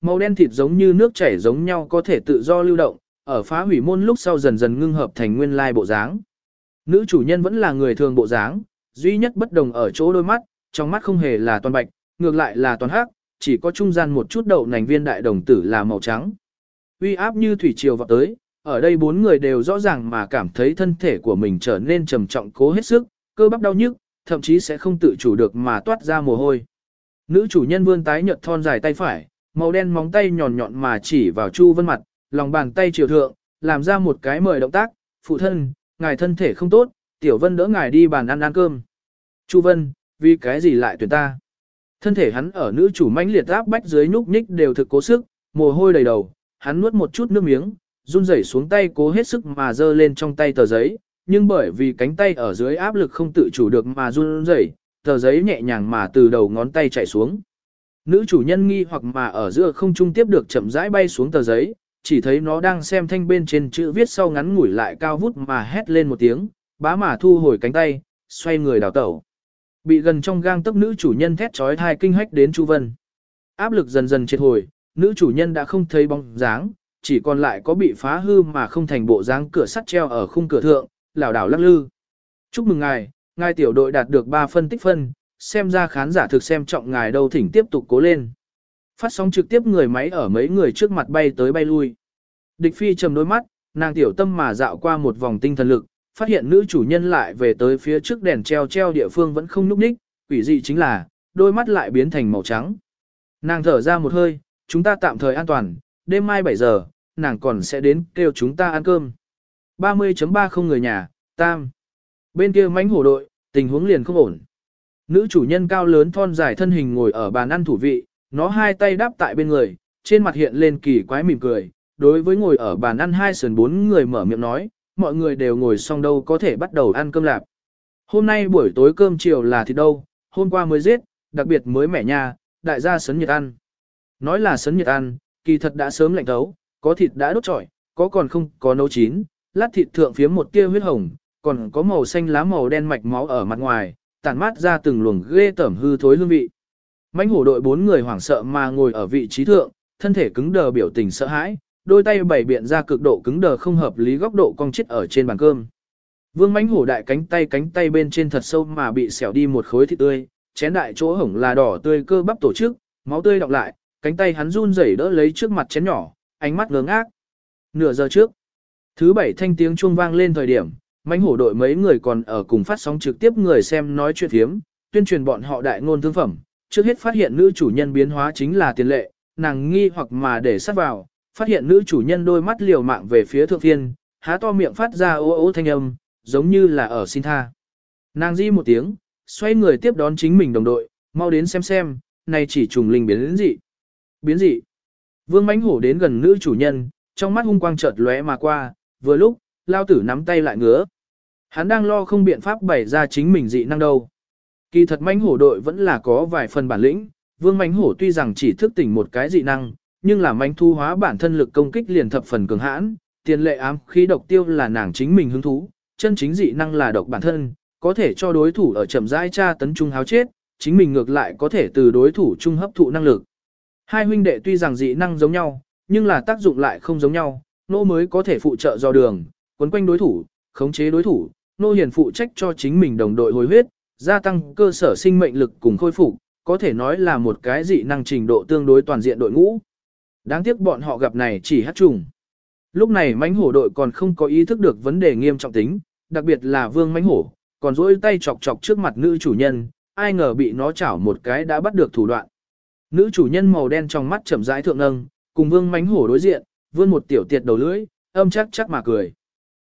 màu đen thịt giống như nước chảy giống nhau có thể tự do lưu động, ở phá hủy môn lúc sau dần dần ngưng hợp thành nguyên lai bộ dáng. Nữ chủ nhân vẫn là người thường bộ dáng, duy nhất bất đồng ở chỗ đôi mắt, trong mắt không hề là toàn bạch, ngược lại là toàn hắc, chỉ có trung gian một chút đậu nành viên đại đồng tử là màu trắng. Uy áp như thủy triều vào tới, ở đây bốn người đều rõ ràng mà cảm thấy thân thể của mình trở nên trầm trọng cố hết sức, cơ bắp đau nhức, thậm chí sẽ không tự chủ được mà toát ra mồ hôi. Nữ chủ nhân vươn tái nhợt thon dài tay phải, màu đen móng tay nhọn nhọn mà chỉ vào Chu Vân mặt, lòng bàn tay chiều thượng, làm ra một cái mời động tác, phụ thân, ngài thân thể không tốt, Tiểu Vân đỡ ngài đi bàn ăn ăn cơm. Chu Vân, vì cái gì lại tuyển ta? Thân thể hắn ở nữ chủ mãnh liệt áp bách dưới nhúc nhích đều thực cố sức, mồ hôi đầy đầu, hắn nuốt một chút nước miếng, run rẩy xuống tay cố hết sức mà giơ lên trong tay tờ giấy, nhưng bởi vì cánh tay ở dưới áp lực không tự chủ được mà run rẩy, tờ giấy nhẹ nhàng mà từ đầu ngón tay chảy xuống. Nữ chủ nhân nghi hoặc mà ở giữa không trung tiếp được chậm rãi bay xuống tờ giấy, chỉ thấy nó đang xem thanh bên trên chữ viết sau ngắn ngủi lại cao vút mà hét lên một tiếng, bá mà thu hồi cánh tay, xoay người đào tẩu. Bị gần trong gang tấc nữ chủ nhân thét trói thai kinh hách đến Chu Vân. Áp lực dần dần triệt hồi, nữ chủ nhân đã không thấy bóng dáng, chỉ còn lại có bị phá hư mà không thành bộ dáng cửa sắt treo ở khung cửa thượng, lảo đảo lắc lư. Chúc mừng ngài, ngài tiểu đội đạt được 3 phân tích phân, xem ra khán giả thực xem trọng ngài đâu thỉnh tiếp tục cố lên. Phát sóng trực tiếp người máy ở mấy người trước mặt bay tới bay lui. Địch phi trầm đôi mắt, nàng tiểu tâm mà dạo qua một vòng tinh thần lực, phát hiện nữ chủ nhân lại về tới phía trước đèn treo treo địa phương vẫn không nhúc nhích, quỷ dị chính là, đôi mắt lại biến thành màu trắng. Nàng thở ra một hơi, chúng ta tạm thời an toàn, đêm mai 7 giờ, nàng còn sẽ đến kêu chúng ta ăn cơm. 30.3 không người nhà, tam. Bên kia mánh hổ đội, tình huống liền không ổn. Nữ chủ nhân cao lớn thon dài thân hình ngồi ở bàn ăn thủ vị, nó hai tay đáp tại bên người, trên mặt hiện lên kỳ quái mỉm cười. Đối với ngồi ở bàn ăn hai sườn bốn người mở miệng nói, mọi người đều ngồi xong đâu có thể bắt đầu ăn cơm lạp. Hôm nay buổi tối cơm chiều là thịt đâu, hôm qua mới giết, đặc biệt mới mẻ nha, đại gia sấn nhiệt ăn. Nói là sấn nhiệt ăn, kỳ thật đã sớm lạnh thấu, có thịt đã đốt trọi, có còn không có nấu chín, lát thịt thượng phía một tia huyết hồng, còn có màu xanh lá màu đen mạch máu ở mặt ngoài, tản mát ra từng luồng ghê tởm hư thối hương vị. Mãnh hổ đội bốn người hoảng sợ mà ngồi ở vị trí thượng, thân thể cứng đờ biểu tình sợ hãi, đôi tay bảy biện ra cực độ cứng đờ không hợp lý góc độ cong chết ở trên bàn cơm. Vương mãnh hổ đại cánh tay cánh tay bên trên thật sâu mà bị xẻo đi một khối thịt tươi, chén đại chỗ hổng là đỏ tươi cơ bắp tổ chức, máu tươi đọng lại, cánh tay hắn run rẩy đỡ lấy trước mặt chén nhỏ, ánh mắt ngớ ngác. Nửa giờ trước, thứ bảy thanh tiếng chuông vang lên thời điểm, mãnh hổ đội mấy người còn ở cùng phát sóng trực tiếp người xem nói chuyện thiếm, tuyên truyền bọn họ đại ngôn thương phẩm, trước hết phát hiện nữ chủ nhân biến hóa chính là tiền lệ, nàng nghi hoặc mà để sát vào, phát hiện nữ chủ nhân đôi mắt liều mạng về phía thượng phiên, há to miệng phát ra ô ô thanh âm, giống như là ở xin tha. Nàng di một tiếng, xoay người tiếp đón chính mình đồng đội, mau đến xem xem, này chỉ trùng linh biến dị. Biến dị. Vương mãnh hổ đến gần nữ chủ nhân, trong mắt hung quang chợt lóe mà qua, vừa lúc, lao tử nắm tay lại ngứa. Hắn đang lo không biện pháp bày ra chính mình dị năng đâu. Kỳ thật mãnh hổ đội vẫn là có vài phần bản lĩnh, vương mãnh hổ tuy rằng chỉ thức tỉnh một cái dị năng, nhưng là mãnh thu hóa bản thân lực công kích liền thập phần cường hãn, tiền lệ ám khí độc tiêu là nàng chính mình hứng thú, chân chính dị năng là độc bản thân, có thể cho đối thủ ở chậm rãi tra tấn trung háo chết, chính mình ngược lại có thể từ đối thủ trung hấp thụ năng lực. Hai huynh đệ tuy rằng dị năng giống nhau, nhưng là tác dụng lại không giống nhau, nô mới có thể phụ trợ do đường, quấn quanh đối thủ, khống chế đối thủ, nô hiền phụ trách cho chính mình đồng đội hồi huyết, gia tăng cơ sở sinh mệnh lực cùng khôi phục, có thể nói là một cái dị năng trình độ tương đối toàn diện đội ngũ. Đáng tiếc bọn họ gặp này chỉ hát trùng. Lúc này mãnh hổ đội còn không có ý thức được vấn đề nghiêm trọng tính, đặc biệt là vương mãnh hổ, còn dỗi tay chọc chọc trước mặt nữ chủ nhân, ai ngờ bị nó chảo một cái đã bắt được thủ đoạn. Nữ chủ nhân màu đen trong mắt chậm rãi thượng nâng, cùng vương mãnh hổ đối diện, vươn một tiểu tiệt đầu lưỡi, âm chắc chắc mà cười.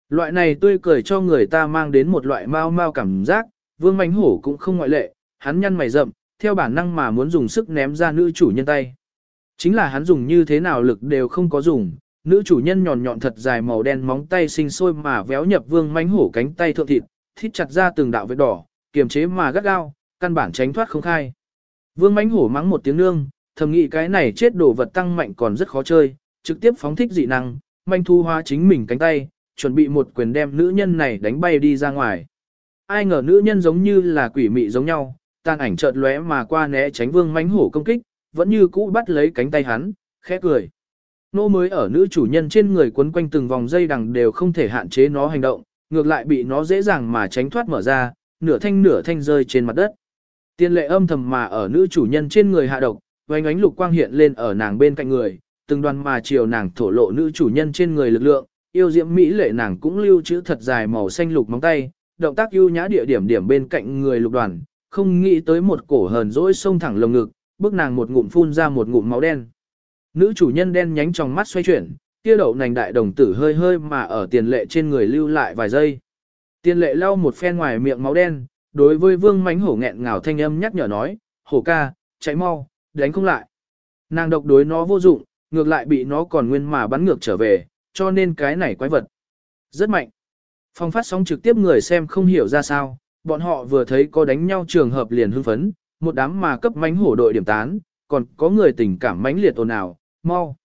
Loại này tươi cười cho người ta mang đến một loại mau mau cảm giác, vương mánh hổ cũng không ngoại lệ, hắn nhăn mày rậm, theo bản năng mà muốn dùng sức ném ra nữ chủ nhân tay. Chính là hắn dùng như thế nào lực đều không có dùng, nữ chủ nhân nhọn nhọn thật dài màu đen móng tay sinh sôi mà véo nhập vương mánh hổ cánh tay thượng thịt, thít chặt ra từng đạo vết đỏ, kiềm chế mà gắt gao, căn bản tránh thoát không khai. Vương mánh hổ mắng một tiếng nương, thầm nghĩ cái này chết đồ vật tăng mạnh còn rất khó chơi, trực tiếp phóng thích dị năng, manh thu hóa chính mình cánh tay, chuẩn bị một quyền đem nữ nhân này đánh bay đi ra ngoài. Ai ngờ nữ nhân giống như là quỷ mị giống nhau, tàn ảnh chợt lóe mà qua né tránh vương mãnh hổ công kích, vẫn như cũ bắt lấy cánh tay hắn, khẽ cười. Nô mới ở nữ chủ nhân trên người quấn quanh từng vòng dây đằng đều không thể hạn chế nó hành động, ngược lại bị nó dễ dàng mà tránh thoát mở ra, nửa thanh nửa thanh rơi trên mặt đất. Tiên lệ âm thầm mà ở nữ chủ nhân trên người hạ độc, vánh ánh lục quang hiện lên ở nàng bên cạnh người, từng đoàn mà chiều nàng thổ lộ nữ chủ nhân trên người lực lượng, yêu diễm mỹ lệ nàng cũng lưu trữ thật dài màu xanh lục móng tay, động tác ưu nhã địa điểm điểm bên cạnh người lục đoàn, không nghĩ tới một cổ hờn dỗi xông thẳng lồng ngực, bước nàng một ngụm phun ra một ngụm máu đen. Nữ chủ nhân đen nhánh trong mắt xoay chuyển, kia đậu nành đại đồng tử hơi hơi mà ở tiền lệ trên người lưu lại vài giây. Tiền lệ lau một phen ngoài miệng máu đen, đối với vương mánh hổ nghẹn ngào thanh âm nhắc nhở nói, hổ ca, chạy mau, đánh không lại. Nàng độc đối nó vô dụng, ngược lại bị nó còn nguyên mà bắn ngược trở về, cho nên cái này quái vật. Rất mạnh. Phong phát sóng trực tiếp người xem không hiểu ra sao, bọn họ vừa thấy có đánh nhau trường hợp liền hưng phấn, một đám mà cấp mánh hổ đội điểm tán, còn có người tình cảm mãnh liệt ồn ào, mau.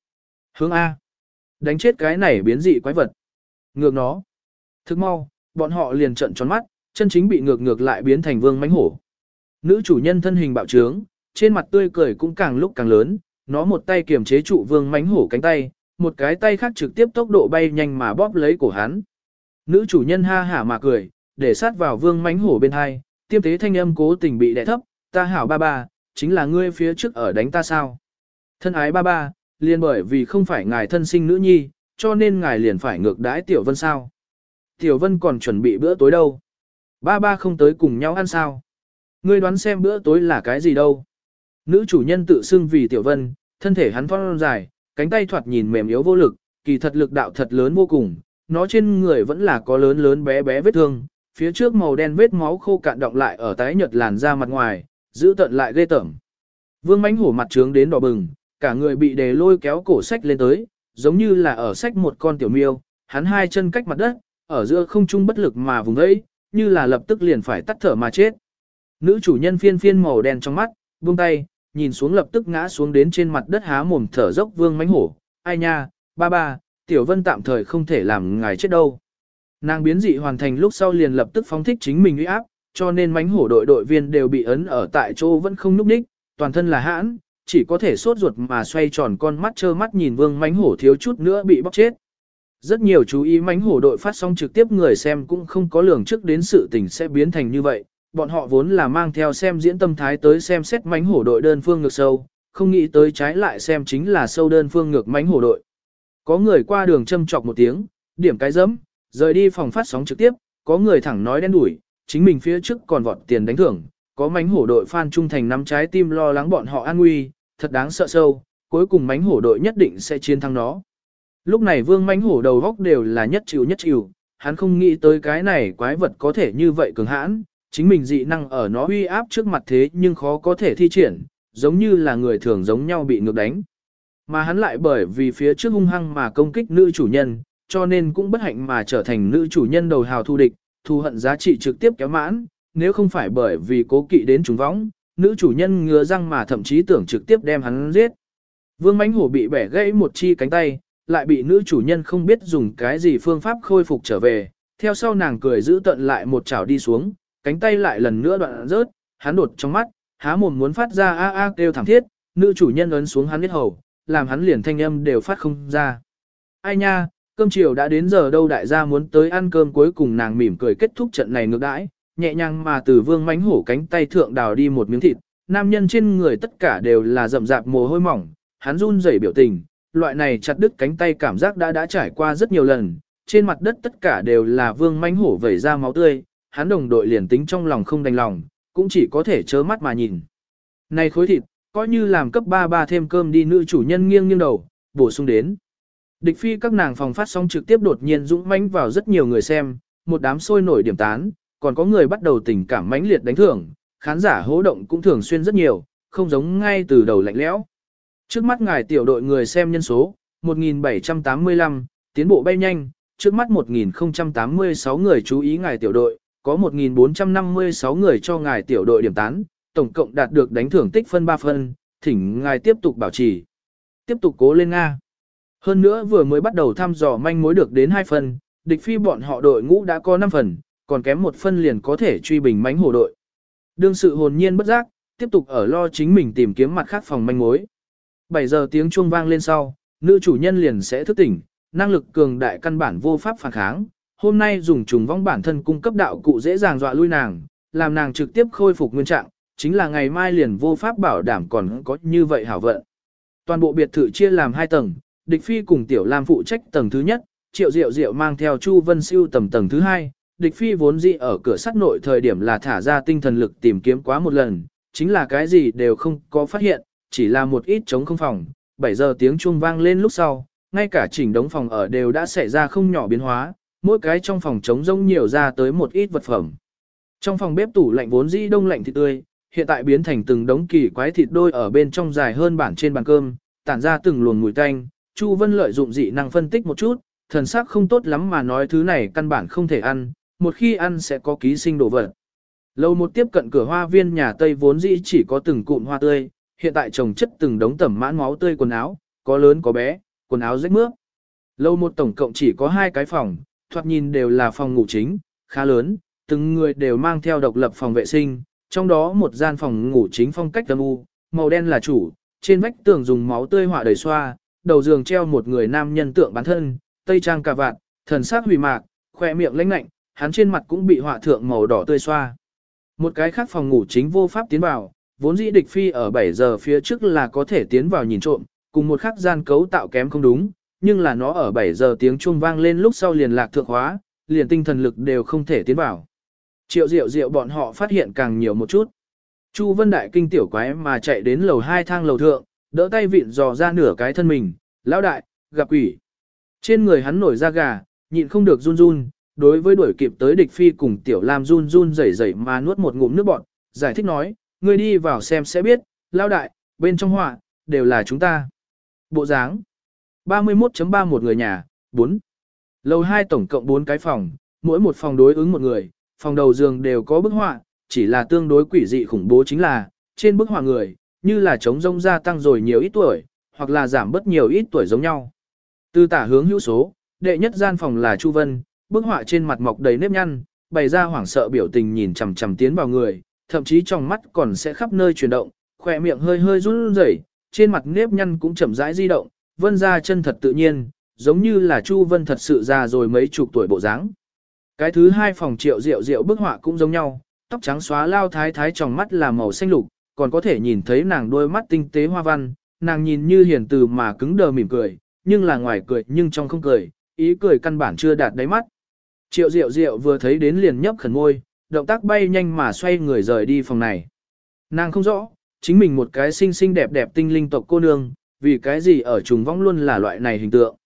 Hướng A. Đánh chết cái này biến dị quái vật. Ngược nó. Thức mau, bọn họ liền trận tròn mắt, chân chính bị ngược ngược lại biến thành vương mánh hổ. Nữ chủ nhân thân hình bạo trướng, trên mặt tươi cười cũng càng lúc càng lớn, nó một tay kiềm chế trụ vương mánh hổ cánh tay, một cái tay khác trực tiếp tốc độ bay nhanh mà bóp lấy cổ hắn. Nữ chủ nhân ha hả mà cười, để sát vào vương mánh hổ bên hai, tiêm tế thanh âm cố tình bị đè thấp, ta hảo ba ba, chính là ngươi phía trước ở đánh ta sao. Thân ái ba ba, liền bởi vì không phải ngài thân sinh nữ nhi, cho nên ngài liền phải ngược đãi Tiểu Vân sao. Tiểu Vân còn chuẩn bị bữa tối đâu. Ba ba không tới cùng nhau ăn sao. Ngươi đoán xem bữa tối là cái gì đâu. Nữ chủ nhân tự xưng vì Tiểu Vân, thân thể hắn phong dài, cánh tay thoạt nhìn mềm yếu vô lực, kỳ thật lực đạo thật lớn vô cùng. Nó trên người vẫn là có lớn lớn bé bé vết thương, phía trước màu đen vết máu khô cạn động lại ở tái nhợt làn da mặt ngoài, giữ tận lại ghê tởm. Vương mãnh hổ mặt trướng đến đỏ bừng, cả người bị đề lôi kéo cổ sách lên tới, giống như là ở sách một con tiểu miêu, hắn hai chân cách mặt đất, ở giữa không trung bất lực mà vùng ấy, như là lập tức liền phải tắt thở mà chết. Nữ chủ nhân phiên phiên màu đen trong mắt, buông tay, nhìn xuống lập tức ngã xuống đến trên mặt đất há mồm thở dốc vương mánh hổ, ai nha, ba ba, tiểu vân tạm thời không thể làm ngài chết đâu. Nàng biến dị hoàn thành lúc sau liền lập tức phóng thích chính mình uy áp, cho nên mánh hổ đội đội viên đều bị ấn ở tại chỗ vẫn không núp đích, toàn thân là hãn, chỉ có thể sốt ruột mà xoay tròn con mắt trơ mắt nhìn vương mánh hổ thiếu chút nữa bị bóc chết. Rất nhiều chú ý mánh hổ đội phát sóng trực tiếp người xem cũng không có lường trước đến sự tình sẽ biến thành như vậy, bọn họ vốn là mang theo xem diễn tâm thái tới xem xét mánh hổ đội đơn phương ngược sâu, không nghĩ tới trái lại xem chính là sâu đơn phương ngược mánh hổ đội. Có người qua đường châm chọc một tiếng, điểm cái dẫm, rời đi phòng phát sóng trực tiếp, có người thẳng nói đen đủi, chính mình phía trước còn vọt tiền đánh thưởng, có mánh hổ đội fan trung thành nắm trái tim lo lắng bọn họ an nguy, thật đáng sợ sâu, cuối cùng mánh hổ đội nhất định sẽ chiến thắng nó. Lúc này vương mánh hổ đầu góc đều là nhất chịu nhất chịu, hắn không nghĩ tới cái này quái vật có thể như vậy cường hãn, chính mình dị năng ở nó uy áp trước mặt thế nhưng khó có thể thi triển, giống như là người thường giống nhau bị ngược đánh. Mà hắn lại bởi vì phía trước hung hăng mà công kích nữ chủ nhân, cho nên cũng bất hạnh mà trở thành nữ chủ nhân đầu hào thu địch, thù hận giá trị trực tiếp kéo mãn, nếu không phải bởi vì cố kỵ đến trùng võng, nữ chủ nhân ngừa răng mà thậm chí tưởng trực tiếp đem hắn giết. Vương mãnh hổ bị bẻ gãy một chi cánh tay, lại bị nữ chủ nhân không biết dùng cái gì phương pháp khôi phục trở về, theo sau nàng cười giữ tận lại một chảo đi xuống, cánh tay lại lần nữa đoạn rớt, hắn đột trong mắt, há mồm muốn phát ra a a kêu thảm thiết, nữ chủ nhân ấn xuống hắn biết hầu, làm hắn liền thanh âm đều phát không ra. Ai nha, cơm chiều đã đến giờ đâu đại gia muốn tới ăn cơm cuối cùng nàng mỉm cười kết thúc trận này ngược đãi, nhẹ nhàng mà từ vương mánh hổ cánh tay thượng đào đi một miếng thịt, nam nhân trên người tất cả đều là rậm rạp mồ hôi mỏng, hắn run rẩy biểu tình, loại này chặt đứt cánh tay cảm giác đã đã trải qua rất nhiều lần, trên mặt đất tất cả đều là vương mánh hổ vẩy ra máu tươi, hắn đồng đội liền tính trong lòng không đành lòng, cũng chỉ có thể chớ mắt mà nhìn. Này khối thịt, coi như làm cấp 3 ba thêm cơm đi nữ chủ nhân nghiêng nghiêng đầu, bổ sung đến. Địch phi các nàng phòng phát sóng trực tiếp đột nhiên dũng mãnh vào rất nhiều người xem, một đám sôi nổi điểm tán, còn có người bắt đầu tình cảm mãnh liệt đánh thưởng, khán giả hố động cũng thường xuyên rất nhiều, không giống ngay từ đầu lạnh lẽo. Trước mắt ngài tiểu đội người xem nhân số, 1785, tiến bộ bay nhanh, trước mắt 1086 người chú ý ngài tiểu đội, có 1.456 người cho ngài tiểu đội điểm tán, tổng cộng đạt được đánh thưởng tích phân 3 phân, thỉnh ngài tiếp tục bảo trì. Tiếp tục cố lên Nga. Hơn nữa vừa mới bắt đầu thăm dò manh mối được đến 2 phần, địch phi bọn họ đội ngũ đã có 5 phần, còn kém một phân liền có thể truy bình mánh hổ đội. Đương sự hồn nhiên bất giác, tiếp tục ở lo chính mình tìm kiếm mặt khác phòng manh mối. 7 giờ tiếng chuông vang lên sau, nữ chủ nhân liền sẽ thức tỉnh, năng lực cường đại căn bản vô pháp phản kháng. Hôm nay dùng trùng vong bản thân cung cấp đạo cụ dễ dàng dọa lui nàng, làm nàng trực tiếp khôi phục nguyên trạng, chính là ngày mai liền vô pháp bảo đảm còn có như vậy hảo vận. Toàn bộ biệt thự chia làm hai tầng, địch phi cùng tiểu lam phụ trách tầng thứ nhất, triệu diệu diệu mang theo chu vân siêu tầm tầng thứ hai. Địch phi vốn dĩ ở cửa sắt nội thời điểm là thả ra tinh thần lực tìm kiếm quá một lần, chính là cái gì đều không có phát hiện, chỉ là một ít trống không phòng. 7 giờ tiếng chuông vang lên lúc sau, ngay cả chỉnh đống phòng ở đều đã xảy ra không nhỏ biến hóa, mỗi cái trong phòng trống rông nhiều ra tới một ít vật phẩm. Trong phòng bếp tủ lạnh vốn dĩ đông lạnh thịt tươi, hiện tại biến thành từng đống kỳ quái thịt đôi ở bên trong dài hơn bản trên bàn cơm, tản ra từng luồng mùi tanh. Chu Vân lợi dụng dị năng phân tích một chút, thần sắc không tốt lắm mà nói thứ này căn bản không thể ăn, một khi ăn sẽ có ký sinh đồ vật. Lâu một tiếp cận cửa hoa viên nhà Tây vốn dĩ chỉ có từng cụm hoa tươi, hiện tại trồng chất từng đống tẩm mãn máu tươi quần áo, có lớn có bé, quần áo rách mướp. Lâu một tổng cộng chỉ có hai cái phòng, thoạt nhìn đều là phòng ngủ chính, khá lớn, từng người đều mang theo độc lập phòng vệ sinh, trong đó một gian phòng ngủ chính phong cách âm u, màu đen là chủ, trên vách tường dùng máu tươi họa đầy xoa, đầu giường treo một người nam nhân tượng bán thân, tây trang cà vạt, thần sắc hủy mạc, khoe miệng lãnh lạnh, hắn trên mặt cũng bị họa thượng màu đỏ tươi xoa. Một cái khác phòng ngủ chính vô pháp tiến vào, vốn dĩ địch phi ở 7 giờ phía trước là có thể tiến vào nhìn trộm, cùng một khắc gian cấu tạo kém không đúng, nhưng là nó ở 7 giờ tiếng chuông vang lên lúc sau liền lạc thượng hóa, liền tinh thần lực đều không thể tiến vào. Triệu diệu diệu bọn họ phát hiện càng nhiều một chút. Chu Vân Đại kinh tiểu quái mà chạy đến lầu hai thang lầu thượng, đỡ tay vịn dò ra nửa cái thân mình, lão đại, gặp quỷ. Trên người hắn nổi da gà, nhịn không được run run, đối với đuổi kịp tới địch phi cùng tiểu lam run run rẩy rẩy mà nuốt một ngụm nước bọt, giải thích nói, ngươi đi vào xem sẽ biết, lão đại, bên trong họa, đều là chúng ta. Bộ dáng 31.3 một người nhà, 4. Lầu 2 tổng cộng 4 cái phòng, mỗi một phòng đối ứng một người, phòng đầu giường đều có bức họa, chỉ là tương đối quỷ dị khủng bố chính là, trên bức họa người, như là trống rông gia tăng rồi nhiều ít tuổi, hoặc là giảm bớt nhiều ít tuổi giống nhau. Từ tả hướng hữu số, đệ nhất gian phòng là Chu Vân, bức họa trên mặt mọc đầy nếp nhăn, bày ra hoảng sợ biểu tình nhìn chằm chằm tiến vào người, thậm chí trong mắt còn sẽ khắp nơi chuyển động, khỏe miệng hơi hơi run rẩy, trên mặt nếp nhăn cũng chậm rãi di động, vân ra chân thật tự nhiên, giống như là Chu Vân thật sự già rồi mấy chục tuổi bộ dáng. Cái thứ hai phòng triệu rượu rượu bức họa cũng giống nhau, tóc trắng xóa lao thái thái trong mắt là màu xanh lục, còn có thể nhìn thấy nàng đôi mắt tinh tế hoa văn, nàng nhìn như hiền từ mà cứng đờ mỉm cười, nhưng là ngoài cười nhưng trong không cười, ý cười căn bản chưa đạt đáy mắt. Triệu Diệu Diệu vừa thấy đến liền nhấp khẩn môi, động tác bay nhanh mà xoay người rời đi phòng này. Nàng không rõ, chính mình một cái xinh xinh đẹp đẹp tinh linh tộc cô nương, vì cái gì ở trùng vong luôn là loại này hình tượng.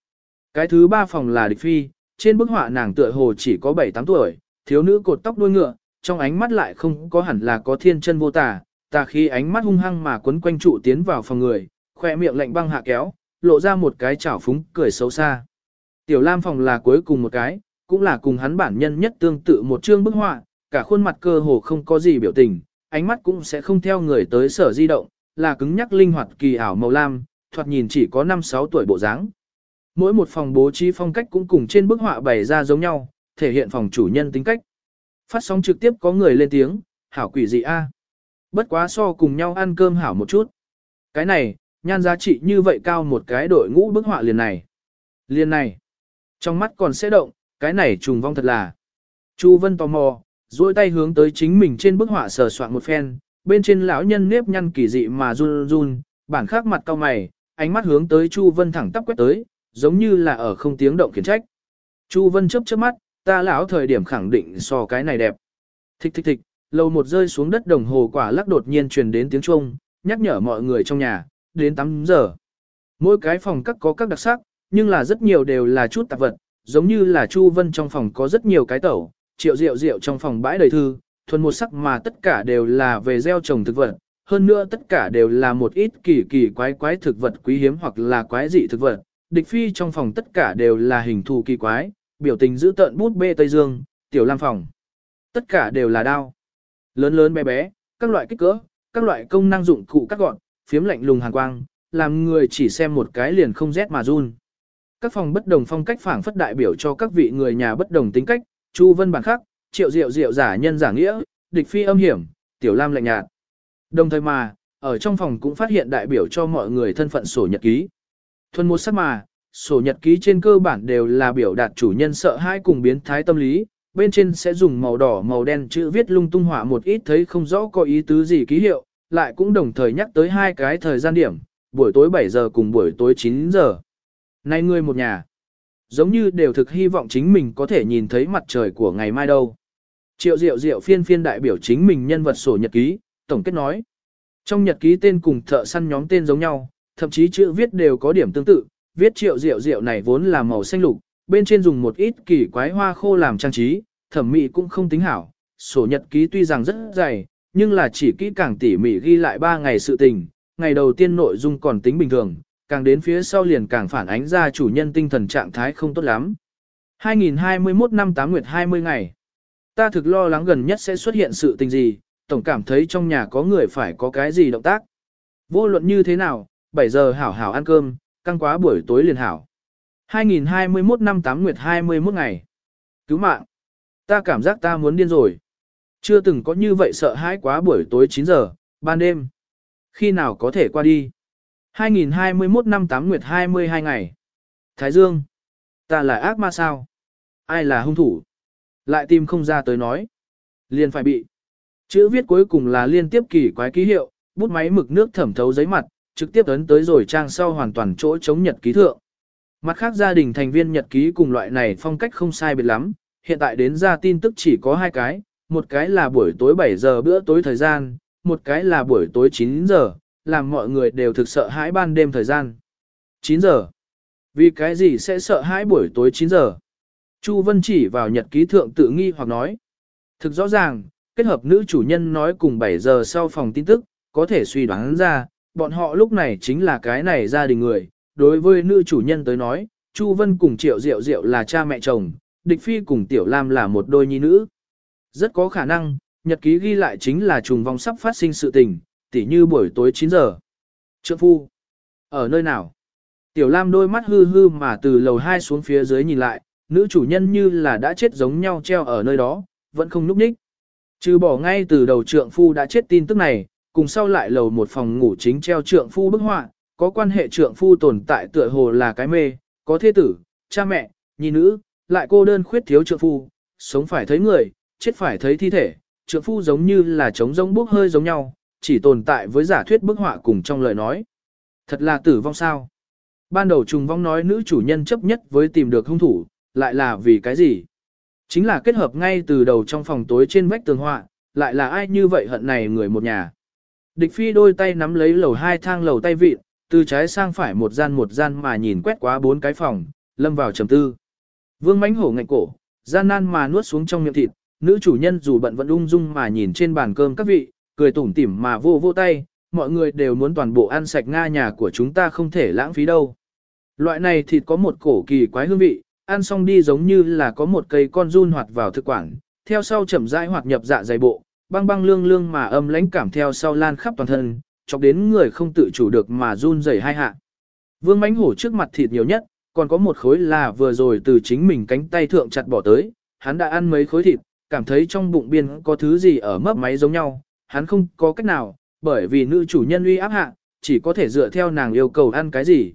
Cái thứ ba phòng là địch phi, trên bức họa nàng tựa hồ chỉ có 7-8 tuổi, thiếu nữ cột tóc đuôi ngựa, trong ánh mắt lại không có hẳn là có thiên chân vô tà, tà khi ánh mắt hung hăng mà quấn quanh trụ tiến vào phòng người, khoe miệng lạnh băng hạ kéo, lộ ra một cái chảo phúng cười xấu xa. Tiểu Lam phòng là cuối cùng một cái, cũng là cùng hắn bản nhân nhất tương tự một chương bức họa, cả khuôn mặt cơ hồ không có gì biểu tình, ánh mắt cũng sẽ không theo người tới sở di động, là cứng nhắc linh hoạt kỳ ảo màu lam, thoạt nhìn chỉ có 5-6 tuổi bộ dáng. Mỗi một phòng bố trí phong cách cũng cùng trên bức họa bày ra giống nhau, thể hiện phòng chủ nhân tính cách. Phát sóng trực tiếp có người lên tiếng, hảo quỷ gì a. Bất quá so cùng nhau ăn cơm hảo một chút. Cái này, nhan giá trị như vậy cao một cái đội ngũ bức họa liền này. Liền này. Trong mắt còn sẽ động, cái này trùng vong thật là. Chu Vân tò mò, duỗi tay hướng tới chính mình trên bức họa sờ soạn một phen, bên trên lão nhân nếp nhăn kỳ dị mà run run, bản khác mặt cao mày, ánh mắt hướng tới Chu Vân thẳng tắp quét tới, giống như là ở không tiếng động khiển trách. Chu Vân chớp chớp mắt, ta lão thời điểm khẳng định so cái này đẹp. Thích thích thích, lầu một rơi xuống đất đồng hồ quả lắc đột nhiên truyền đến tiếng chuông, nhắc nhở mọi người trong nhà, đến 8 giờ. Mỗi cái phòng các có các đặc sắc, nhưng là rất nhiều đều là chút tạp vật, giống như là Chu Vân trong phòng có rất nhiều cái tẩu, triệu rượu rượu trong phòng bãi đầy thư, thuần một sắc mà tất cả đều là về gieo trồng thực vật, hơn nữa tất cả đều là một ít kỳ kỳ quái quái thực vật quý hiếm hoặc là quái dị thực vật. Địch phi trong phòng tất cả đều là hình thù kỳ quái, biểu tình giữ tợn bút bê Tây Dương, tiểu lam phòng. Tất cả đều là đao. Lớn lớn bé bé, các loại kích cỡ, các loại công năng dụng cụ cắt gọn, phiếm lạnh lùng hàn quang, làm người chỉ xem một cái liền không rét mà run. Các phòng bất đồng phong cách phảng phất đại biểu cho các vị người nhà bất đồng tính cách, Chu Vân bản khắc, Triệu Diệu Diệu giả nhân giả nghĩa, địch phi âm hiểm, Tiểu Lam lạnh nhạt. Đồng thời mà, ở trong phòng cũng phát hiện đại biểu cho mọi người thân phận sổ nhật ký. Thuần một sắc mà, sổ nhật ký trên cơ bản đều là biểu đạt chủ nhân sợ hãi cùng biến thái tâm lý, bên trên sẽ dùng màu đỏ màu đen chữ viết lung tung họa một ít thấy không rõ có ý tứ gì ký hiệu, lại cũng đồng thời nhắc tới hai cái thời gian điểm, buổi tối 7 giờ cùng buổi tối 9 giờ. Nay ngươi một nhà, giống như đều thực hy vọng chính mình có thể nhìn thấy mặt trời của ngày mai đâu. Triệu Diệu Diệu phiên phiên đại biểu chính mình nhân vật sổ nhật ký, tổng kết nói. Trong nhật ký tên cùng thợ săn nhóm tên giống nhau, thậm chí chữ viết đều có điểm tương tự, viết Triệu Diệu Diệu này vốn là màu xanh lục, bên trên dùng một ít kỳ quái hoa khô làm trang trí, thẩm mỹ cũng không tính hảo. Sổ nhật ký tuy rằng rất dày, nhưng là chỉ kỹ càng tỉ mỉ ghi lại 3 ngày sự tình, ngày đầu tiên nội dung còn tính bình thường, càng đến phía sau liền càng phản ánh ra chủ nhân tinh thần trạng thái không tốt lắm. 2021 năm 8 nguyệt 20 ngày. Ta thực lo lắng gần nhất sẽ xuất hiện sự tình gì, tổng cảm thấy trong nhà có người phải có cái gì động tác. Vô luận như thế nào, 7 giờ hảo hảo ăn cơm, căng quá buổi tối liền hảo. 2021 năm 8 nguyệt 21 ngày. Cứu mạng. Ta cảm giác ta muốn điên rồi. Chưa từng có như vậy sợ hãi quá buổi tối 9 giờ, ban đêm. Khi nào có thể qua đi? 2021 năm 8 nguyệt 22 ngày. Thái Dương. Ta là ác ma sao? Ai là hung thủ? Lại tìm không ra tới nói. Liền phải bị. Chữ viết cuối cùng là liên tiếp kỳ quái ký hiệu, bút máy mực nước thẩm thấu giấy mặt, trực tiếp ấn tới rồi trang sau hoàn toàn chỗ chống nhật ký thượng. Mặt khác gia đình thành viên nhật ký cùng loại này phong cách không sai biệt lắm, hiện tại đến ra tin tức chỉ có hai cái, một cái là buổi tối 7 giờ bữa tối thời gian, một cái là buổi tối 9 giờ, làm mọi người đều thực sợ hãi ban đêm thời gian. 9 giờ. Vì cái gì sẽ sợ hãi buổi tối 9 giờ? Chu Vân chỉ vào nhật ký thượng tự nghi hoặc nói. Thực rõ ràng, kết hợp nữ chủ nhân nói cùng 7 giờ sau phòng tin tức, có thể suy đoán ra, bọn họ lúc này chính là cái này gia đình người. Đối với nữ chủ nhân tới nói, Chu Vân cùng Triệu Diệu Diệu là cha mẹ chồng, Địch Phi cùng Tiểu Lam là một đôi nhi nữ. Rất có khả năng, nhật ký ghi lại chính là trùng vong sắp phát sinh sự tình, tỉ như buổi tối 9 giờ. Trượng phu, ở nơi nào? Tiểu Lam đôi mắt hư hư mà từ lầu 2 xuống phía dưới nhìn lại, nữ chủ nhân như là đã chết giống nhau treo ở nơi đó, vẫn không núp ních. Trừ bỏ ngay từ đầu trượng phu đã chết tin tức này, cùng sau lại lầu một phòng ngủ chính treo trượng phu bức họa, có quan hệ trượng phu tồn tại tựa hồ là cái mê, có thế tử, cha mẹ, nhi nữ, lại cô đơn khuyết thiếu trượng phu, sống phải thấy người, chết phải thấy thi thể, trượng phu giống như là trống rỗng bốc hơi giống nhau, chỉ tồn tại với giả thuyết bức họa cùng trong lời nói. Thật là tử vong sao? Ban đầu trùng vong nói nữ chủ nhân chấp nhất với tìm được hung thủ, lại là vì cái gì? Chính là kết hợp ngay từ đầu trong phòng tối trên vách tường họa, lại là ai như vậy hận này người một nhà. Địch phi đôi tay nắm lấy lầu hai thang lầu tay vịn, từ trái sang phải một gian một gian mà nhìn quét quá bốn cái phòng, lâm vào trầm tư. Vương mánh hổ ngạnh cổ, gian nan mà nuốt xuống trong miệng thịt, nữ chủ nhân dù bận vẫn ung dung mà nhìn trên bàn cơm các vị, cười tủm tỉm mà vô vô tay, mọi người đều muốn toàn bộ ăn sạch nga nhà của chúng ta không thể lãng phí đâu. Loại này thịt có một cổ kỳ quái hương vị, ăn xong đi giống như là có một cây con run hoạt vào thực quản, theo sau chậm rãi hoạt nhập dạ dày bộ, băng băng lương lương mà âm lãnh cảm theo sau lan khắp toàn thân, chọc đến người không tự chủ được mà run rẩy hai hạ. Vương mánh hổ trước mặt thịt nhiều nhất, còn có một khối là vừa rồi từ chính mình cánh tay thượng chặt bỏ tới, hắn đã ăn mấy khối thịt, cảm thấy trong bụng biên có thứ gì ở mấp máy giống nhau, hắn không có cách nào, bởi vì nữ chủ nhân uy áp hạ, chỉ có thể dựa theo nàng yêu cầu ăn cái gì.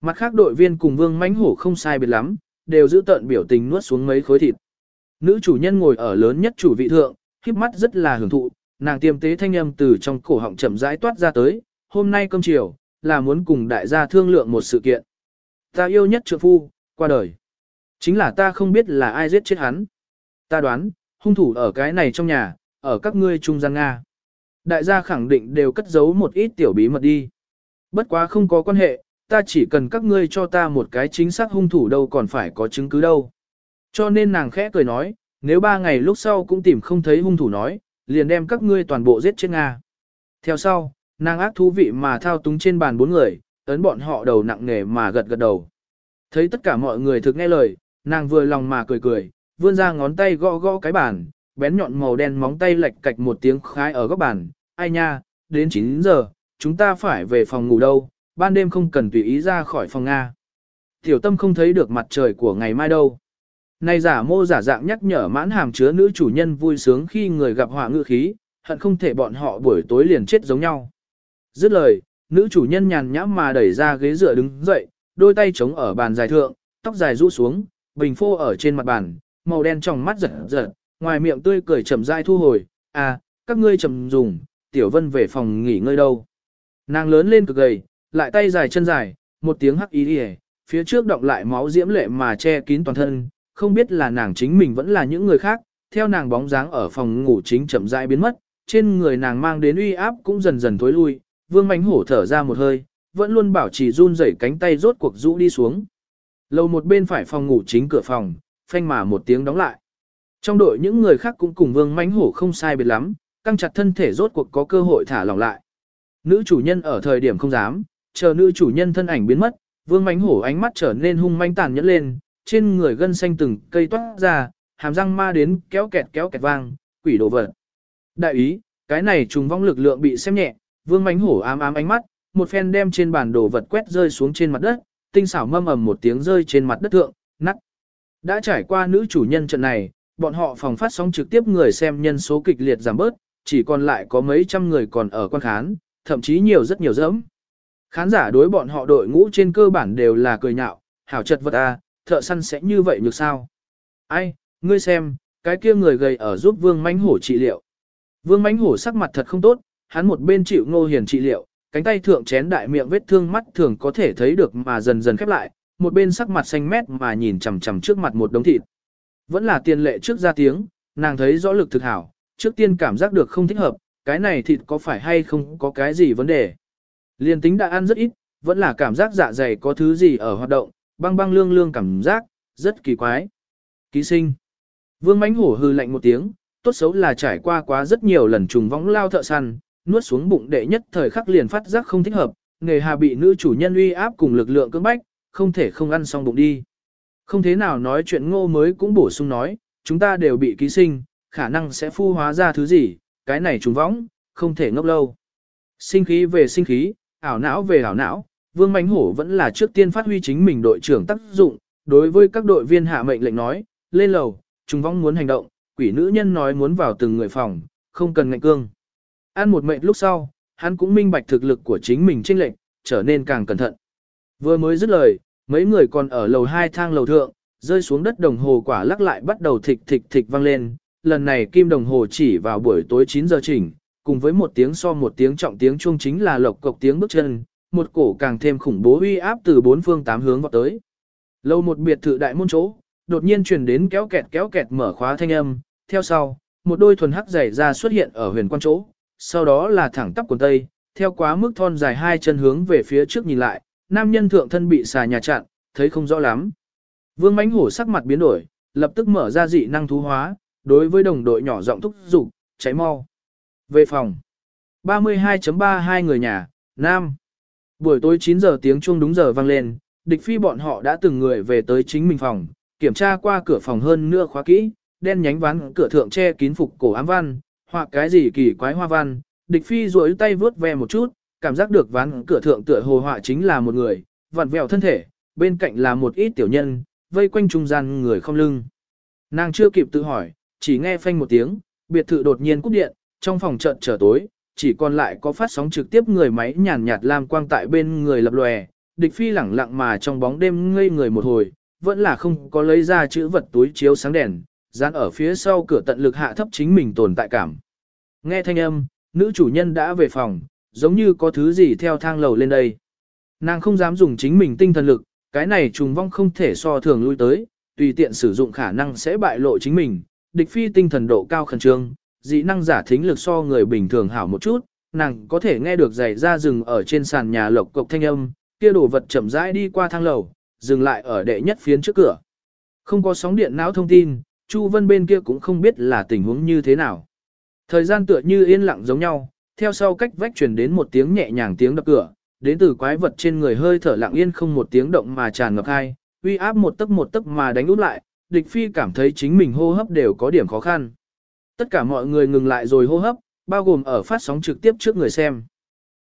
Mặt khác đội viên cùng vương mánh hổ không sai biệt lắm, đều giữ tận biểu tình nuốt xuống mấy khối thịt. Nữ chủ nhân ngồi ở lớn nhất chủ vị thượng, khiếp mắt rất là hưởng thụ, nàng tiêm tế thanh âm từ trong cổ họng chậm rãi toát ra tới, hôm nay cơm chiều, là muốn cùng đại gia thương lượng một sự kiện. Ta yêu nhất trượng phu, qua đời. Chính là ta không biết là ai giết chết hắn. Ta đoán, hung thủ ở cái này trong nhà, ở các ngươi trung gian Nga. Đại gia khẳng định đều cất giấu một ít tiểu bí mật đi. Bất quá không có quan hệ, ta chỉ cần các ngươi cho ta một cái chính xác hung thủ đâu còn phải có chứng cứ đâu. Cho nên nàng khẽ cười nói, nếu ba ngày lúc sau cũng tìm không thấy hung thủ nói, liền đem các ngươi toàn bộ giết chết Nga. Theo sau, nàng ác thú vị mà thao túng trên bàn bốn người, ấn bọn họ đầu nặng nề mà gật gật đầu. Thấy tất cả mọi người thực nghe lời, nàng vừa lòng mà cười cười, vươn ra ngón tay gõ gõ cái bàn, bén nhọn màu đen móng tay lệch cạch một tiếng khai ở góc bàn. Ai nha, đến 9 giờ, chúng ta phải về phòng ngủ đâu, ban đêm không cần tùy ý ra khỏi phòng Nga. Tiểu tâm không thấy được mặt trời của ngày mai đâu. Này giả mô giả dạng nhắc nhở mãn hàm chứa nữ chủ nhân vui sướng khi người gặp họa ngự khí, hận không thể bọn họ buổi tối liền chết giống nhau. Dứt lời, nữ chủ nhân nhàn nhãm mà đẩy ra ghế dựa đứng dậy, đôi tay chống ở bàn dài thượng, tóc dài rũ xuống, bình phô ở trên mặt bàn, màu đen trong mắt giật giật, ngoài miệng tươi cười chậm rãi thu hồi, à, các ngươi chậm dùng, tiểu vân về phòng nghỉ ngơi đâu. Nàng lớn lên cực gầy, lại tay dài chân dài, một tiếng hắc ý hề, phía trước động lại máu diễm lệ mà che kín toàn thân, không biết là nàng chính mình vẫn là những người khác, theo nàng bóng dáng ở phòng ngủ chính chậm rãi biến mất, trên người nàng mang đến uy áp cũng dần dần thối lui, vương mánh hổ thở ra một hơi, vẫn luôn bảo trì run rẩy cánh tay rốt cuộc rũ đi xuống. Lầu một bên phải phòng ngủ chính cửa phòng, phanh mà một tiếng đóng lại. Trong đội những người khác cũng cùng vương mánh hổ không sai biệt lắm, căng chặt thân thể rốt cuộc có cơ hội thả lỏng lại. Nữ chủ nhân ở thời điểm không dám, chờ nữ chủ nhân thân ảnh biến mất, vương mánh hổ ánh mắt trở nên hung manh tàn nhẫn lên, trên người gân xanh từng cây toát ra, hàm răng ma đến kéo kẹt kéo kẹt vang, quỷ đồ vật. Đại ý, cái này trùng vong lực lượng bị xem nhẹ, vương mánh hổ ám ám ánh mắt, một phen đem trên bản đồ vật quét rơi xuống trên mặt đất, tinh xảo mâm ầm một tiếng rơi trên mặt đất thượng, nắt. Đã trải qua nữ chủ nhân trận này, bọn họ phòng phát sóng trực tiếp người xem nhân số kịch liệt giảm bớt, chỉ còn lại có mấy trăm người còn ở quan khán, thậm chí nhiều rất nhiều dẫm. Khán giả đối bọn họ đội ngũ trên cơ bản đều là cười nhạo, hảo chật vật à? thợ săn sẽ như vậy được sao? Ai, ngươi xem, cái kia người gầy ở giúp vương mánh hổ trị liệu. Vương mánh hổ sắc mặt thật không tốt, hắn một bên chịu ngô hiền trị liệu, cánh tay thượng chén đại miệng vết thương mắt thường có thể thấy được mà dần dần khép lại, một bên sắc mặt xanh mét mà nhìn chằm chằm trước mặt một đống thịt. Vẫn là tiền lệ trước ra tiếng, nàng thấy rõ lực thực hảo, trước tiên cảm giác được không thích hợp, cái này thịt có phải hay không có cái gì vấn đề. Liên tính đã ăn rất ít, vẫn là cảm giác dạ dày có thứ gì ở hoạt động, băng băng lương lương cảm giác, rất kỳ quái. Ký sinh. Vương mãnh hổ hư lạnh một tiếng, tốt xấu là trải qua quá rất nhiều lần trùng vong lao thợ săn, nuốt xuống bụng đệ nhất thời khắc liền phát giác không thích hợp, nghề hà bị nữ chủ nhân uy áp cùng lực lượng cưỡng bách, không thể không ăn xong bụng đi. Không thế nào nói chuyện ngô mới cũng bổ sung nói, chúng ta đều bị ký sinh, khả năng sẽ phu hóa ra thứ gì, cái này trùng võng, không thể ngốc lâu. Sinh khí về sinh khí, ảo não về ảo não, Vương Mánh Hổ vẫn là trước tiên phát huy chính mình đội trưởng tác dụng, đối với các đội viên hạ mệnh lệnh nói, lên lầu, chúng vong muốn hành động, quỷ nữ nhân nói muốn vào từng người phòng, không cần ngạnh cương. Ăn một mệnh lúc sau, hắn cũng minh bạch thực lực của chính mình chênh lệnh, trở nên càng cẩn thận. Vừa mới dứt lời, mấy người còn ở lầu hai thang lầu thượng, rơi xuống đất đồng hồ quả lắc lại bắt đầu thịch thịch thịch vang lên, lần này kim đồng hồ chỉ vào buổi tối 9 giờ chỉnh, cùng với một tiếng so một tiếng trọng tiếng chuông chính là lộc cộc tiếng bước chân, một cổ càng thêm khủng bố uy áp từ bốn phương tám hướng vào tới. Lâu một biệt thự đại môn chỗ, đột nhiên truyền đến kéo kẹt kéo kẹt mở khóa thanh âm, theo sau, một đôi thuần hắc giày ra xuất hiện ở huyền quan chỗ, sau đó là thẳng tắp quần tây, theo quá mức thon dài hai chân hướng về phía trước nhìn lại, nam nhân thượng thân bị xà nhà chặn, thấy không rõ lắm. Vương mãnh hổ sắc mặt biến đổi, lập tức mở ra dị năng thú hóa, đối với đồng đội nhỏ giọng thúc giục, cháy mau. Về phòng. 32.32 người nhà, Nam. Buổi tối 9 giờ tiếng chuông đúng giờ vang lên, địch phi bọn họ đã từng người về tới chính mình phòng, kiểm tra qua cửa phòng hơn nửa khóa kỹ, đen nhánh ván cửa thượng che kín phục cổ ám văn, hoặc cái gì kỳ quái hoa văn, địch phi duỗi tay vướt ve một chút, cảm giác được ván cửa thượng tựa hồ họa chính là một người, vặn vẹo thân thể, bên cạnh là một ít tiểu nhân, vây quanh trung gian người không lưng. Nàng chưa kịp tự hỏi, chỉ nghe phanh một tiếng, biệt thự đột nhiên cúp điện, trong phòng trận trở tối, chỉ còn lại có phát sóng trực tiếp người máy nhàn nhạt lam quang tại bên người lập lòe, địch phi lẳng lặng mà trong bóng đêm ngây người một hồi, vẫn là không có lấy ra chữ vật túi chiếu sáng đèn, dán ở phía sau cửa tận lực hạ thấp chính mình tồn tại cảm. Nghe thanh âm, nữ chủ nhân đã về phòng, giống như có thứ gì theo thang lầu lên đây. Nàng không dám dùng chính mình tinh thần lực, cái này trùng vong không thể so thường lui tới, tùy tiện sử dụng khả năng sẽ bại lộ chính mình. Địch phi tinh thần độ cao khẩn trương, dị năng giả thính lực so người bình thường hảo một chút, nàng có thể nghe được giày ra rừng ở trên sàn nhà lộc cộc thanh âm, kia đồ vật chậm rãi đi qua thang lầu, dừng lại ở đệ nhất phiến trước cửa. Không có sóng điện não thông tin, Chu Vân bên kia cũng không biết là tình huống như thế nào. Thời gian tựa như yên lặng giống nhau, theo sau cách vách truyền đến một tiếng nhẹ nhàng tiếng đập cửa, đến từ quái vật trên người hơi thở lặng yên không một tiếng động mà tràn ngập hai, uy áp một tấc một tấc mà đánh út lại, địch phi cảm thấy chính mình hô hấp đều có điểm khó khăn. Tất cả mọi người ngừng lại rồi hô hấp, bao gồm ở phát sóng trực tiếp trước người xem.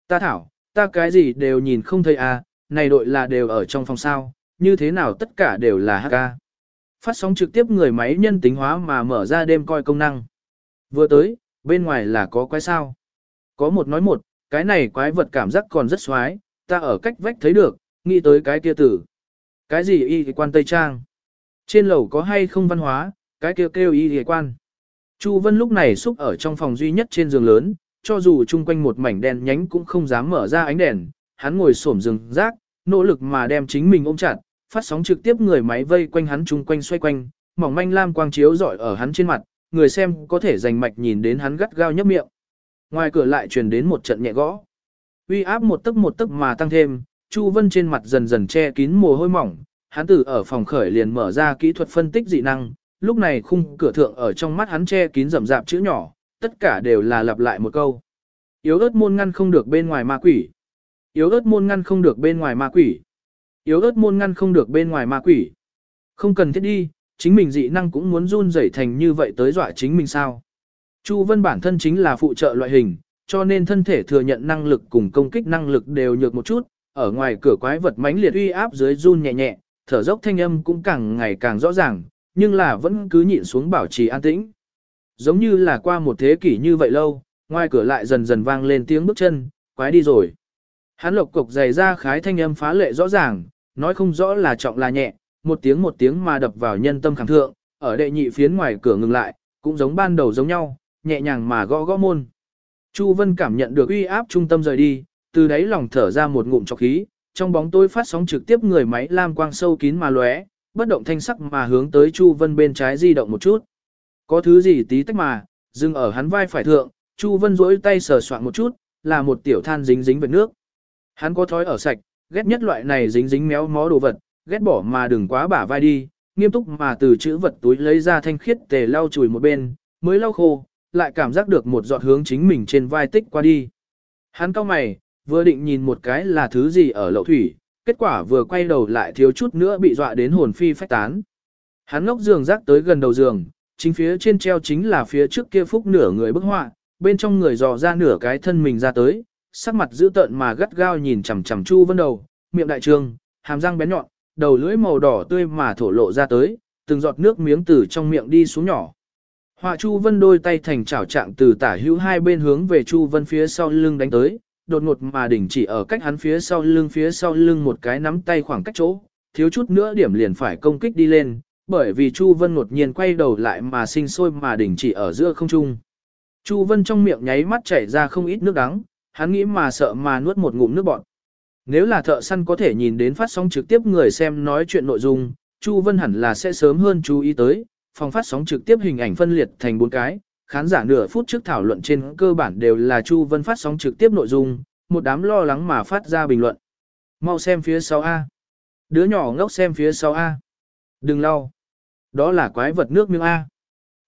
Ta thảo, ta cái gì đều nhìn không thấy à, này đội là đều ở trong phòng sao, như thế nào tất cả đều là HK. Phát sóng trực tiếp người máy nhân tính hóa mà mở ra đêm coi công năng. Vừa tới, bên ngoài là có quái sao. Có một nói một, cái này quái vật cảm giác còn rất xoái, ta ở cách vách thấy được, nghĩ tới cái kia tử. Cái gì y quan Tây Trang? Trên lầu có hay không văn hóa, cái kia kêu, kêu y quan. Chu Vân lúc này xúc ở trong phòng duy nhất trên giường lớn, cho dù chung quanh một mảnh đen nhánh cũng không dám mở ra ánh đèn, hắn ngồi xổm giường rác, nỗ lực mà đem chính mình ôm chặt, phát sóng trực tiếp người máy vây quanh hắn chung quanh xoay quanh, mỏng manh lam quang chiếu rọi ở hắn trên mặt, người xem có thể dành mạch nhìn đến hắn gắt gao nhấp miệng. Ngoài cửa lại truyền đến một trận nhẹ gõ. Uy áp một tấc một tấc mà tăng thêm, Chu Vân trên mặt dần dần che kín mồ hôi mỏng, hắn từ ở phòng khởi liền mở ra kỹ thuật phân tích dị năng, lúc này khung cửa thượng ở trong mắt hắn che kín rậm rạp chữ nhỏ, tất cả đều là lặp lại một câu. Yếu ớt môn ngăn không được bên ngoài ma quỷ. Yếu ớt môn ngăn không được bên ngoài ma quỷ. Yếu ớt môn ngăn không được bên ngoài ma quỷ. Không cần thiết đi, chính mình dị năng cũng muốn run rẩy thành như vậy tới dọa chính mình sao. Chu Vân bản thân chính là phụ trợ loại hình, cho nên thân thể thừa nhận năng lực cùng công kích năng lực đều nhược một chút, ở ngoài cửa quái vật mãnh liệt uy áp dưới run nhẹ nhẹ, thở dốc thanh âm cũng càng ngày càng rõ ràng, nhưng là vẫn cứ nhịn xuống bảo trì an tĩnh. Giống như là qua một thế kỷ như vậy lâu, ngoài cửa lại dần dần vang lên tiếng bước chân, quái đi rồi. Hắn lộc cục giày ra khái thanh âm phá lệ rõ ràng, nói không rõ là trọng là nhẹ, một tiếng một tiếng mà đập vào nhân tâm khẳng thượng, ở đệ nhị phiến ngoài cửa ngừng lại, cũng giống ban đầu giống nhau, nhẹ nhàng mà gõ gõ môn. Chu Vân cảm nhận được uy áp trung tâm rời đi, từ đấy lòng thở ra một ngụm trọc khí, trong bóng tối phát sóng trực tiếp người máy lam quang sâu kín mà lóe, bất động thanh sắc mà hướng tới Chu Vân bên trái di động một chút. Có thứ gì tí tách mà, dừng ở hắn vai phải thượng, Chu Vân duỗi tay sờ soạn một chút, là một tiểu than dính dính về nước. Hắn có thói ở sạch, ghét nhất loại này dính dính méo mó đồ vật, ghét bỏ mà đừng quá bả vai đi, nghiêm túc mà từ chữ vật túi lấy ra thanh khiết tề lau chùi một bên, mới lau khô, lại cảm giác được một giọt hướng chính mình trên vai tích qua đi. Hắn cau mày, vừa định nhìn một cái là thứ gì ở lậu thủy, kết quả vừa quay đầu lại thiếu chút nữa bị dọa đến hồn phi phách tán. Hắn ngốc giường rác tới gần đầu giường, chính phía trên treo chính là phía trước kia phúc nửa người bức họa, bên trong người dò ra nửa cái thân mình ra tới, sắc mặt dữ tợn mà gắt gao nhìn chằm chằm Chu Vân đầu, miệng đại trương, hàm răng bén nhọn, đầu lưỡi màu đỏ tươi mà thổ lộ ra tới, từng giọt nước miếng từ trong miệng đi xuống nhỏ. Họa Chu Vân đôi tay thành chảo trạng từ tả hữu hai bên hướng về Chu Vân phía sau lưng đánh tới, đột ngột mà đỉnh chỉ ở cách hắn phía sau lưng phía sau lưng một cái nắm tay khoảng cách chỗ, thiếu chút nữa điểm liền phải công kích đi lên, bởi vì Chu Vân đột nhiên quay đầu lại mà sinh sôi mà đỉnh chỉ ở giữa không trung. Chu Vân trong miệng nháy mắt chảy ra không ít nước đắng, hắn nghĩ mà sợ mà nuốt một ngụm nước bọt. Nếu là thợ săn có thể nhìn đến phát sóng trực tiếp người xem nói chuyện nội dung, Chu Vân hẳn là sẽ sớm hơn chú ý tới, phòng phát sóng trực tiếp hình ảnh phân liệt thành bốn cái, khán giả nửa phút trước thảo luận trên cơ bản đều là Chu Vân phát sóng trực tiếp nội dung, một đám lo lắng mà phát ra bình luận. Mau xem phía sau A. Đứa nhỏ ngốc xem phía sau A. Đừng lau. Đó là quái vật nước miếng A.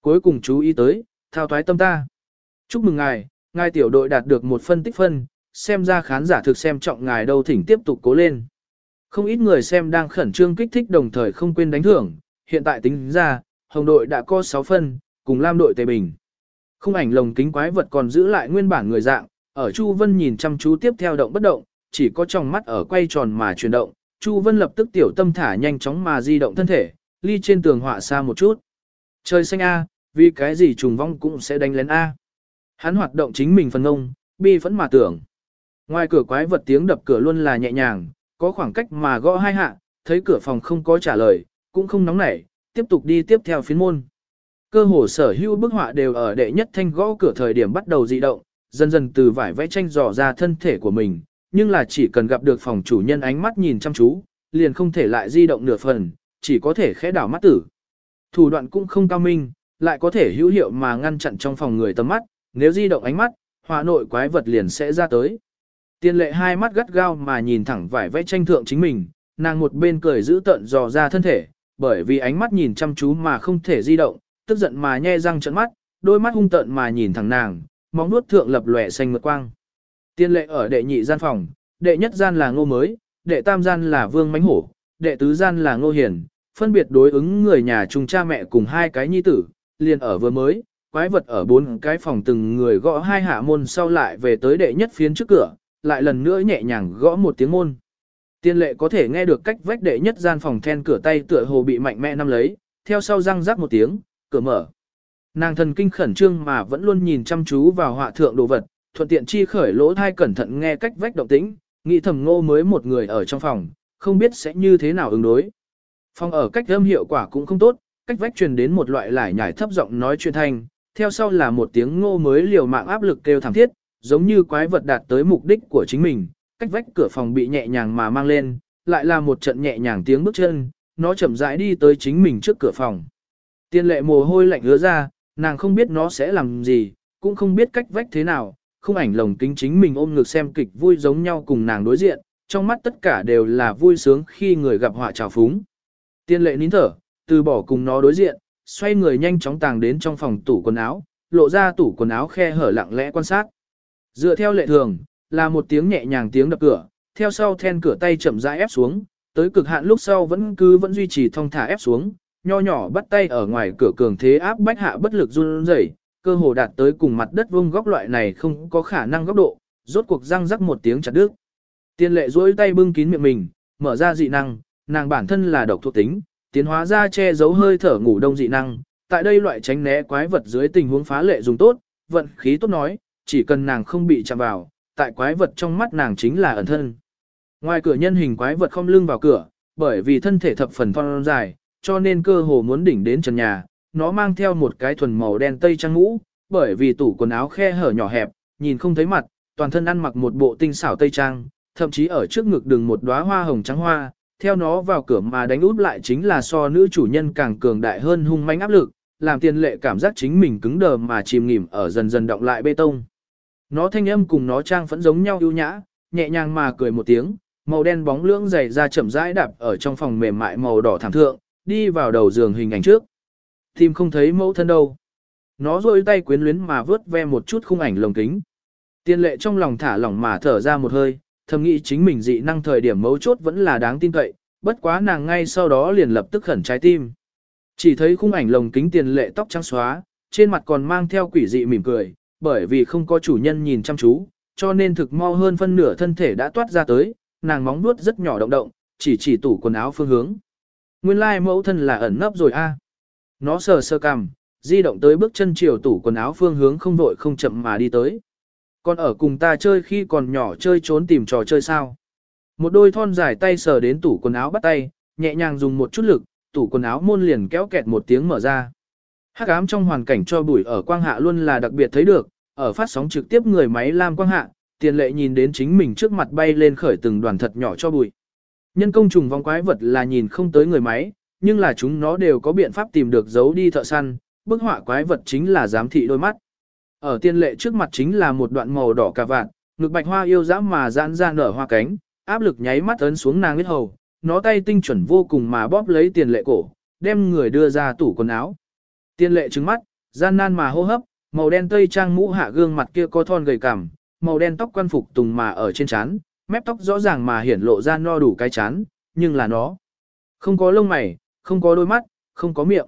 Cuối cùng chú ý tới, thao thoái tâm ta. Chúc mừng ngài, ngài tiểu đội đạt được một phân tích phân, xem ra khán giả thực xem trọng ngài đâu thỉnh tiếp tục cố lên. Không ít người xem đang khẩn trương kích thích đồng thời không quên đánh thưởng, hiện tại tính ra, hồng đội đã có 6 phân, cùng lam đội tề bình. Không ảnh lồng kính quái vật còn giữ lại nguyên bản người dạng, ở Chu Vân nhìn chăm chú tiếp theo động bất động, chỉ có trong mắt ở quay tròn mà chuyển động, Chu Vân lập tức tiểu tâm thả nhanh chóng mà di động thân thể, ly trên tường họa xa một chút. Trời xanh A, vì cái gì trùng vong cũng sẽ đánh lén A. Hắn hoạt động chính mình phần ngông, bi phẫn mà tưởng. Ngoài cửa quái vật tiếng đập cửa luôn là nhẹ nhàng, có khoảng cách mà gõ hai hạ, thấy cửa phòng không có trả lời, cũng không nóng nảy, tiếp tục đi tiếp theo phiến môn. Cơ hồ sở hữu bức họa đều ở đệ nhất thanh gõ cửa thời điểm bắt đầu dị động, dần dần từ vải vẽ tranh dò ra thân thể của mình, nhưng là chỉ cần gặp được phòng chủ nhân ánh mắt nhìn chăm chú, liền không thể lại di động nửa phần, chỉ có thể khẽ đảo mắt tử. Thủ đoạn cũng không cao minh, lại có thể hữu hiệu mà ngăn chặn trong phòng người tầm mắt, nếu di động ánh mắt, họa nội quái vật liền sẽ ra tới. Tiên lệ hai mắt gắt gao mà nhìn thẳng vải vẽ tranh thượng chính mình, nàng một bên cười giữ tận dò ra thân thể, bởi vì ánh mắt nhìn chăm chú mà không thể di động, tức giận mà nhe răng trợn mắt, đôi mắt hung tợn mà nhìn thẳng nàng, móng nuốt thượng lập lòe xanh mượt quang. Tiên lệ ở đệ nhị gian phòng, đệ nhất gian là ngô mới, đệ tam gian là vương mánh hổ, đệ tứ gian là ngô hiền, phân biệt đối ứng người nhà chung cha mẹ cùng hai cái nhi tử, liền ở vừa mới, quái vật ở bốn cái phòng từng người gõ hai hạ môn sau lại về tới đệ nhất phiến trước cửa, lại lần nữa nhẹ nhàng gõ một tiếng môn. Tiên lệ có thể nghe được cách vách đệ nhất gian phòng then cửa tay tựa hồ bị mạnh mẽ nắm lấy, theo sau răng rắc một tiếng, cửa mở. Nàng thần kinh khẩn trương mà vẫn luôn nhìn chăm chú vào họa thượng đồ vật, thuận tiện chi khởi lỗ thai cẩn thận nghe cách vách động tĩnh, nghĩ thầm ngô mới một người ở trong phòng, không biết sẽ như thế nào ứng đối. Phòng ở cách âm hiệu quả cũng không tốt, cách vách truyền đến một loại lải nhải thấp giọng nói chuyện thanh, theo sau là một tiếng ngô mới liều mạng áp lực kêu thảm thiết, giống như quái vật đạt tới mục đích của chính mình, cách vách cửa phòng bị nhẹ nhàng mà mang lên, lại là một trận nhẹ nhàng tiếng bước chân, nó chậm rãi đi tới chính mình trước cửa phòng. Tiên lệ mồ hôi lạnh hứa ra, nàng không biết nó sẽ làm gì, cũng không biết cách vách thế nào, không ảnh lồng kính chính mình ôm ngực xem kịch vui giống nhau cùng nàng đối diện, trong mắt tất cả đều là vui sướng khi người gặp họa trào phúng. Tiên lệ nín thở, từ bỏ cùng nó đối diện, xoay người nhanh chóng tàng đến trong phòng tủ quần áo, lộ ra tủ quần áo khe hở lặng lẽ quan sát. Dựa theo lệ thường, là một tiếng nhẹ nhàng tiếng đập cửa, theo sau then cửa tay chậm rãi ép xuống, tới cực hạn lúc sau vẫn cứ vẫn duy trì thong thả ép xuống, nho nhỏ bắt tay ở ngoài cửa cường thế áp bách hạ bất lực run rẩy, cơ hồ đạt tới cùng mặt đất vung góc loại này không có khả năng góc độ, rốt cuộc răng rắc một tiếng chặt đứt. Tiên lệ duỗi tay bưng kín miệng mình, mở ra dị năng, nàng bản thân là độc thuộc tính, tiến hóa ra che giấu hơi thở ngủ đông dị năng, tại đây loại tránh né quái vật dưới tình huống phá lệ dùng tốt, vận khí tốt nói, chỉ cần nàng không bị chạm vào, tại quái vật trong mắt nàng chính là ẩn thân. Ngoài cửa nhân hình quái vật không lưng vào cửa, bởi vì thân thể thập phần thon dài, cho nên cơ hồ muốn đỉnh đến trần nhà, nó mang theo một cái thuần màu đen tây trang ngũ, bởi vì tủ quần áo khe hở nhỏ hẹp, nhìn không thấy mặt, toàn thân ăn mặc một bộ tinh xảo tây trang, thậm chí ở trước ngực đường một đóa hoa hồng trắng hoa, theo nó vào cửa mà đánh út lại chính là so nữ chủ nhân càng cường đại hơn hung manh áp lực, làm tiền lệ cảm giác chính mình cứng đờ mà chìm nghỉm ở dần dần động lại bê tông. Nó thanh âm cùng nó trang phẫn giống nhau ưu nhã, nhẹ nhàng mà cười một tiếng, màu đen bóng lưỡng dày ra chậm rãi đạp ở trong phòng mềm mại màu đỏ thảm thượng, đi vào đầu giường hình ảnh trước. Tìm không thấy mẫu thân đâu. Nó rôi tay quyến luyến mà vớt ve một chút khung ảnh lồng kính. Tiên lệ trong lòng thả lỏng mà thở ra một hơi, thầm nghĩ chính mình dị năng thời điểm mấu chốt vẫn là đáng tin cậy, bất quá nàng ngay sau đó liền lập tức khẩn trái tim. Chỉ thấy khung ảnh lồng kính tiền lệ tóc trắng xóa, trên mặt còn mang theo quỷ dị mỉm cười, bởi vì không có chủ nhân nhìn chăm chú, cho nên thực mau hơn phân nửa thân thể đã toát ra tới, nàng móng vuốt rất nhỏ động động, chỉ chỉ tủ quần áo phương hướng. Nguyên lai mẫu thân là ẩn nấp rồi a. Nó sờ sơ cằm, di động tới bước chân chiều tủ quần áo phương hướng không vội không chậm mà đi tới. Còn ở cùng ta chơi khi còn nhỏ chơi trốn tìm trò chơi sao. Một đôi thon dài tay sờ đến tủ quần áo bắt tay, nhẹ nhàng dùng một chút lực, tủ quần áo môn liền kéo kẹt một tiếng mở ra. Hắc ám trong hoàn cảnh cho bụi ở quang hạ luôn là đặc biệt thấy được, ở phát sóng trực tiếp người máy lam quang hạ, tiền lệ nhìn đến chính mình trước mặt bay lên khởi từng đoàn thật nhỏ cho bụi. Nhân công trùng vong quái vật là nhìn không tới người máy, nhưng là chúng nó đều có biện pháp tìm được giấu đi thợ săn, bức họa quái vật chính là giám thị đôi mắt. Ở tiên lệ trước mặt chính là một đoạn màu đỏ cà vạn, ngực bạch hoa yêu dã mà giãn ra nở hoa cánh, áp lực nháy mắt ấn xuống nàng huyết hầu, nó tay tinh chuẩn vô cùng mà bóp lấy tiền lệ cổ, đem người đưa ra tủ quần áo. Tiên lệ trừng mắt, gian nan mà hô hấp, màu đen tây trang mũ hạ gương mặt kia có thon gầy cảm, màu đen tóc quan phục tùng mà ở trên trán, mép tóc rõ ràng mà hiển lộ ra no đủ cái chán, nhưng là nó. Không có lông mày, không có đôi mắt, không có miệng.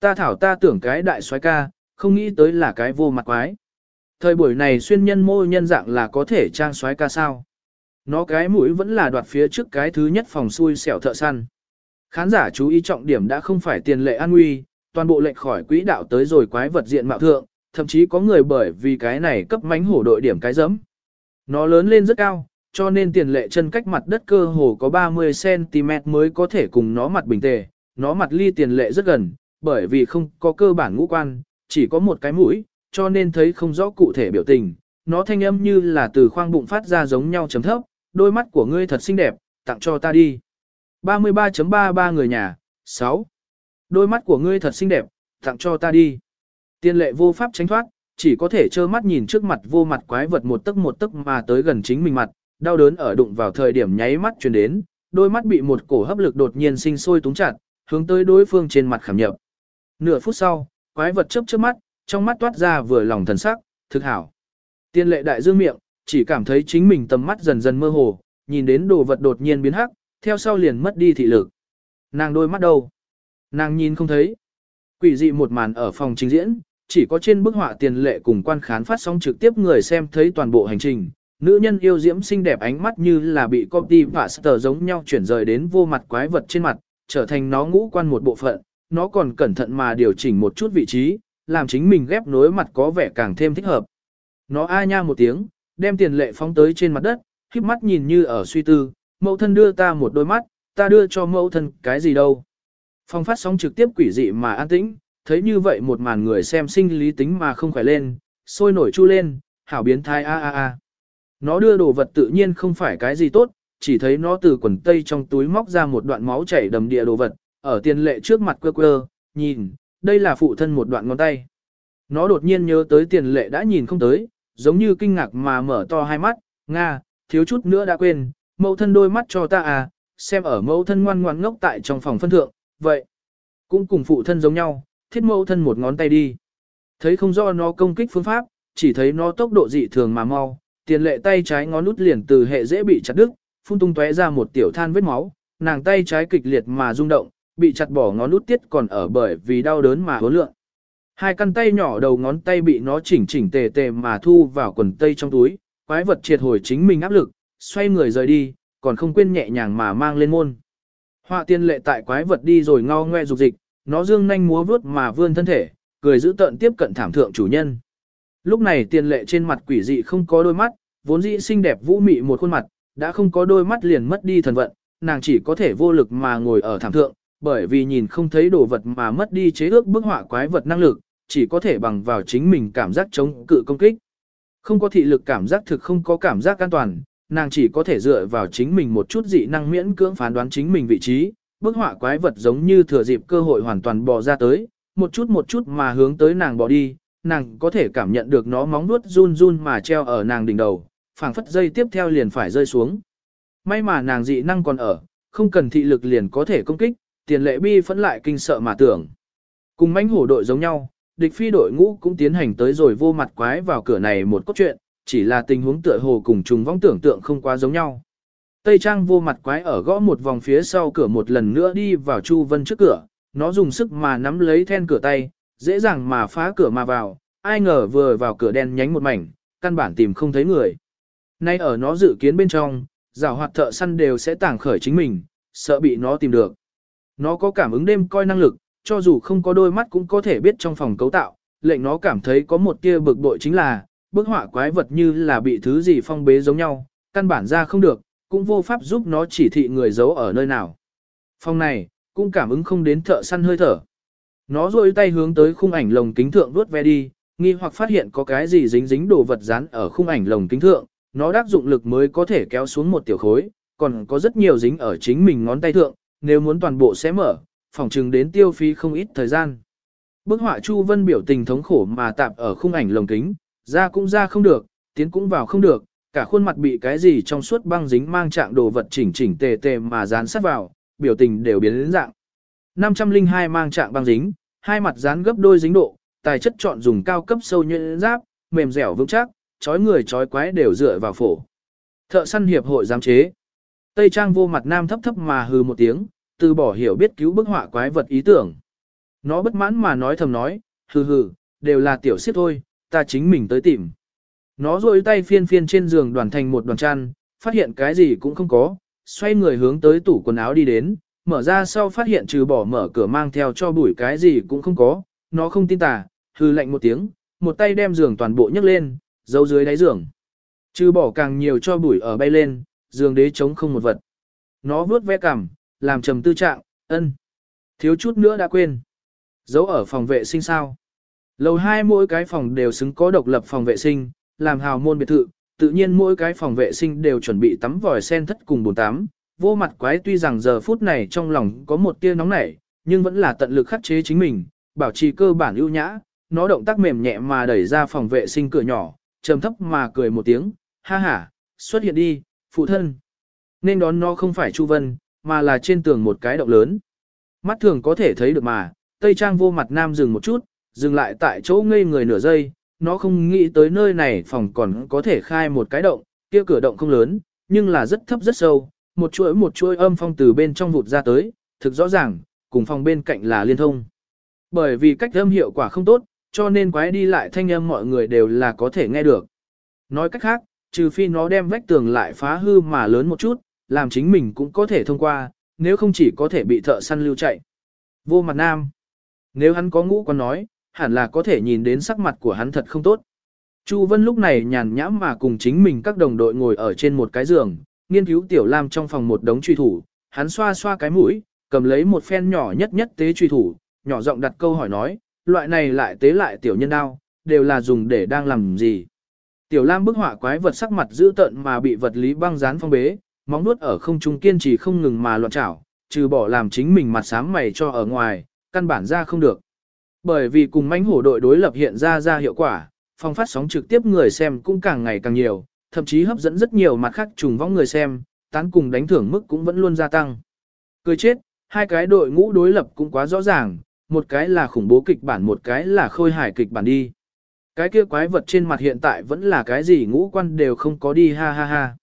Ta thảo ta tưởng cái đại soái ca, không nghĩ tới là cái vô mặt quái. Thời buổi này xuyên nhân mô nhân dạng là có thể trang soái ca sao. Nó cái mũi vẫn là đoạt phía trước cái thứ nhất phòng xui xẻo thợ săn. Khán giả chú ý trọng điểm đã không phải tiền lệ an nguy, toàn bộ lệnh khỏi quỹ đạo tới rồi quái vật diện mạo thượng, thậm chí có người bởi vì cái này cấp mánh hổ đội điểm cái dẫm. Nó lớn lên rất cao, cho nên tiền lệ chân cách mặt đất cơ hồ có 30cm mới có thể cùng nó mặt bình tề, nó mặt ly tiền lệ rất gần, bởi vì không có cơ bản ngũ quan, chỉ có một cái mũi, cho nên thấy không rõ cụ thể biểu tình, nó thanh âm như là từ khoang bụng phát ra giống nhau chấm thấp, đôi mắt của ngươi thật xinh đẹp, tặng cho ta đi. 33.33 người nhà, 6. Đôi mắt của ngươi thật xinh đẹp, tặng cho ta đi. Tiên lệ vô pháp tránh thoát, chỉ có thể trơ mắt nhìn trước mặt vô mặt quái vật một tấc một tấc mà tới gần chính mình mặt, đau đớn ở đụng vào thời điểm nháy mắt truyền đến, đôi mắt bị một cổ hấp lực đột nhiên sinh sôi túng chặt, hướng tới đối phương trên mặt khảm nhập. Nửa phút sau, quái vật chớp chớp mắt, trong mắt toát ra vừa lòng thần sắc, thực hảo. Tiên lệ đại dương miệng, chỉ cảm thấy chính mình tầm mắt dần dần mơ hồ, nhìn đến đồ vật đột nhiên biến hắc, theo sau liền mất đi thị lực. Nàng đôi mắt đâu? Nàng nhìn không thấy. Quỷ dị một màn ở phòng trình diễn, chỉ có trên bức họa tiền lệ cùng quan khán phát sóng trực tiếp người xem thấy toàn bộ hành trình. Nữ nhân yêu diễm xinh đẹp ánh mắt như là bị copy và sờ giống nhau chuyển rời đến vô mặt quái vật trên mặt, trở thành nó ngũ quan một bộ phận, nó còn cẩn thận mà điều chỉnh một chút vị trí, làm chính mình ghép nối mặt có vẻ càng thêm thích hợp. Nó a nha một tiếng, đem tiền lệ phóng tới trên mặt đất, khiếp mắt nhìn như ở suy tư, mẫu thân đưa ta một đôi mắt, ta đưa cho mẫu thân cái gì đâu. Phong phát sóng trực tiếp quỷ dị mà an tĩnh, thấy như vậy một màn người xem sinh lý tính mà không khỏe lên, sôi nổi chu lên, hảo biến thai a a a. Nó đưa đồ vật tự nhiên không phải cái gì tốt, chỉ thấy nó từ quần tây trong túi móc ra một đoạn máu chảy đầm địa đồ vật, ở tiền lệ trước mặt quơ quơ, nhìn, đây là phụ thân một đoạn ngón tay. Nó đột nhiên nhớ tới tiền lệ đã nhìn không tới, giống như kinh ngạc mà mở to hai mắt, Nga, thiếu chút nữa đã quên, mẫu thân đôi mắt cho ta à, xem ở mẫu thân ngoan ngoan ngốc tại trong phòng phân thượng, vậy, cũng cùng phụ thân giống nhau, thiết mẫu thân một ngón tay đi. Thấy không do nó công kích phương pháp, chỉ thấy nó tốc độ dị thường mà mau, tiền lệ tay trái ngón út liền từ hệ dễ bị chặt đứt, phun tung tóe ra một tiểu than vết máu, nàng tay trái kịch liệt mà rung động, bị chặt bỏ ngón út tiết còn ở bởi vì đau đớn mà hối lượng. Hai căn tay nhỏ đầu ngón tay bị nó chỉnh chỉnh tề tề mà thu vào quần tây trong túi, quái vật triệt hồi chính mình áp lực, xoay người rời đi, còn không quên nhẹ nhàng mà mang lên môn. Họa tiên lệ tại quái vật đi rồi ngao ngoe dục dịch, nó dương nhanh múa vướt mà vươn thân thể, cười giữ tận tiếp cận thảm thượng chủ nhân. Lúc này tiền lệ trên mặt quỷ dị không có đôi mắt, vốn dĩ xinh đẹp vũ mị một khuôn mặt, đã không có đôi mắt liền mất đi thần vận, nàng chỉ có thể vô lực mà ngồi ở thảm thượng, bởi vì nhìn không thấy đồ vật mà mất đi chế ước bức họa quái vật năng lực, chỉ có thể bằng vào chính mình cảm giác chống cự công kích. Không có thị lực cảm giác thực không có cảm giác an toàn, nàng chỉ có thể dựa vào chính mình một chút dị năng miễn cưỡng phán đoán chính mình vị trí, bức họa quái vật giống như thừa dịp cơ hội hoàn toàn bò ra tới, một chút một chút mà hướng tới nàng bò đi, nàng có thể cảm nhận được nó móng nuốt run run mà treo ở nàng đỉnh đầu, phảng phất dây tiếp theo liền phải rơi xuống. May mà nàng dị năng còn ở, không cần thị lực liền có thể công kích, tiền lệ bi phẫn lại kinh sợ mà tưởng. Cùng mãnh hổ đội giống nhau, địch phi đội ngũ cũng tiến hành tới rồi vô mặt quái vào cửa này một cốt truyện, chỉ là tình huống tựa hồ cùng trùng vong tưởng tượng không quá giống nhau. Tây Trang vô mặt quái ở gõ một vòng phía sau cửa một lần nữa đi vào Chu Vân trước cửa, nó dùng sức mà nắm lấy then cửa tay, dễ dàng mà phá cửa mà vào, ai ngờ vừa vào cửa đen nhánh một mảnh, căn bản tìm không thấy người. Nay ở nó dự kiến bên trong, rào hoạt thợ săn đều sẽ tàng khởi chính mình, sợ bị nó tìm được. Nó có cảm ứng đêm coi năng lực, cho dù không có đôi mắt cũng có thể biết trong phòng cấu tạo, lệnh nó cảm thấy có một tia bực bội chính là, bức họa quái vật như là bị thứ gì phong bế giống nhau, căn bản ra không được, cũng vô pháp giúp nó chỉ thị người giấu ở nơi nào. Phòng này, cũng cảm ứng không đến thợ săn hơi thở. Nó rôi tay hướng tới khung ảnh lồng kính thượng vuốt ve đi, nghi hoặc phát hiện có cái gì dính dính đồ vật dán ở khung ảnh lồng kính thượng, nó đắc dụng lực mới có thể kéo xuống một tiểu khối, còn có rất nhiều dính ở chính mình ngón tay thượng, nếu muốn toàn bộ sẽ mở, phòng trừng đến tiêu phí không ít thời gian. Bức họa Chu Vân biểu tình thống khổ mà tạp ở khung ảnh lồng kính, ra cũng ra không được, tiến cũng vào không được, cả khuôn mặt bị cái gì trong suốt băng dính mang trạng đồ vật chỉnh chỉnh tề tề mà dán sát vào, biểu tình đều biến đến dạng. 502 mang trạng băng dính, hai mặt dán gấp đôi dính độ, tài chất chọn dùng cao cấp sâu nhuyễn giáp, mềm dẻo vững chắc, chói người chói quái đều dựa vào phổ. Thợ săn hiệp hội giám chế. Tây Trang vô mặt nam thấp thấp mà hừ một tiếng, từ bỏ hiểu biết cứu bức họa quái vật ý tưởng. Nó bất mãn mà nói thầm nói, hừ hừ, đều là tiểu siết thôi, ta chính mình tới tìm. Nó rôi tay phiên phiên trên giường đoàn thành một đoàn chăn, phát hiện cái gì cũng không có, xoay người hướng tới tủ quần áo đi đến, mở ra sau phát hiện trừ bỏ mở cửa mang theo cho bụi cái gì cũng không có, nó không tin tà, hư lạnh một tiếng, một tay đem giường toàn bộ nhấc lên, giấu dưới đáy giường. Trừ bỏ càng nhiều cho bụi ở bay lên, giường đế trống không một vật. Nó vướt vẽ cằm, làm trầm tư trạng, ân. Thiếu chút nữa đã quên. Giấu ở phòng vệ sinh sao. Lầu hai mỗi cái phòng đều xứng có độc lập phòng vệ sinh, làm hào môn biệt thự, tự nhiên mỗi cái phòng vệ sinh đều chuẩn bị tắm vòi sen thất cùng bồn tắm. Vô mặt quái tuy rằng giờ phút này trong lòng có một tia nóng nảy, nhưng vẫn là tận lực khắc chế chính mình, bảo trì cơ bản ưu nhã, nó động tác mềm nhẹ mà đẩy ra phòng vệ sinh cửa nhỏ, trầm thấp mà cười một tiếng, ha ha, xuất hiện đi, phụ thân. Nên đón nó không phải Chu Vân, mà là trên tường một cái động lớn. Mắt thường có thể thấy được mà, Tây Trang vô mặt nam dừng một chút, dừng lại tại chỗ ngây người nửa giây, nó không nghĩ tới nơi này phòng còn có thể khai một cái động, kia cửa động không lớn, nhưng là rất thấp rất sâu, một chuỗi một chuỗi âm phong từ bên trong vụt ra tới, thực rõ ràng, cùng phòng bên cạnh là liên thông. Bởi vì cách âm hiệu quả không tốt, cho nên quái đi lại thanh âm mọi người đều là có thể nghe được. Nói cách khác, trừ phi nó đem vách tường lại phá hư mà lớn một chút, làm chính mình cũng có thể thông qua, nếu không chỉ có thể bị thợ săn lưu chạy. Vô mặt nam. Nếu hắn có ngũ quan nói, hẳn là có thể nhìn đến sắc mặt của hắn thật không tốt. Chu Vân lúc này nhàn nhãm mà cùng chính mình các đồng đội ngồi ở trên một cái giường, nghiên cứu tiểu lam trong phòng một đống truy thủ, hắn xoa xoa cái mũi, cầm lấy một phen nhỏ nhất nhất tế truy thủ, nhỏ giọng đặt câu hỏi nói, loại này lại tế lại tiểu nhân đao, đều là dùng để đang làm gì. Tiểu lam bức họa quái vật sắc mặt dữ tợn mà bị vật lý băng dán phong bế, móng nuốt ở không trung kiên trì không ngừng mà loạn chảo, trừ bỏ làm chính mình mặt sáng mày cho ở ngoài, căn bản ra không được. Bởi vì cùng mãnh hổ đội đối lập hiện ra ra hiệu quả, phong phát sóng trực tiếp người xem cũng càng ngày càng nhiều, thậm chí hấp dẫn rất nhiều mặt khác trùng vong người xem, tán cùng đánh thưởng mức cũng vẫn luôn gia tăng. Cười chết, hai cái đội ngũ đối lập cũng quá rõ ràng, một cái là khủng bố kịch bản một cái là khôi hài kịch bản đi. Cái kia quái vật trên mặt hiện tại vẫn là cái gì ngũ quan đều không có đi ha ha ha.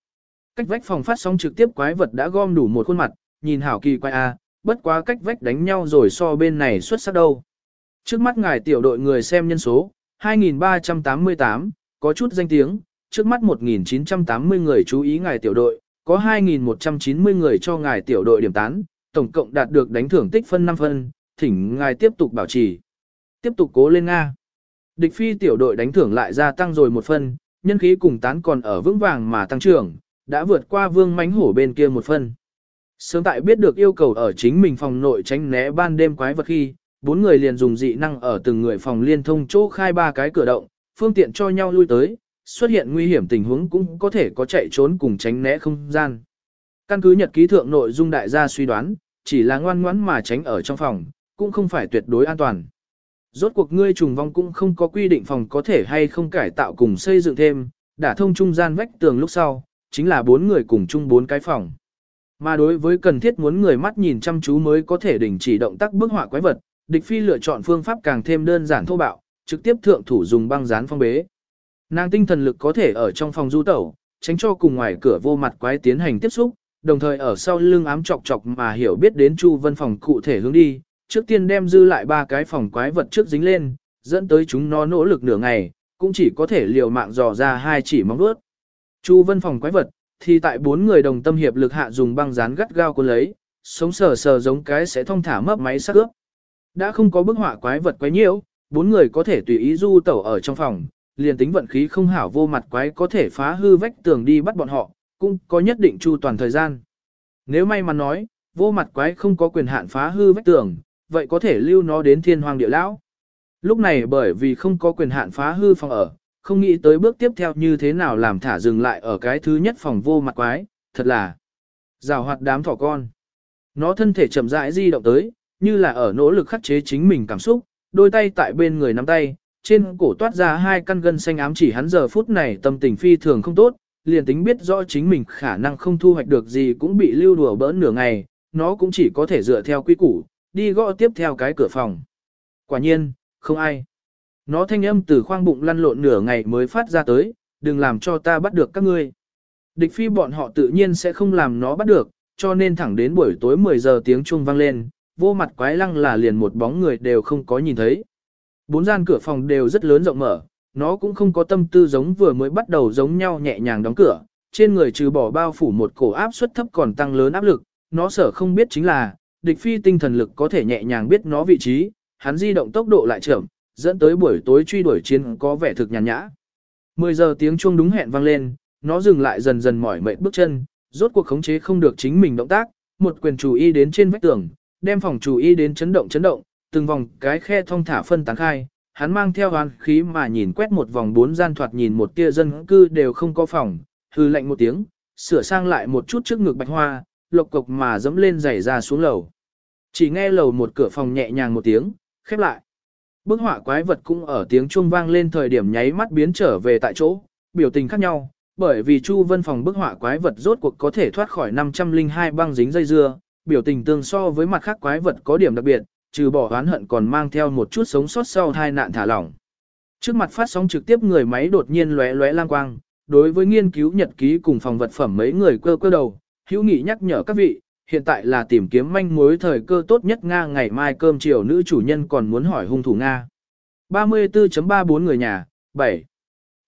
Cách vách phòng phát sóng trực tiếp quái vật đã gom đủ một khuôn mặt, nhìn hảo kỳ quái a, bất quá cách vách đánh nhau rồi so bên này xuất sắc đâu. Trước mắt ngài tiểu đội người xem nhân số, 2.388, có chút danh tiếng, trước mắt 1.980 người chú ý ngài tiểu đội, có 2.190 người cho ngài tiểu đội điểm tán, tổng cộng đạt được đánh thưởng tích phân 5 phân, thỉnh ngài tiếp tục bảo trì. Tiếp tục cố lên Nga. Địch phi tiểu đội đánh thưởng lại gia tăng rồi một phân, nhân khí cùng tán còn ở vững vàng mà tăng trưởng, đã vượt qua vương mánh hổ bên kia một phân. Sớm tại biết được yêu cầu ở chính mình phòng nội tránh né ban đêm quái vật khi, bốn người liền dùng dị năng ở từng người phòng liên thông chỗ khai ba cái cửa động, phương tiện cho nhau lui tới, xuất hiện nguy hiểm tình huống cũng có thể có chạy trốn cùng tránh né không gian. Căn cứ nhật ký thượng nội dung đại gia suy đoán, chỉ là ngoan ngoãn mà tránh ở trong phòng, cũng không phải tuyệt đối an toàn. Rốt cuộc ngươi trùng vong cũng không có quy định phòng có thể hay không cải tạo cùng xây dựng thêm, đã thông trung gian vách tường lúc sau, chính là bốn người cùng chung bốn cái phòng. Mà đối với cần thiết muốn người mắt nhìn chăm chú mới có thể đình chỉ động tác bức họa quái vật, địch phi lựa chọn phương pháp càng thêm đơn giản thô bạo, trực tiếp thượng thủ dùng băng dán phong bế. Nàng tinh thần lực có thể ở trong phòng du tẩu, tránh cho cùng ngoài cửa vô mặt quái tiến hành tiếp xúc, đồng thời ở sau lưng ám chọc chọc mà hiểu biết đến Chu Vân phòng cụ thể hướng đi, trước tiên đem dư lại ba cái phòng quái vật trước dính lên, dẫn tới chúng nó nỗ lực nửa ngày, cũng chỉ có thể liều mạng dò ra hai chỉ móng vuốt. Chu Vân phòng quái vật, thì tại bốn người đồng tâm hiệp lực hạ dùng băng dán gắt gao cuốn lấy, sống sờ sờ giống cái sẽ thông thả mấp máy sắc ướp. Đã không có bức họa quái vật quái nhiễu, bốn người có thể tùy ý du tẩu ở trong phòng, liền tính vận khí không hảo vô mặt quái có thể phá hư vách tường đi bắt bọn họ, cũng có nhất định chu toàn thời gian. Nếu may mắn nói, vô mặt quái không có quyền hạn phá hư vách tường, vậy có thể lưu nó đến thiên hoàng địa lão. Lúc này bởi vì không có quyền hạn phá hư phòng ở, không nghĩ tới bước tiếp theo như thế nào làm thả dừng lại ở cái thứ nhất phòng vô mặt quái, thật là rào hoạt đám thỏ con. Nó thân thể chậm rãi di động tới, như là ở nỗ lực khắc chế chính mình cảm xúc, đôi tay tại bên người nắm tay, trên cổ toát ra hai căn gân xanh ám chỉ hắn giờ phút này tâm tình phi thường không tốt, liền tính biết rõ chính mình khả năng không thu hoạch được gì cũng bị lưu đùa bỡn nửa ngày, nó cũng chỉ có thể dựa theo quy củ, đi gõ tiếp theo cái cửa phòng. Quả nhiên, không ai. Nó thanh âm từ khoang bụng lăn lộn nửa ngày mới phát ra tới, đừng làm cho ta bắt được các ngươi. Địch phi bọn họ tự nhiên sẽ không làm nó bắt được, cho nên thẳng đến buổi tối 10 giờ tiếng chuông vang lên, vô mặt quái lăng là liền một bóng người đều không có nhìn thấy. Bốn gian cửa phòng đều rất lớn rộng mở, nó cũng không có tâm tư giống vừa mới bắt đầu giống nhau nhẹ nhàng đóng cửa, trên người trừ bỏ bao phủ một cổ áp suất thấp còn tăng lớn áp lực, nó sở không biết chính là, địch phi tinh thần lực có thể nhẹ nhàng biết nó vị trí, hắn di động tốc độ lại chậm, dẫn tới buổi tối truy đuổi chiến có vẻ thực nhàn nhã. 10 giờ tiếng chuông đúng hẹn vang lên, nó dừng lại dần dần mỏi mệt bước chân, rốt cuộc khống chế không được chính mình động tác, một quyền chủ y đến trên vách tường, đem phòng chủ y đến chấn động chấn động, từng vòng cái khe thông thả phân tán khai, hắn mang theo hoàn khí mà nhìn quét một vòng bốn gian thoạt nhìn một tia dân cư đều không có phòng, hư lạnh một tiếng, sửa sang lại một chút trước ngực bạch hoa, lộc cục mà dẫm lên giày ra xuống lầu. Chỉ nghe lầu một cửa phòng nhẹ nhàng một tiếng, khép lại. Bức họa quái vật cũng ở tiếng chuông vang lên thời điểm nháy mắt biến trở về tại chỗ, biểu tình khác nhau, bởi vì Chu Vân phòng bức họa quái vật rốt cuộc có thể thoát khỏi 502 băng dính dây dưa, biểu tình tương so với mặt khác quái vật có điểm đặc biệt, trừ bỏ oán hận còn mang theo một chút sống sót sau hai nạn thả lỏng. Trước mặt phát sóng trực tiếp người máy đột nhiên lóe lóe lang quang, đối với nghiên cứu nhật ký cùng phòng vật phẩm mấy người quơ quơ đầu, hữu nghị nhắc nhở các vị, hiện tại là tìm kiếm manh mối thời cơ tốt nhất Nga ngày mai cơm chiều nữ chủ nhân còn muốn hỏi hung thủ Nga. 34.34 người nhà, 7.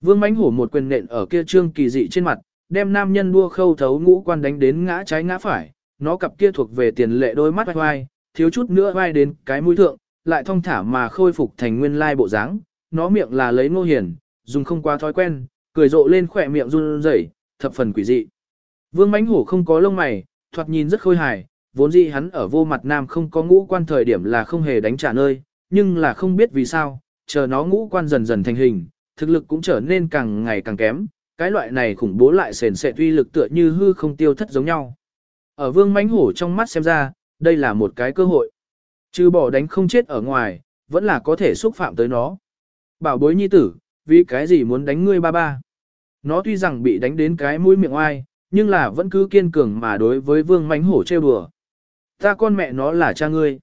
Vương mãnh hổ một quyền nện ở kia trương kỳ dị trên mặt, đem nam nhân đua khâu thấu ngũ quan đánh đến ngã trái ngã phải, nó cặp kia thuộc về tiền lệ đôi mắt vai, thiếu chút nữa vai đến cái mũi thượng, lại thong thả mà khôi phục thành nguyên lai bộ dáng, nó miệng là lấy ngô hiền, dùng không quá thói quen, cười rộ lên khỏe miệng run rẩy, thập phần quỷ dị. Vương mãnh hổ không có lông mày, thoạt nhìn rất khôi hài, vốn dĩ hắn ở vô mặt nam không có ngũ quan thời điểm là không hề đánh trả nơi, nhưng là không biết vì sao, chờ nó ngũ quan dần dần thành hình, thực lực cũng trở nên càng ngày càng kém, cái loại này khủng bố lại sền sệt uy lực tựa như hư không tiêu thất giống nhau. Ở vương mãnh hổ trong mắt xem ra, đây là một cái cơ hội. Trừ bỏ đánh không chết ở ngoài, vẫn là có thể xúc phạm tới nó. Bảo bối nhi tử, vì cái gì muốn đánh ngươi ba ba? Nó tuy rằng bị đánh đến cái mũi miệng oai, nhưng là vẫn cứ kiên cường mà đối với vương mãnh hổ trêu đùa. Ta con mẹ nó là cha ngươi.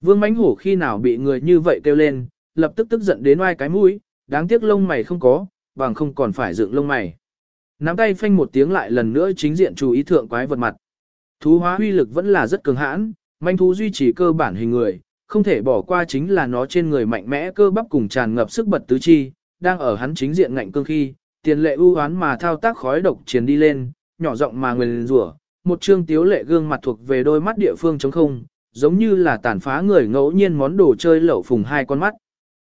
Vương mãnh hổ khi nào bị người như vậy kêu lên, lập tức tức giận đến oai cái mũi, đáng tiếc lông mày không có, bằng không còn phải dựng lông mày. Nắm tay phanh một tiếng lại lần nữa chính diện chú ý thượng quái vật mặt. Thú hóa huy lực vẫn là rất cường hãn, manh thú duy trì cơ bản hình người, không thể bỏ qua chính là nó trên người mạnh mẽ cơ bắp cùng tràn ngập sức bật tứ chi, đang ở hắn chính diện ngạnh cương khi, tiền lệ ưu hoán mà thao tác khói độc chiến đi lên, nhỏ giọng mà nguyền rủa, một trương tiếu lệ gương mặt thuộc về đôi mắt địa phương trống không, giống như là tàn phá người ngẫu nhiên món đồ chơi lẩu phùng hai con mắt.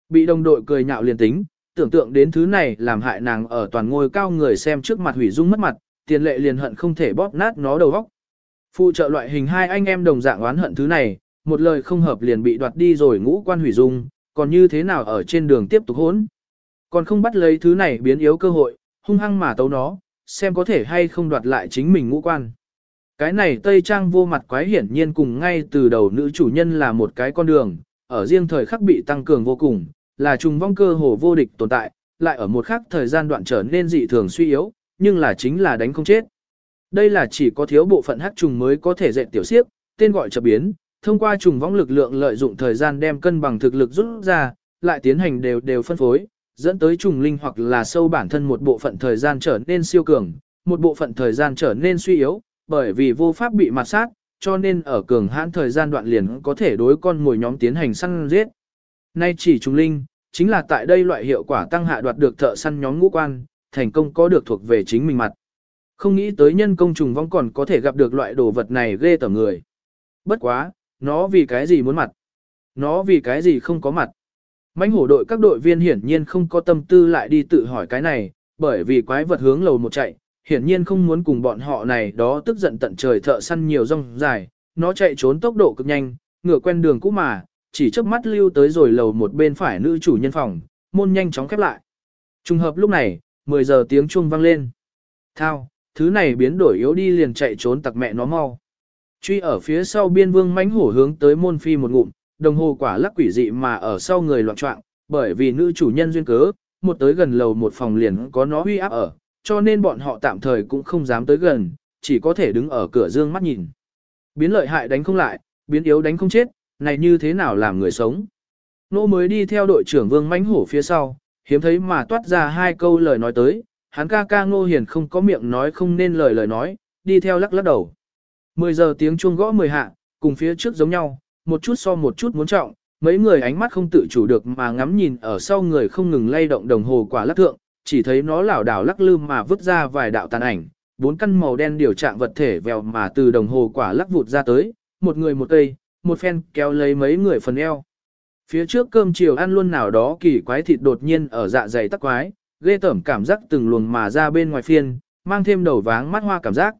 Bị đồng đội cười nhạo liền tính, tưởng tượng đến thứ này làm hại nàng ở toàn ngôi cao người xem trước mặt hủy dung mất mặt, tiền lệ liền hận không thể bóp nát nó đầu óc. Phụ trợ loại hình hai anh em đồng dạng oán hận thứ này, một lời không hợp liền bị đoạt đi rồi ngũ quan hủy dung, còn như thế nào ở trên đường tiếp tục hỗn. Còn không bắt lấy thứ này biến yếu cơ hội, hung hăng mà tấu nó, xem có thể hay không đoạt lại chính mình ngũ quan. Cái này Tây Trang vô mặt quái hiển nhiên cùng ngay từ đầu nữ chủ nhân là một cái con đường, ở riêng thời khắc bị tăng cường vô cùng, là trùng vong cơ hồ vô địch tồn tại, lại ở một khắc thời gian đoạn trở nên dị thường suy yếu, nhưng là chính là đánh không chết. Đây là chỉ có thiếu bộ phận hắc trùng mới có thể dệt tiểu siếp, tên gọi chập biến, thông qua trùng vong lực lượng lợi dụng thời gian đem cân bằng thực lực rút ra, lại tiến hành đều đều phân phối, dẫn tới trùng linh hoặc là sâu bản thân một bộ phận thời gian trở nên siêu cường, một bộ phận thời gian trở nên suy yếu, bởi vì vô pháp bị mặt sát, cho nên ở cường hãn thời gian đoạn liền có thể đối con mồi nhóm tiến hành săn giết. Nay chỉ trùng linh, chính là tại đây loại hiệu quả tăng hạ đoạt được thợ săn nhóm ngũ quan, thành công có được thuộc về chính mình mặt. Không nghĩ tới nhân công trùng vong còn có thể gặp được loại đồ vật này ghê tởm người. Bất quá, nó vì cái gì muốn mặt? Nó vì cái gì không có mặt? Mánh hổ đội các đội viên hiển nhiên không có tâm tư lại đi tự hỏi cái này, bởi vì quái vật hướng lầu một chạy, hiển nhiên không muốn cùng bọn họ này đó tức giận tận trời thợ săn nhiều rong dài, nó chạy trốn tốc độ cực nhanh, ngựa quen đường cũ mà, chỉ chớp mắt lưu tới rồi lầu một bên phải nữ chủ nhân phòng, môn nhanh chóng khép lại. Trùng hợp lúc này, 10 giờ tiếng chuông vang lên. Thao, thứ này biến đổi yếu đi liền chạy trốn tặc mẹ nó mau. Truy ở phía sau biên vương mãnh hổ hướng tới môn phi một ngụm, đồng hồ quả lắc quỷ dị mà ở sau người loạn trọng, bởi vì nữ chủ nhân duyên cớ, một tới gần lầu một phòng liền có nó uy áp ở, cho nên bọn họ tạm thời cũng không dám tới gần, chỉ có thể đứng ở cửa dương mắt nhìn. Biến lợi hại đánh không lại, biến yếu đánh không chết, này như thế nào làm người sống. Nô mới đi theo đội trưởng vương mãnh hổ phía sau, hiếm thấy mà toát ra hai câu lời nói tới, hắn ca ca ngô hiền không có miệng nói không nên lời lời nói, đi theo lắc lắc đầu. 10 giờ tiếng chuông gõ 10 hạ, cùng phía trước giống nhau, một chút so một chút muốn trọng, mấy người ánh mắt không tự chủ được mà ngắm nhìn ở sau người không ngừng lay động đồng hồ quả lắc thượng, chỉ thấy nó lảo đảo lắc lư mà vứt ra vài đạo tàn ảnh, bốn căn màu đen điều trạng vật thể vèo mà từ đồng hồ quả lắc vụt ra tới, một người một cây, một phen kéo lấy mấy người phần eo. Phía trước cơm chiều ăn luôn nào đó kỳ quái thịt đột nhiên ở dạ dày tắc quái, ghê tởm cảm giác từng luồng mà ra bên ngoài phiên, mang thêm đầu váng mắt hoa cảm giác.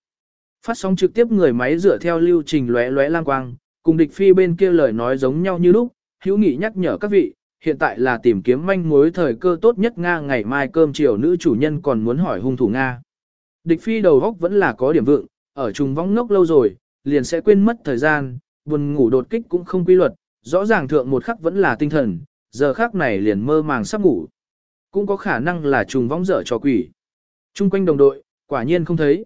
Phát sóng trực tiếp người máy dựa theo lưu trình lóe lóe lang quang, cùng địch phi bên kia lời nói giống nhau như lúc, hữu nghị nhắc nhở các vị, hiện tại là tìm kiếm manh mối thời cơ tốt nhất Nga ngày mai cơm chiều nữ chủ nhân còn muốn hỏi hung thủ Nga. Địch phi đầu góc vẫn là có điểm vượng, ở trùng vong ngốc lâu rồi, liền sẽ quên mất thời gian, buồn ngủ đột kích cũng không quy luật, rõ ràng thượng một khắc vẫn là tinh thần, giờ khắc này liền mơ màng sắp ngủ. Cũng có khả năng là trùng vong dở cho quỷ. Trung quanh đồng đội, quả nhiên không thấy.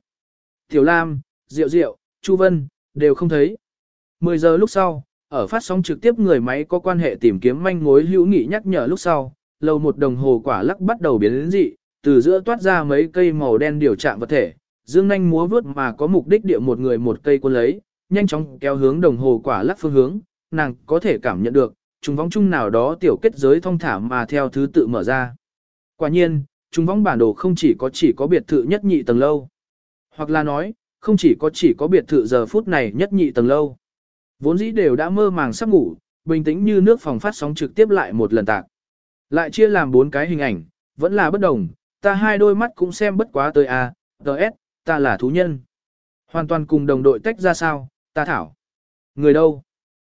Tiểu Lam, Diệu Diệu, Chu Vân, đều không thấy. 10 giờ lúc sau, ở phát sóng trực tiếp người máy có quan hệ tìm kiếm manh mối hữu nghị nhắc nhở lúc sau, lầu một đồng hồ quả lắc bắt đầu biến đến dị, từ giữa toát ra mấy cây màu đen điều trạng vật thể, dương nhanh múa vướt mà có mục đích địa một người một cây quân lấy, nhanh chóng kéo hướng đồng hồ quả lắc phương hướng, nàng có thể cảm nhận được, trùng vong chung nào đó tiểu kết giới thông thả mà theo thứ tự mở ra. Quả nhiên, trung vong bản đồ không chỉ có chỉ có biệt thự nhất nhị tầng lâu, hoặc là nói, không chỉ có chỉ có biệt thự giờ phút này nhất nhị tầng lâu. Vốn dĩ đều đã mơ màng sắp ngủ, bình tĩnh như nước phòng phát sóng trực tiếp lại một lần tạc. Lại chia làm bốn cái hình ảnh, vẫn là bất đồng, ta hai đôi mắt cũng xem bất quá tới a, DS, ta là thú nhân. Hoàn toàn cùng đồng đội tách ra sao, ta thảo. Người đâu?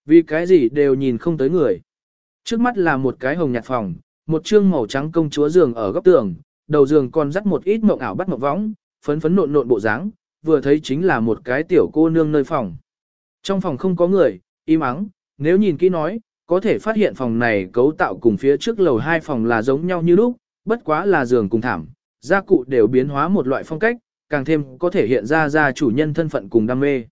Vì cái gì đều nhìn không tới người. Trước mắt là một cái hồng nhạt phòng, một trương màu trắng công chúa giường ở góc tường, đầu giường còn dắt một ít mộng ảo bắt mộng võng, phấn phấn nộn nộn bộ dáng, vừa thấy chính là một cái tiểu cô nương nơi phòng. Trong phòng không có người, im ắng, nếu nhìn kỹ nói, có thể phát hiện phòng này cấu tạo cùng phía trước lầu hai phòng là giống nhau như lúc, bất quá là giường cùng thảm, gia cụ đều biến hóa một loại phong cách, càng thêm có thể hiện ra ra chủ nhân thân phận cùng đam mê.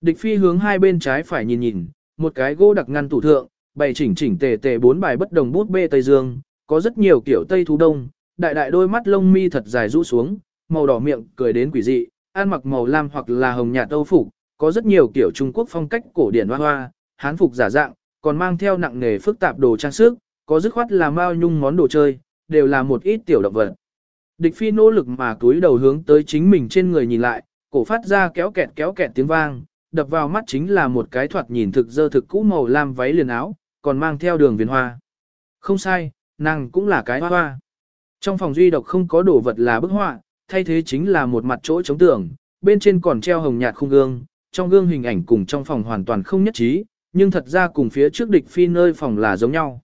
Địch phi hướng hai bên trái phải nhìn nhìn, một cái gỗ đặc ngăn tủ thượng, bày chỉnh chỉnh tề tề bốn bài bất đồng bút bê Tây Dương, có rất nhiều kiểu Tây thú đông, đại đại đôi mắt lông mi thật dài rũ xuống, màu đỏ miệng cười đến quỷ dị, ăn mặc màu lam hoặc là hồng nhạt âu phục, có rất nhiều kiểu Trung Quốc phong cách cổ điển hoa hoa, hán phục giả dạng, còn mang theo nặng nghề phức tạp đồ trang sức, có dứt khoát là mao nhung món đồ chơi, đều là một ít tiểu động vật. Địch phi nỗ lực mà túi đầu hướng tới chính mình trên người nhìn lại, cổ phát ra kéo kẹt kéo kẹt tiếng vang, đập vào mắt chính là một cái thoạt nhìn thực dơ thực cũ màu lam váy liền áo, còn mang theo đường viền hoa. Không sai, nàng cũng là cái hoa hoa. Trong phòng duy độc không có đồ vật là bức họa, thay thế chính là một mặt chỗ chống tường, bên trên còn treo hồng nhạt khung gương, trong gương hình ảnh cùng trong phòng hoàn toàn không nhất trí, nhưng thật ra cùng phía trước địch phi nơi phòng là giống nhau.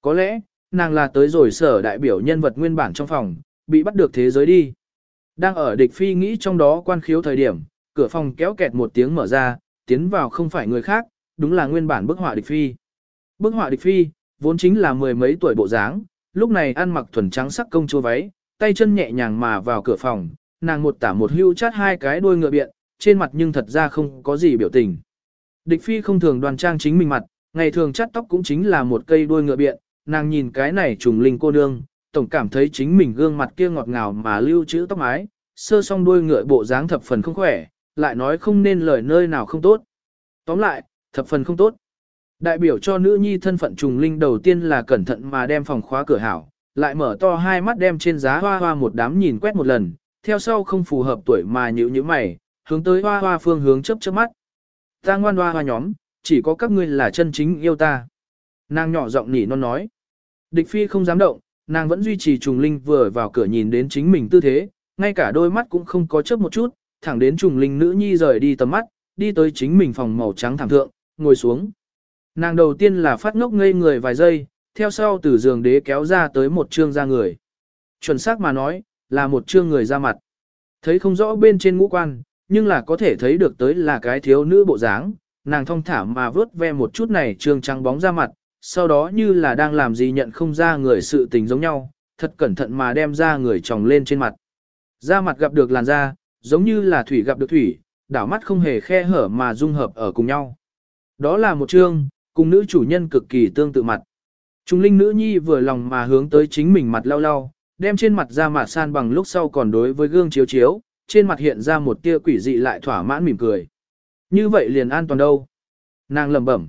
Có lẽ, nàng là tới rồi sở đại biểu nhân vật nguyên bản trong phòng, bị bắt được thế giới đi. Đang ở địch phi nghĩ trong đó quan khiếu thời điểm, cửa phòng kéo kẹt một tiếng mở ra, tiến vào không phải người khác, đúng là nguyên bản bức họa địch phi. Bức họa địch phi, vốn chính là mười mấy tuổi bộ dáng, lúc này ăn mặc thuần trắng sắc công chúa váy, tay chân nhẹ nhàng mà vào cửa phòng, nàng một tả một hưu chát hai cái đuôi ngựa biện, trên mặt nhưng thật ra không có gì biểu tình. Địch phi không thường đoan trang chính mình mặt, ngày thường chắt tóc cũng chính là một cây đuôi ngựa biện, nàng nhìn cái này trùng linh cô nương, tổng cảm thấy chính mình gương mặt kia ngọt ngào mà lưu trữ tóc mái, sơ song đuôi ngựa bộ dáng thập phần không khỏe, lại nói không nên lời nơi nào không tốt. Tóm lại, thập phần không tốt. Đại biểu cho nữ nhi thân phận trùng linh đầu tiên là cẩn thận mà đem phòng khóa cửa hảo, lại mở to hai mắt đem trên giá hoa hoa một đám nhìn quét một lần, theo sau không phù hợp tuổi mà nhữ như mày, hướng tới hoa hoa phương hướng chớp chớp mắt. Ta ngoan hoa hoa nhóm, chỉ có các ngươi là chân chính yêu ta. Nàng nhỏ giọng nỉ non nói. Địch phi không dám động, nàng vẫn duy trì trùng linh vừa vào cửa nhìn đến chính mình tư thế, ngay cả đôi mắt cũng không có chớp một chút, thẳng đến trùng linh nữ nhi rời đi tầm mắt, đi tới chính mình phòng màu trắng thảm thượng, ngồi xuống. Nàng đầu tiên là phát ngốc ngây người vài giây, theo sau từ giường đế kéo ra tới một trương da người. Chuẩn xác mà nói, là một trương người da mặt. Thấy không rõ bên trên ngũ quan, nhưng là có thể thấy được tới là cái thiếu nữ bộ dáng, nàng thong thả mà vớt ve một chút này trương trắng bóng da mặt, sau đó như là đang làm gì nhận không ra người sự tình giống nhau, thật cẩn thận mà đem ra người tròng lên trên mặt. Da mặt gặp được làn da, giống như là thủy gặp được thủy, đảo mắt không hề khe hở mà dung hợp ở cùng nhau. Đó là một chương, cùng nữ chủ nhân cực kỳ tương tự mặt. Trung linh nữ nhi vừa lòng mà hướng tới chính mình mặt lau lau, đem trên mặt ra mặt san bằng lúc sau còn đối với gương chiếu chiếu, trên mặt hiện ra một tia quỷ dị lại thỏa mãn mỉm cười. Như vậy liền an toàn đâu? Nàng lẩm bẩm.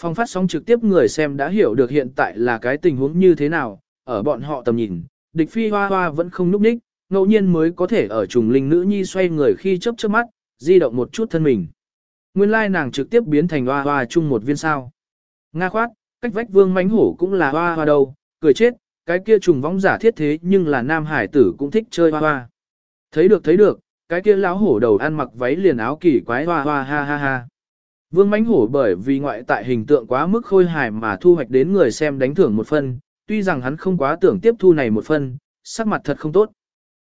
Phong phát sóng trực tiếp người xem đã hiểu được hiện tại là cái tình huống như thế nào, ở bọn họ tầm nhìn, địch phi hoa hoa vẫn không núp ních, ngẫu nhiên mới có thể ở trùng linh nữ nhi xoay người khi chớp chớp mắt, di động một chút thân mình. Nguyên lai nàng trực tiếp biến thành hoa hoa chung một viên sao. Nga khoát, cách vách vương mánh hổ cũng là hoa hoa đâu, cười chết, cái kia trùng vóng giả thiết thế nhưng là nam hải tử cũng thích chơi hoa hoa. Thấy được thấy được, cái kia lão hổ đầu ăn mặc váy liền áo kỳ quái hoa hoa ha ha ha. Vương mánh hổ bởi vì ngoại tại hình tượng quá mức khôi hài mà thu hoạch đến người xem đánh thưởng một phân, tuy rằng hắn không quá tưởng tiếp thu này một phân, sắc mặt thật không tốt.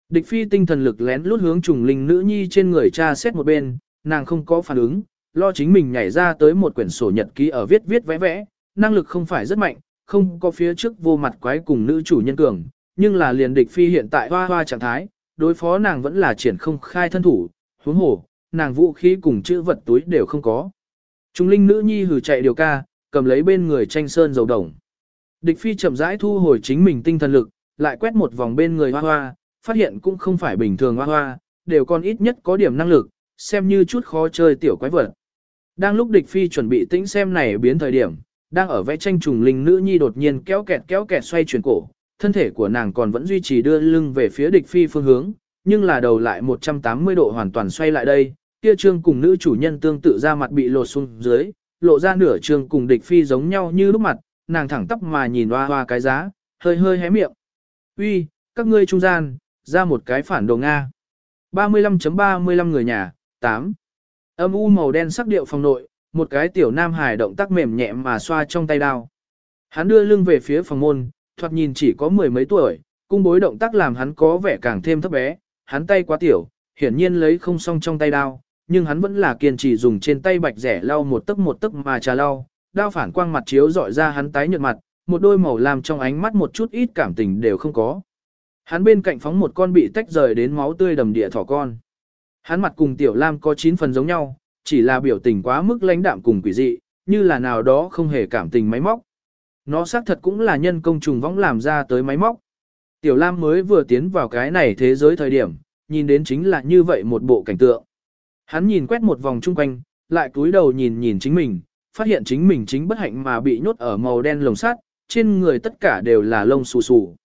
Địch phi tinh thần lực lén lút hướng trùng linh nữ nhi trên người cha xét một bên, nàng không có phản ứng, lo chính mình nhảy ra tới một quyển sổ nhật ký ở viết viết vẽ vẽ, năng lực không phải rất mạnh, không có phía trước vô mặt quái cùng nữ chủ nhân cường, nhưng là liền địch phi hiện tại hoa hoa trạng thái, đối phó nàng vẫn là triển không khai thân thủ, huống hồ, nàng vũ khí cùng chữ vật túi đều không có. Trung linh nữ nhi hừ chạy điều ca, cầm lấy bên người tranh sơn dầu đồng. Địch phi chậm rãi thu hồi chính mình tinh thần lực, lại quét một vòng bên người hoa hoa, phát hiện cũng không phải bình thường hoa hoa, đều còn ít nhất có điểm năng lực, xem như chút khó chơi tiểu quái vật. Đang lúc địch phi chuẩn bị tĩnh xem này biến thời điểm, đang ở vẽ tranh trùng linh nữ nhi đột nhiên kéo kẹt kéo kẹt xoay chuyển cổ, thân thể của nàng còn vẫn duy trì đưa lưng về phía địch phi phương hướng, nhưng là đầu lại 180 độ hoàn toàn xoay lại đây, kia trương cùng nữ chủ nhân tương tự ra mặt bị lột xuống dưới, lộ ra nửa trương cùng địch phi giống nhau như lúc mặt, nàng thẳng tắp mà nhìn hoa hoa cái giá, hơi hơi hé miệng. Uy, các ngươi trung gian, ra một cái phản đồ Nga. 35.35 người nhà, 8. Âm u màu đen sắc điệu phòng nội, một cái tiểu nam hài động tác mềm nhẹ mà xoa trong tay đao. Hắn đưa lưng về phía phòng môn, thoạt nhìn chỉ có mười mấy tuổi, cung bối động tác làm hắn có vẻ càng thêm thấp bé, hắn tay quá tiểu, hiển nhiên lấy không xong trong tay đao, nhưng hắn vẫn là kiên trì dùng trên tay bạch rẻ lau một tấc một tấc mà trà lau, đao phản quang mặt chiếu dọi ra hắn tái nhợt mặt, một đôi màu làm trong ánh mắt một chút ít cảm tình đều không có. Hắn bên cạnh phóng một con bị tách rời đến máu tươi đầm địa thỏ con. Hắn mặt cùng tiểu lam có 9 phần giống nhau, chỉ là biểu tình quá mức lãnh đạm cùng quỷ dị, như là nào đó không hề cảm tình máy móc. Nó xác thật cũng là nhân công trùng võng làm ra tới máy móc. Tiểu Lam mới vừa tiến vào cái này thế giới thời điểm, nhìn đến chính là như vậy một bộ cảnh tượng. Hắn nhìn quét một vòng chung quanh, lại cúi đầu nhìn nhìn chính mình, phát hiện chính mình chính bất hạnh mà bị nhốt ở màu đen lồng sắt, trên người tất cả đều là lông xù xù.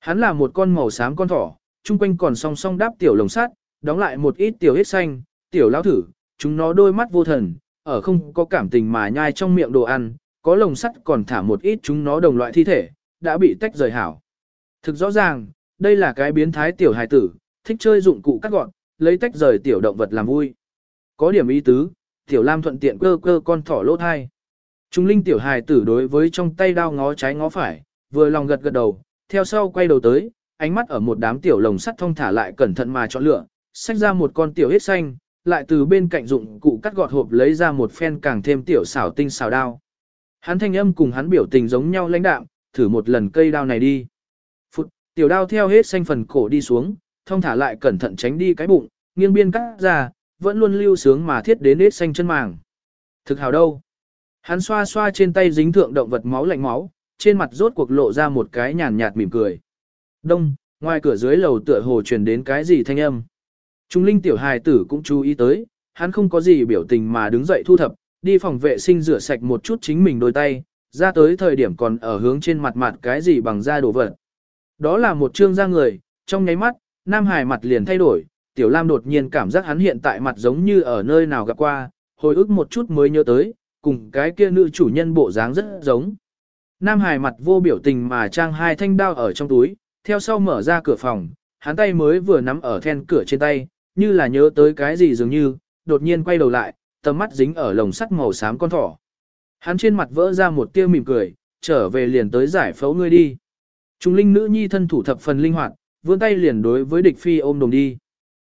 Hắn là một con màu xám con thỏ, chung quanh còn song song đáp tiểu lồng sắt, đóng lại một ít tiểu hết xanh, tiểu lão thử, chúng nó đôi mắt vô thần, ở không có cảm tình mà nhai trong miệng đồ ăn, có lồng sắt còn thả một ít chúng nó đồng loại thi thể, đã bị tách rời hảo. Thực rõ ràng, đây là cái biến thái tiểu hài tử, thích chơi dụng cụ cắt gọn, lấy tách rời tiểu động vật làm vui. Có điểm ý tứ, tiểu lam thuận tiện cơ cơ con thỏ lỗ thai. Trung linh tiểu hài tử đối với trong tay đao ngó trái ngó phải, vừa lòng gật gật đầu, theo sau quay đầu tới, ánh mắt ở một đám tiểu lồng sắt thông thả lại cẩn thận mà chọn lựa, xách ra một con tiểu hết xanh, lại từ bên cạnh dụng cụ cắt gọt hộp lấy ra một phen càng thêm tiểu xảo tinh xảo đao. Hắn thanh âm cùng hắn biểu tình giống nhau lãnh đạm, thử một lần cây đao này đi. Phụt, tiểu đao theo hết xanh phần cổ đi xuống, thông thả lại cẩn thận tránh đi cái bụng, nghiêng biên cắt ra, vẫn luôn lưu sướng mà thiết đến hết xanh chân màng. Thực hào đâu? Hắn xoa xoa trên tay dính thượng động vật máu lạnh máu, trên mặt rốt cuộc lộ ra một cái nhàn nhạt mỉm cười. Đông, ngoài cửa dưới lầu tựa hồ truyền đến cái gì thanh âm. Trung linh tiểu hài tử cũng chú ý tới, hắn không có gì biểu tình mà đứng dậy thu thập, đi phòng vệ sinh rửa sạch một chút chính mình đôi tay, ra tới thời điểm còn ở hướng trên mặt mặt cái gì bằng da đồ vật. Đó là một trương da người, trong nháy mắt, Nam Hải mặt liền thay đổi, Tiểu Lam đột nhiên cảm giác hắn hiện tại mặt giống như ở nơi nào gặp qua, hồi ức một chút mới nhớ tới, cùng cái kia nữ chủ nhân bộ dáng rất giống. Nam Hải mặt vô biểu tình mà trang hai thanh đao ở trong túi, theo sau mở ra cửa phòng, hắn tay mới vừa nắm ở then cửa trên tay, như là nhớ tới cái gì dường như, đột nhiên quay đầu lại, tầm mắt dính ở lồng sắt màu xám con thỏ. Hắn trên mặt vỡ ra một tia mỉm cười, trở về liền tới giải phẫu ngươi đi. Trung linh nữ nhi thân thủ thập phần linh hoạt, vươn tay liền đối với địch phi ôm đồng đi.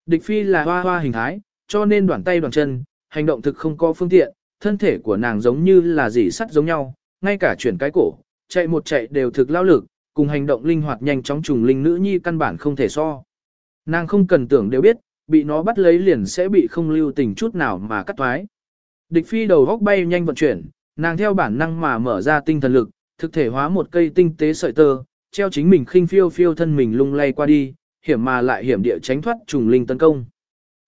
Địch phi là hoa hoa hình thái, cho nên đoạn tay đoạn chân, hành động thực không có phương tiện, thân thể của nàng giống như là dỉ sắt giống nhau, ngay cả chuyển cái cổ, chạy một chạy đều thực lao lực, cùng hành động linh hoạt nhanh chóng trùng linh nữ nhi căn bản không thể so. Nàng không cần tưởng đều biết, bị nó bắt lấy liền sẽ bị không lưu tình chút nào mà cắt thoái. Địch phi đầu góc bay nhanh vận chuyển, nàng theo bản năng mà mở ra tinh thần lực, thực thể hóa một cây tinh tế sợi tơ, treo chính mình khinh phiêu phiêu thân mình lung lay qua đi, hiểm mà lại hiểm địa tránh thoát trùng linh tấn công.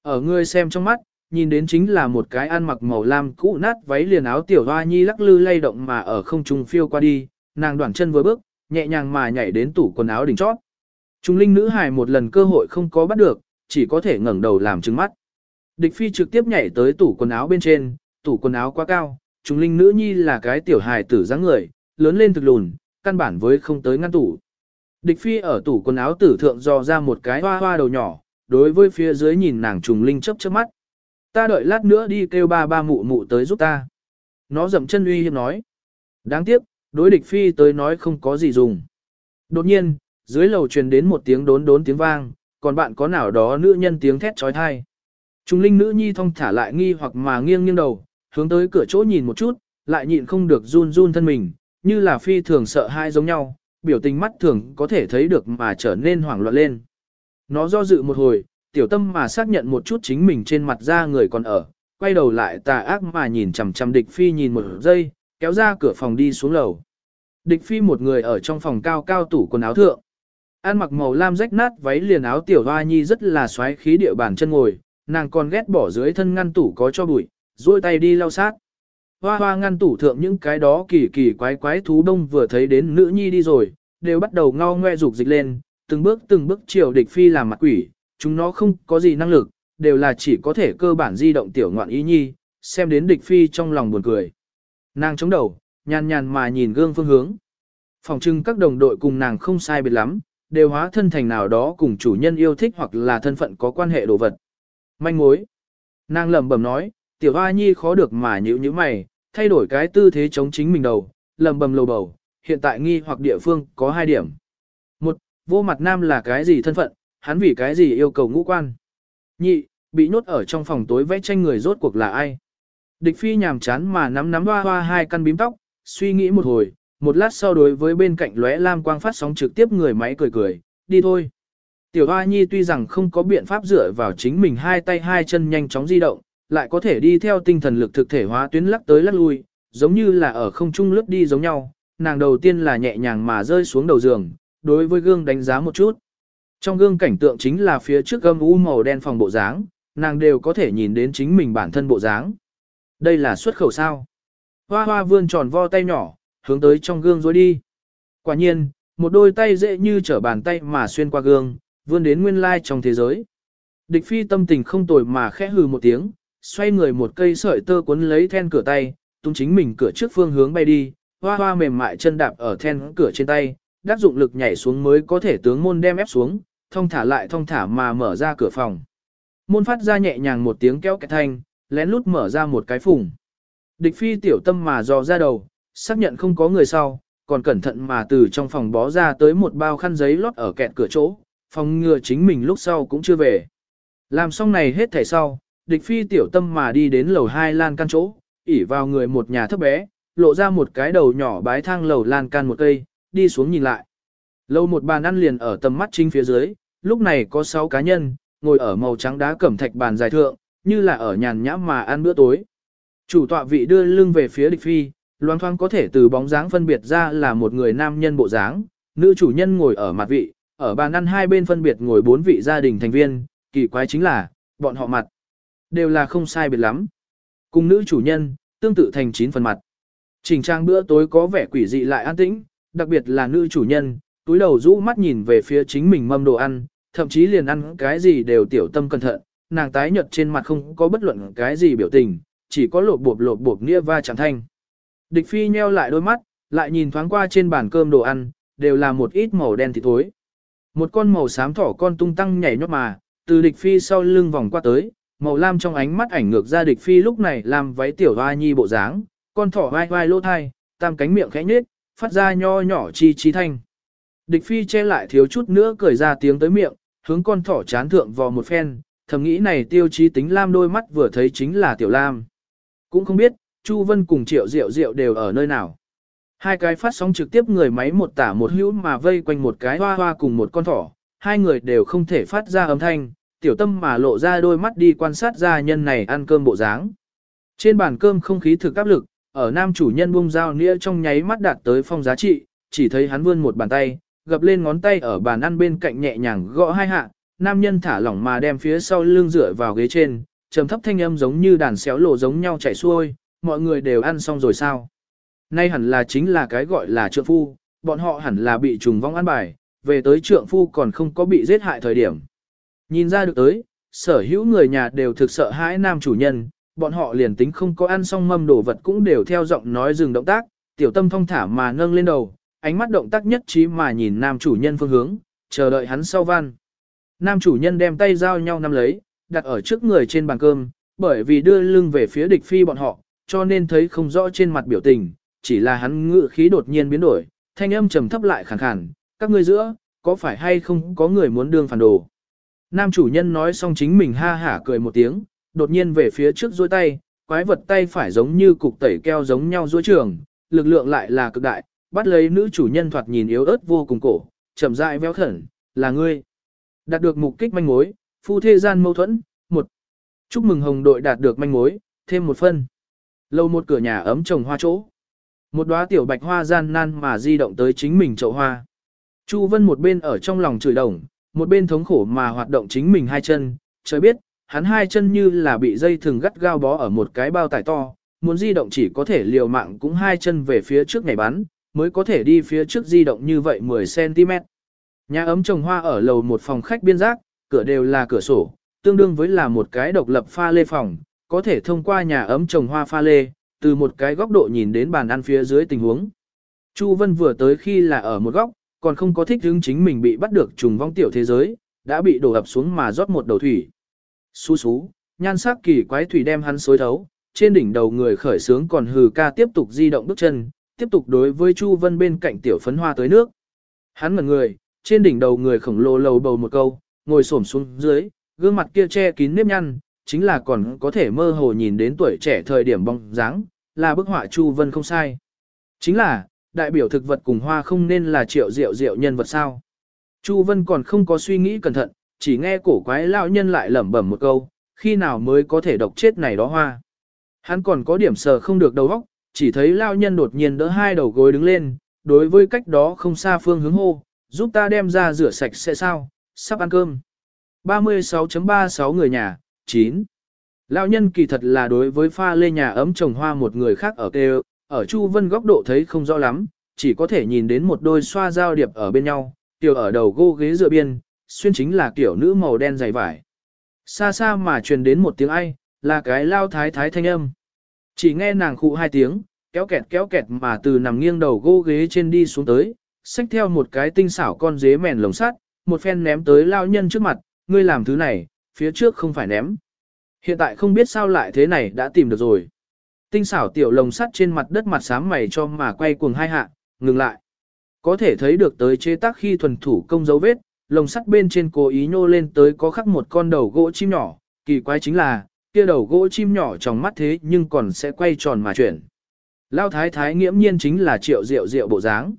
Ở người xem trong mắt, nhìn đến chính là một cái ăn mặc màu lam cũ nát váy liền áo tiểu hoa nhi lắc lư lay động mà ở không trung phiêu qua đi, nàng đoạn chân vừa bước, nhẹ nhàng mà nhảy đến tủ quần áo đỉnh chót. trùng linh nữ hài một lần cơ hội không có bắt được, chỉ có thể ngẩng đầu làm trứng mắt. Địch phi trực tiếp nhảy tới tủ quần áo bên trên, tủ quần áo quá cao, Trùng linh nữ nhi là cái tiểu hài tử dáng người, lớn lên thực lùn, căn bản với không tới ngăn tủ. Địch phi ở tủ quần áo tử thượng dò ra một cái hoa hoa đầu nhỏ, đối với phía dưới nhìn nàng trùng linh chớp chớp mắt. Ta đợi lát nữa đi kêu ba ba mụ mụ tới giúp ta. Nó dậm chân uy hiếp nói. Đáng tiếc, đối địch phi tới nói không có gì dùng. Đột nhiên, dưới lầu truyền đến một tiếng đốn đốn tiếng vang, còn bạn có nào đó nữ nhân tiếng thét trói thai. Trung linh nữ nhi thông thả lại nghi hoặc mà nghiêng nghiêng đầu, hướng tới cửa chỗ nhìn một chút, lại nhịn không được run run thân mình, như là phi thường sợ hai giống nhau, biểu tình mắt thường có thể thấy được mà trở nên hoảng loạn lên. Nó do dự một hồi, tiểu tâm mà xác nhận một chút chính mình trên mặt ra người còn ở, quay đầu lại tà ác mà nhìn chằm chằm địch phi nhìn một giây, kéo ra cửa phòng đi xuống lầu. Địch phi một người ở trong phòng cao cao tủ quần áo thượng. An mặc màu lam rách nát váy liền áo tiểu hoa nhi rất là xoáy khí địa bàn chân ngồi, nàng còn ghét bỏ dưới thân ngăn tủ có cho bụi, duỗi tay đi lau sát. Hoa hoa ngăn tủ thượng những cái đó kỳ kỳ quái quái thú đông vừa thấy đến nữ nhi đi rồi, đều bắt đầu ngao ngoe rục dịch lên, từng bước từng bước chiều địch phi làm mặt quỷ, chúng nó không có gì năng lực, đều là chỉ có thể cơ bản di động tiểu ngoạn ý nhi, xem đến địch phi trong lòng buồn cười. Nàng chống đầu, nhàn nhàn mà nhìn gương phương hướng. Phòng trưng các đồng đội cùng nàng không sai biệt lắm, đều hóa thân thành nào đó cùng chủ nhân yêu thích hoặc là thân phận có quan hệ đồ vật. Manh mối. Nàng lẩm bẩm nói, tiểu hoa nhi khó được mà nhữ như mày, thay đổi cái tư thế chống chính mình đầu, lẩm bẩm lầu bầu, hiện tại nghi hoặc địa phương có hai điểm. Một, vô mặt nam là cái gì thân phận, hắn vì cái gì yêu cầu ngũ quan. Nhị, bị nhốt ở trong phòng tối vẽ tranh người rốt cuộc là ai. Địch phi nhàm chán mà nắm nắm hoa hoa hai căn bím tóc, suy nghĩ một hồi, một lát sau đối với bên cạnh lóe lam quang phát sóng trực tiếp người máy cười cười, đi thôi. Tiểu Hoa Nhi tuy rằng không có biện pháp dựa vào chính mình hai tay hai chân nhanh chóng di động, lại có thể đi theo tinh thần lực thực thể hóa tuyến lắc tới lắc lui, giống như là ở không trung lướt đi giống nhau. Nàng đầu tiên là nhẹ nhàng mà rơi xuống đầu giường, đối với gương đánh giá một chút. Trong gương cảnh tượng chính là phía trước gâm u màu đen phòng bộ dáng, nàng đều có thể nhìn đến chính mình bản thân bộ dáng. Đây là xuất khẩu sao. Hoa hoa vươn tròn vo tay nhỏ, hướng tới trong gương dối đi. Quả nhiên, một đôi tay dễ như trở bàn tay mà xuyên qua gương, vươn đến nguyên lai trong thế giới. Địch phi tâm tình không tồi mà khẽ hừ một tiếng, xoay người một cây sợi tơ cuốn lấy then cửa tay, tung chính mình cửa trước phương hướng bay đi, hoa hoa mềm mại chân đạp ở then cửa trên tay, đắc dụng lực nhảy xuống mới có thể tướng môn đem ép xuống, thông thả lại thông thả mà mở ra cửa phòng. Môn phát ra nhẹ nhàng một tiếng kéo kẹt thanh, lén lút mở ra một cái phùng. Địch phi tiểu tâm mà dò ra đầu, xác nhận không có người sau, còn cẩn thận mà từ trong phòng bó ra tới một bao khăn giấy lót ở kẹt cửa chỗ, phòng ngừa chính mình lúc sau cũng chưa về. Làm xong này hết thảy sau, địch phi tiểu tâm mà đi đến lầu hai lan căn chỗ, ỉ vào người một nhà thấp bé, lộ ra một cái đầu nhỏ bái thang lầu lan can một cây, đi xuống nhìn lại. Lầu một bàn ăn liền ở tầm mắt chính phía dưới, lúc này có 6 cá nhân, ngồi ở màu trắng đá cẩm thạch bàn dài thượng, như là ở nhàn nhã mà ăn bữa tối. Chủ tọa vị đưa lưng về phía địch phi, loang thoang có thể từ bóng dáng phân biệt ra là một người nam nhân bộ dáng, nữ chủ nhân ngồi ở mặt vị, ở bàn ăn hai bên phân biệt ngồi bốn vị gia đình thành viên, kỳ quái chính là, bọn họ mặt đều là không sai biệt lắm. Cùng nữ chủ nhân, tương tự thành chín phần mặt. Trình trang bữa tối có vẻ quỷ dị lại an tĩnh, đặc biệt là nữ chủ nhân, túi đầu rũ mắt nhìn về phía chính mình mâm đồ ăn, thậm chí liền ăn cái gì đều tiểu tâm cẩn thận, nàng tái nhợt trên mặt không có bất luận cái gì biểu tình, chỉ có lột bộp lột bộp nghĩa va chẳng thanh. Địch phi nheo lại đôi mắt, lại nhìn thoáng qua trên bàn cơm đồ ăn, đều là một ít màu đen thịt thối. Một con màu xám thỏ con tung tăng nhảy nhót mà, từ địch phi sau lưng vòng qua tới, màu lam trong ánh mắt ảnh ngược ra địch phi lúc này làm váy tiểu hoa nhi bộ dáng, con thỏ vai vai lỗ thai, tam cánh miệng khẽ nhếch, phát ra nho nhỏ chi chi thanh. Địch phi che lại thiếu chút nữa cười ra tiếng tới miệng, hướng con thỏ chán thượng vò một phen, thầm nghĩ này tiêu chí tính lam đôi mắt vừa thấy chính là tiểu lam. Cũng không biết, Chu Vân cùng Triệu Diệu Diệu đều ở nơi nào. Hai cái phát sóng trực tiếp người máy một tả một hữu mà vây quanh một cái hoa hoa cùng một con thỏ, hai người đều không thể phát ra âm thanh, tiểu tâm mà lộ ra đôi mắt đi quan sát gia nhân này ăn cơm bộ dáng. Trên bàn cơm không khí thực áp lực, ở nam chủ nhân buông dao nĩa trong nháy mắt đạt tới phong giá trị, chỉ thấy hắn vươn một bàn tay, gập lên ngón tay ở bàn ăn bên cạnh nhẹ nhàng gõ hai hạ, nam nhân thả lỏng mà đem phía sau lưng dựa vào ghế trên, trầm thấp thanh âm giống như đàn xéo lộ giống nhau chảy xuôi, mọi người đều ăn xong rồi sao? Nay hẳn là chính là cái gọi là trượng phu, bọn họ hẳn là bị trùng vong ăn bài, về tới trượng phu còn không có bị giết hại thời điểm. Nhìn ra được tới, sở hữu người nhà đều thực sợ hãi nam chủ nhân, bọn họ liền tính không có ăn xong mâm đồ vật cũng đều theo giọng nói dừng động tác, tiểu tâm thông thả mà nâng lên đầu, ánh mắt động tác nhất trí mà nhìn nam chủ nhân phương hướng, chờ đợi hắn sau văn. Nam chủ nhân đem tay giao nhau nắm lấy, đặt ở trước người trên bàn cơm, bởi vì đưa lưng về phía địch phi bọn họ, cho nên thấy không rõ trên mặt biểu tình, chỉ là hắn ngự khí đột nhiên biến đổi, thanh âm trầm thấp lại khàn khàn, các ngươi giữa, có phải hay không có người muốn đương phản đồ. Nam chủ nhân nói xong chính mình ha hả cười một tiếng, đột nhiên về phía trước duỗi tay, quái vật tay phải giống như cục tẩy keo giống nhau duỗi trường, lực lượng lại là cực đại, bắt lấy nữ chủ nhân thoạt nhìn yếu ớt vô cùng cổ, chậm rãi véo khẩn, là ngươi. Đạt được mục kích manh mối, phu thê gian mâu thuẫn, một. Chúc mừng hồng đội đạt được manh mối, thêm một phân lầu một cửa nhà ấm trồng hoa chỗ. Một đóa tiểu bạch hoa gian nan mà di động tới chính mình chậu hoa. Chu Vân một bên ở trong lòng chửi đồng, một bên thống khổ mà hoạt động chính mình hai chân, trời biết, hắn hai chân như là bị dây thừng gắt gao bó ở một cái bao tải to, muốn di động chỉ có thể liều mạng cũng hai chân về phía trước nhảy bắn, mới có thể đi phía trước di động như vậy 10cm. Nhà ấm trồng hoa ở lầu một phòng khách biên giác, cửa đều là cửa sổ, tương đương với là một cái độc lập pha lê phòng, có thể thông qua nhà ấm trồng hoa pha lê, từ một cái góc độ nhìn đến bàn ăn phía dưới tình huống. Chu Vân vừa tới khi là ở một góc, còn không có thích hứng chính mình bị bắt được trùng vong tiểu thế giới, đã bị đổ ập xuống mà rót một đầu thủy. Xú xú, nhan sắc kỳ quái thủy đem hắn xối thấu, trên đỉnh đầu người khởi sướng còn hừ ca tiếp tục di động bước chân, tiếp tục đối với Chu Vân bên cạnh tiểu phấn hoa tới nước. Hắn ngẩn người, trên đỉnh đầu người khổng lồ lầu bầu một câu, ngồi xổm xuống dưới, gương mặt kia che kín nếp nhăn, chính là còn có thể mơ hồ nhìn đến tuổi trẻ thời điểm bóng dáng, là bức họa Chu Vân không sai. Chính là, đại biểu thực vật cùng hoa không nên là triệu diệu diệu nhân vật sao. Chu Vân còn không có suy nghĩ cẩn thận, chỉ nghe cổ quái lão nhân lại lẩm bẩm một câu, khi nào mới có thể độc chết này đó hoa. Hắn còn có điểm sờ không được đầu óc, chỉ thấy lão nhân đột nhiên đỡ hai đầu gối đứng lên, đối với cách đó không xa phương hướng hô, giúp ta đem ra rửa sạch sẽ sao, sắp ăn cơm. 36.36 người nhà, 9. Lão nhân kỳ thật là đối với pha lê nhà ấm trồng hoa một người khác ở kêu, ở Chu Vân góc độ thấy không rõ lắm, chỉ có thể nhìn đến một đôi xoa giao điệp ở bên nhau, tiểu ở đầu gô ghế dựa biên, xuyên chính là kiểu nữ màu đen dày vải. Xa xa mà truyền đến một tiếng ai, là cái lao thái thái thanh âm. Chỉ nghe nàng khụ hai tiếng, kéo kẹt kéo kẹt mà từ nằm nghiêng đầu gô ghế trên đi xuống tới, xách theo một cái tinh xảo con dế mèn lồng sắt, một phen ném tới lao nhân trước mặt, ngươi làm thứ này, phía trước không phải ném. Hiện tại không biết sao lại thế này đã tìm được rồi. Tinh xảo tiểu lồng sắt trên mặt đất mặt sám mày cho mà quay cuồng hai hạ, ngừng lại. Có thể thấy được tới chế tác khi thuần thủ công dấu vết, lồng sắt bên trên cố ý nhô lên tới có khắc một con đầu gỗ chim nhỏ, kỳ quái chính là, kia đầu gỗ chim nhỏ trong mắt thế nhưng còn sẽ quay tròn mà chuyển. Lao thái thái nghiễm nhiên chính là triệu rượu rượu bộ dáng.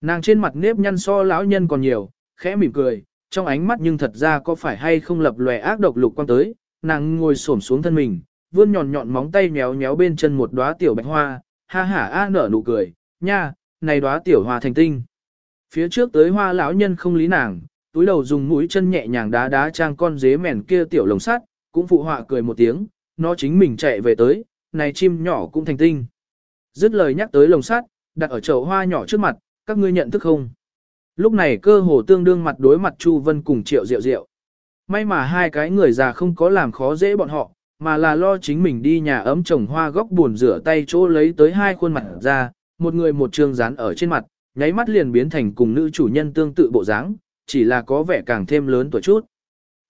Nàng trên mặt nếp nhăn so lão nhân còn nhiều, khẽ mỉm cười, trong ánh mắt nhưng thật ra có phải hay không lập lòe ác độc lục quang tới, nàng ngồi xổm xuống thân mình, vươn nhọn nhọn móng tay méo méo bên chân một đóa tiểu bạch hoa, ha hả a nở nụ cười, nha, này đóa tiểu hoa thành tinh. Phía trước tới hoa lão nhân không lý nàng, túi đầu dùng mũi chân nhẹ nhàng đá đá trang con dế mèn kia tiểu lồng sắt, cũng phụ họa cười một tiếng, nó chính mình chạy về tới, này chim nhỏ cũng thành tinh. Dứt lời nhắc tới lồng sắt, đặt ở chậu hoa nhỏ trước mặt, các ngươi nhận thức không? Lúc này cơ hồ tương đương mặt đối mặt Chu Vân cùng Triệu Diệu Diệu. May mà hai cái người già không có làm khó dễ bọn họ, mà là lo chính mình đi nhà ấm trồng hoa góc buồn rửa tay chỗ lấy tới hai khuôn mặt ra, một người một trường dán ở trên mặt, nháy mắt liền biến thành cùng nữ chủ nhân tương tự bộ dáng, chỉ là có vẻ càng thêm lớn tuổi chút.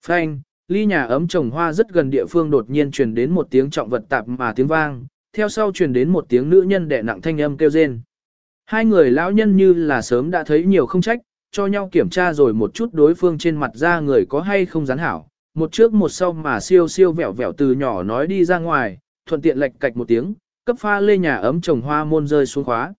Phanh, ly nhà ấm trồng hoa rất gần địa phương đột nhiên truyền đến một tiếng trọng vật tạp mà tiếng vang, theo sau truyền đến một tiếng nữ nhân đẻ nặng thanh âm kêu rên. Hai người lão nhân như là sớm đã thấy nhiều không trách, cho nhau kiểm tra rồi một chút đối phương trên mặt da người có hay không rắn hảo, một trước một sau mà siêu siêu vẹo vẹo từ nhỏ nói đi ra ngoài, thuận tiện lệch cạch một tiếng, cấp pha lê nhà ấm trồng hoa môn rơi xuống khóa.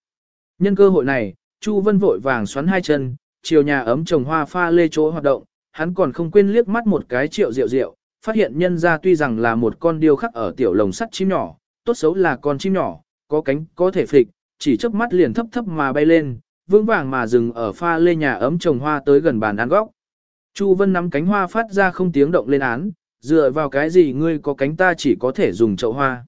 Nhân cơ hội này, Chu Vân vội vàng xoắn hai chân, chiều nhà ấm trồng hoa pha lê chỗ hoạt động, hắn còn không quên liếc mắt một cái triệu rượu rượu, phát hiện nhân ra tuy rằng là một con điêu khắc ở tiểu lồng sắt chim nhỏ, tốt xấu là con chim nhỏ, có cánh, có thể phịch, chỉ chớp mắt liền thấp thấp mà bay lên, vững vàng mà dừng ở pha lê nhà ấm trồng hoa tới gần bàn ăn góc. Chu Vân nắm cánh hoa phát ra không tiếng động lên án, dựa vào cái gì ngươi có cánh ta chỉ có thể dùng chậu hoa.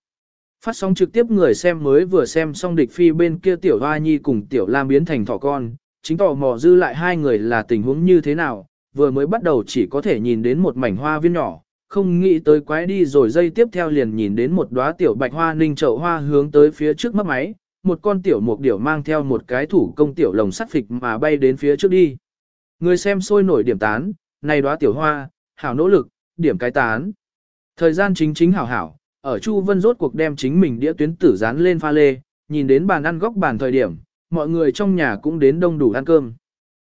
Phát sóng trực tiếp người xem mới vừa xem xong địch phi bên kia tiểu hoa nhi cùng tiểu lam biến thành thỏ con, chính tò mò dư lại hai người là tình huống như thế nào, vừa mới bắt đầu chỉ có thể nhìn đến một mảnh hoa viên nhỏ, không nghĩ tới quái đi rồi dây tiếp theo liền nhìn đến một đóa tiểu bạch hoa ninh chậu hoa hướng tới phía trước mất máy, một con tiểu mục điểu mang theo một cái thủ công tiểu lồng sắt phịch mà bay đến phía trước đi. Người xem sôi nổi điểm tán, này đóa tiểu hoa, hảo nỗ lực, điểm cái tán. Thời gian chính chính hảo hảo, ở Chu Vân rốt cuộc đem chính mình đĩa tuyến tử dán lên pha lê, nhìn đến bàn ăn góc bàn thời điểm, mọi người trong nhà cũng đến đông đủ ăn cơm.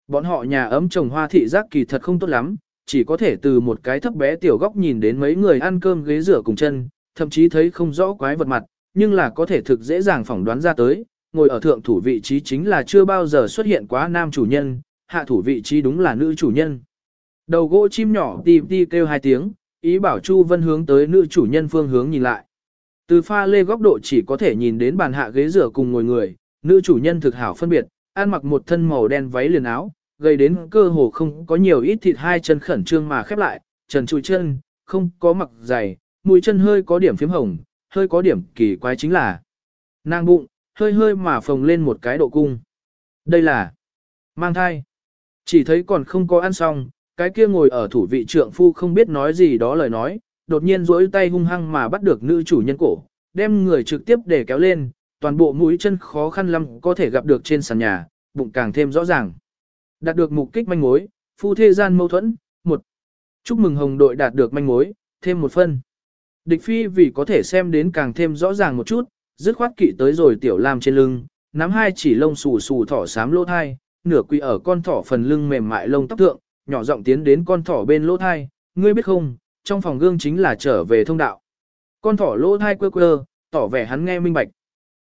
Bọn họ nhà ấm trồng hoa thị giác kỳ thật không tốt lắm, chỉ có thể từ một cái thấp bé tiểu góc nhìn đến mấy người ăn cơm ghế rửa cùng chân, thậm chí thấy không rõ quái vật mặt, nhưng là có thể thực dễ dàng phỏng đoán ra tới, ngồi ở thượng thủ vị trí chính là chưa bao giờ xuất hiện quá nam chủ nhân, hạ thủ vị trí đúng là nữ chủ nhân. Đầu gỗ chim nhỏ tìm đi kêu hai tiếng, ý bảo Chu Vân hướng tới nữ chủ nhân phương hướng nhìn lại. Từ pha lê góc độ chỉ có thể nhìn đến bàn hạ ghế rửa cùng ngồi người, nữ chủ nhân thực hảo phân biệt, ăn mặc một thân màu đen váy liền áo, gây đến cơ hồ không có nhiều ít thịt hai chân khẩn trương mà khép lại, trần trụi chân, không có mặc giày, mũi chân hơi có điểm phím hồng, hơi có điểm kỳ quái chính là nàng bụng, hơi hơi mà phồng lên một cái độ cung. Đây là mang thai. Chỉ thấy còn không có ăn xong, cái kia ngồi ở thủ vị trượng phu không biết nói gì đó lời nói, đột nhiên duỗi tay hung hăng mà bắt được nữ chủ nhân cổ, đem người trực tiếp để kéo lên, toàn bộ mũi chân khó khăn lắm có thể gặp được trên sàn nhà, bụng càng thêm rõ ràng. Đạt được mục kích manh mối, phu thê gian mâu thuẫn, một. Chúc mừng hồng đội đạt được manh mối, thêm một phân. Địch phi vì có thể xem đến càng thêm rõ ràng một chút, dứt khoát kỵ tới rồi tiểu lam trên lưng, nắm hai chỉ lông xù xù thỏ xám lỗ thai, nửa quỳ ở con thỏ phần lưng mềm mại lông tóc thượng, nhỏ giọng tiến đến con thỏ bên lỗ thai, ngươi biết không, trong phòng gương chính là trở về thông đạo. Con thỏ lỗ thai quơ quơ, tỏ vẻ hắn nghe minh bạch.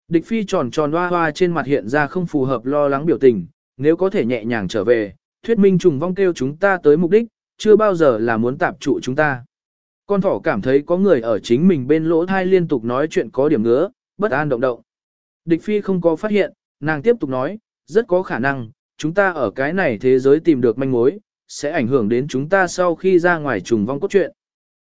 Địch phi tròn tròn hoa hoa trên mặt hiện ra không phù hợp lo lắng biểu tình, nếu có thể nhẹ nhàng trở về, thuyết minh trùng vong kêu chúng ta tới mục đích, chưa bao giờ là muốn tạp trụ chúng ta. Con thỏ cảm thấy có người ở chính mình bên lỗ thai liên tục nói chuyện có điểm ngứa, bất an động động. Địch phi không có phát hiện, nàng tiếp tục nói, rất có khả năng, chúng ta ở cái này thế giới tìm được manh mối, sẽ ảnh hưởng đến chúng ta sau khi ra ngoài trùng vong cốt truyện.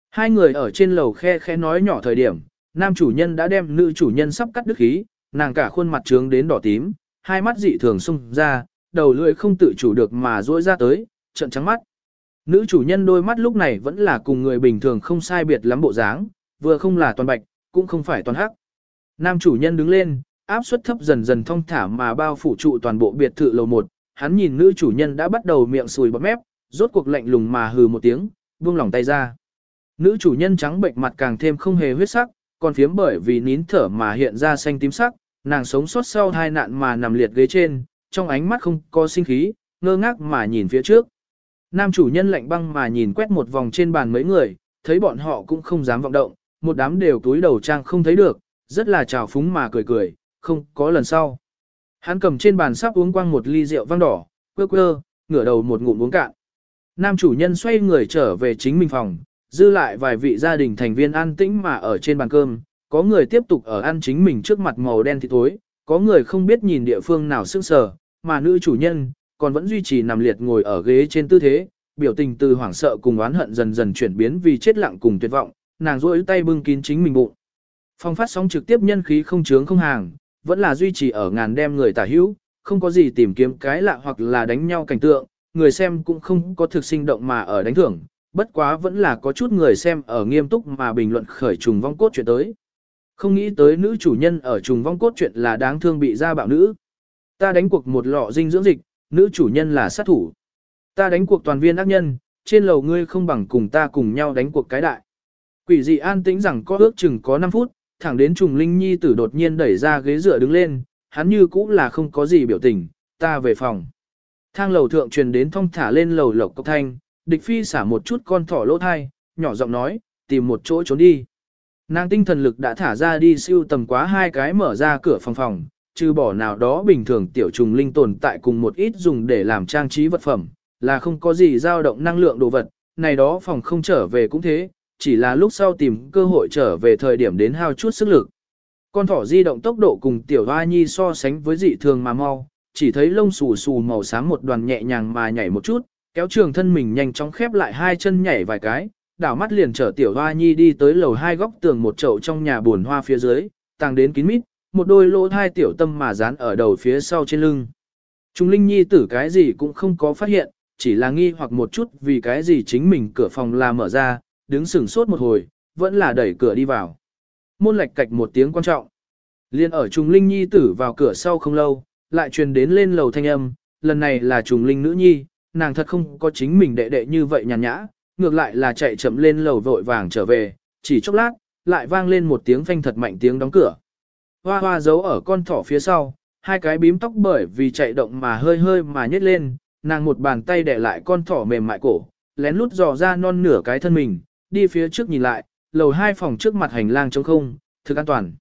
Hai người ở trên lầu khe khe nói nhỏ thời điểm, nam chủ nhân đã đem nữ chủ nhân sắp cắt đứt khí, nàng cả khuôn mặt trướng đến đỏ tím, hai mắt dị thường sung ra, đầu lưỡi không tự chủ được mà rỗi ra tới, trận trắng mắt. Nữ chủ nhân đôi mắt lúc này vẫn là cùng người bình thường không sai biệt lắm bộ dáng, vừa không là toàn bạch, cũng không phải toàn hắc. Nam chủ nhân đứng lên, áp suất thấp dần dần thông thả mà bao phủ trụ toàn bộ biệt thự lầu một. Hắn nhìn nữ chủ nhân đã bắt đầu miệng sùi bọt mép, rốt cuộc lạnh lùng mà hừ một tiếng, buông lỏng tay ra. Nữ chủ nhân trắng bệnh mặt càng thêm không hề huyết sắc, còn phiếm bởi vì nín thở mà hiện ra xanh tím sắc, nàng sống sót sau hai nạn mà nằm liệt ghế trên, trong ánh mắt không có sinh khí, ngơ ngác mà nhìn phía trước. Nam chủ nhân lạnh băng mà nhìn quét một vòng trên bàn mấy người, thấy bọn họ cũng không dám vọng động, một đám đều túi đầu trang không thấy được, rất là trào phúng mà cười cười, không có lần sau. Hắn cầm trên bàn sắp uống quang một ly rượu vang đỏ, quơ quơ, ngửa đầu một ngụm uống cạn. Nam chủ nhân xoay người trở về chính mình phòng, dư lại vài vị gia đình thành viên an tĩnh mà ở trên bàn cơm, có người tiếp tục ở ăn chính mình trước mặt màu đen thì thối, có người không biết nhìn địa phương nào sức sờ, mà nữ chủ nhân còn vẫn duy trì nằm liệt ngồi ở ghế trên tư thế, biểu tình từ hoảng sợ cùng oán hận dần dần chuyển biến vì chết lặng cùng tuyệt vọng, nàng duỗi tay bưng kín chính mình bụng. Phong phát sóng trực tiếp nhân khí không chướng không hàng, vẫn là duy trì ở ngàn đem người tả hữu, không có gì tìm kiếm cái lạ hoặc là đánh nhau cảnh tượng, người xem cũng không có thực sinh động mà ở đánh thưởng, bất quá vẫn là có chút người xem ở nghiêm túc mà bình luận khởi trùng vong cốt chuyện tới. Không nghĩ tới nữ chủ nhân ở trùng vong cốt chuyện là đáng thương bị ra bạo nữ. Ta đánh cuộc một lọ dinh dưỡng dịch, nữ chủ nhân là sát thủ. Ta đánh cuộc toàn viên ác nhân, trên lầu ngươi không bằng cùng ta cùng nhau đánh cuộc cái đại. Quỷ dị an tĩnh rằng có ước chừng có 5 phút, thẳng đến trùng linh nhi tử đột nhiên đẩy ra ghế dựa đứng lên, hắn như cũng là không có gì biểu tình, ta về phòng. Thang lầu thượng truyền đến thông thả lên lầu lộc cốc thanh, địch phi xả một chút con thỏ lỗ thai, nhỏ giọng nói, tìm một chỗ trốn đi. Nàng tinh thần lực đã thả ra đi siêu tầm quá hai cái mở ra cửa phòng phòng, trừ bỏ nào đó bình thường tiểu trùng linh tồn tại cùng một ít dùng để làm trang trí vật phẩm, là không có gì dao động năng lượng đồ vật, này đó phòng không trở về cũng thế, chỉ là lúc sau tìm cơ hội trở về thời điểm đến hao chút sức lực. Con thỏ di động tốc độ cùng tiểu hoa nhi so sánh với dị thường mà mau, chỉ thấy lông xù xù màu sáng một đoàn nhẹ nhàng mà nhảy một chút, kéo trường thân mình nhanh chóng khép lại hai chân nhảy vài cái, đảo mắt liền chở tiểu hoa nhi đi tới lầu hai góc tường một chậu trong nhà buồn hoa phía dưới, tàng đến kín mít, một đôi lỗ thai tiểu tâm mà dán ở đầu phía sau trên lưng. Trung Linh Nhi tử cái gì cũng không có phát hiện, chỉ là nghi hoặc một chút vì cái gì chính mình cửa phòng là mở ra, đứng sửng sốt một hồi, vẫn là đẩy cửa đi vào. Môn lạch cạch một tiếng quan trọng. Liên ở Trung Linh Nhi tử vào cửa sau không lâu, lại truyền đến lên lầu thanh âm, lần này là Trung Linh nữ nhi, nàng thật không có chính mình đệ đệ như vậy nhàn nhã, ngược lại là chạy chậm lên lầu vội vàng trở về, chỉ chốc lát, lại vang lên một tiếng phanh thật mạnh tiếng đóng cửa. Hoa hoa giấu ở con thỏ phía sau, hai cái bím tóc bởi vì chạy động mà hơi hơi mà nhét lên, nàng một bàn tay để lại con thỏ mềm mại cổ, lén lút dò ra non nửa cái thân mình, đi phía trước nhìn lại, lầu hai phòng trước mặt hành lang trống không, thực an toàn.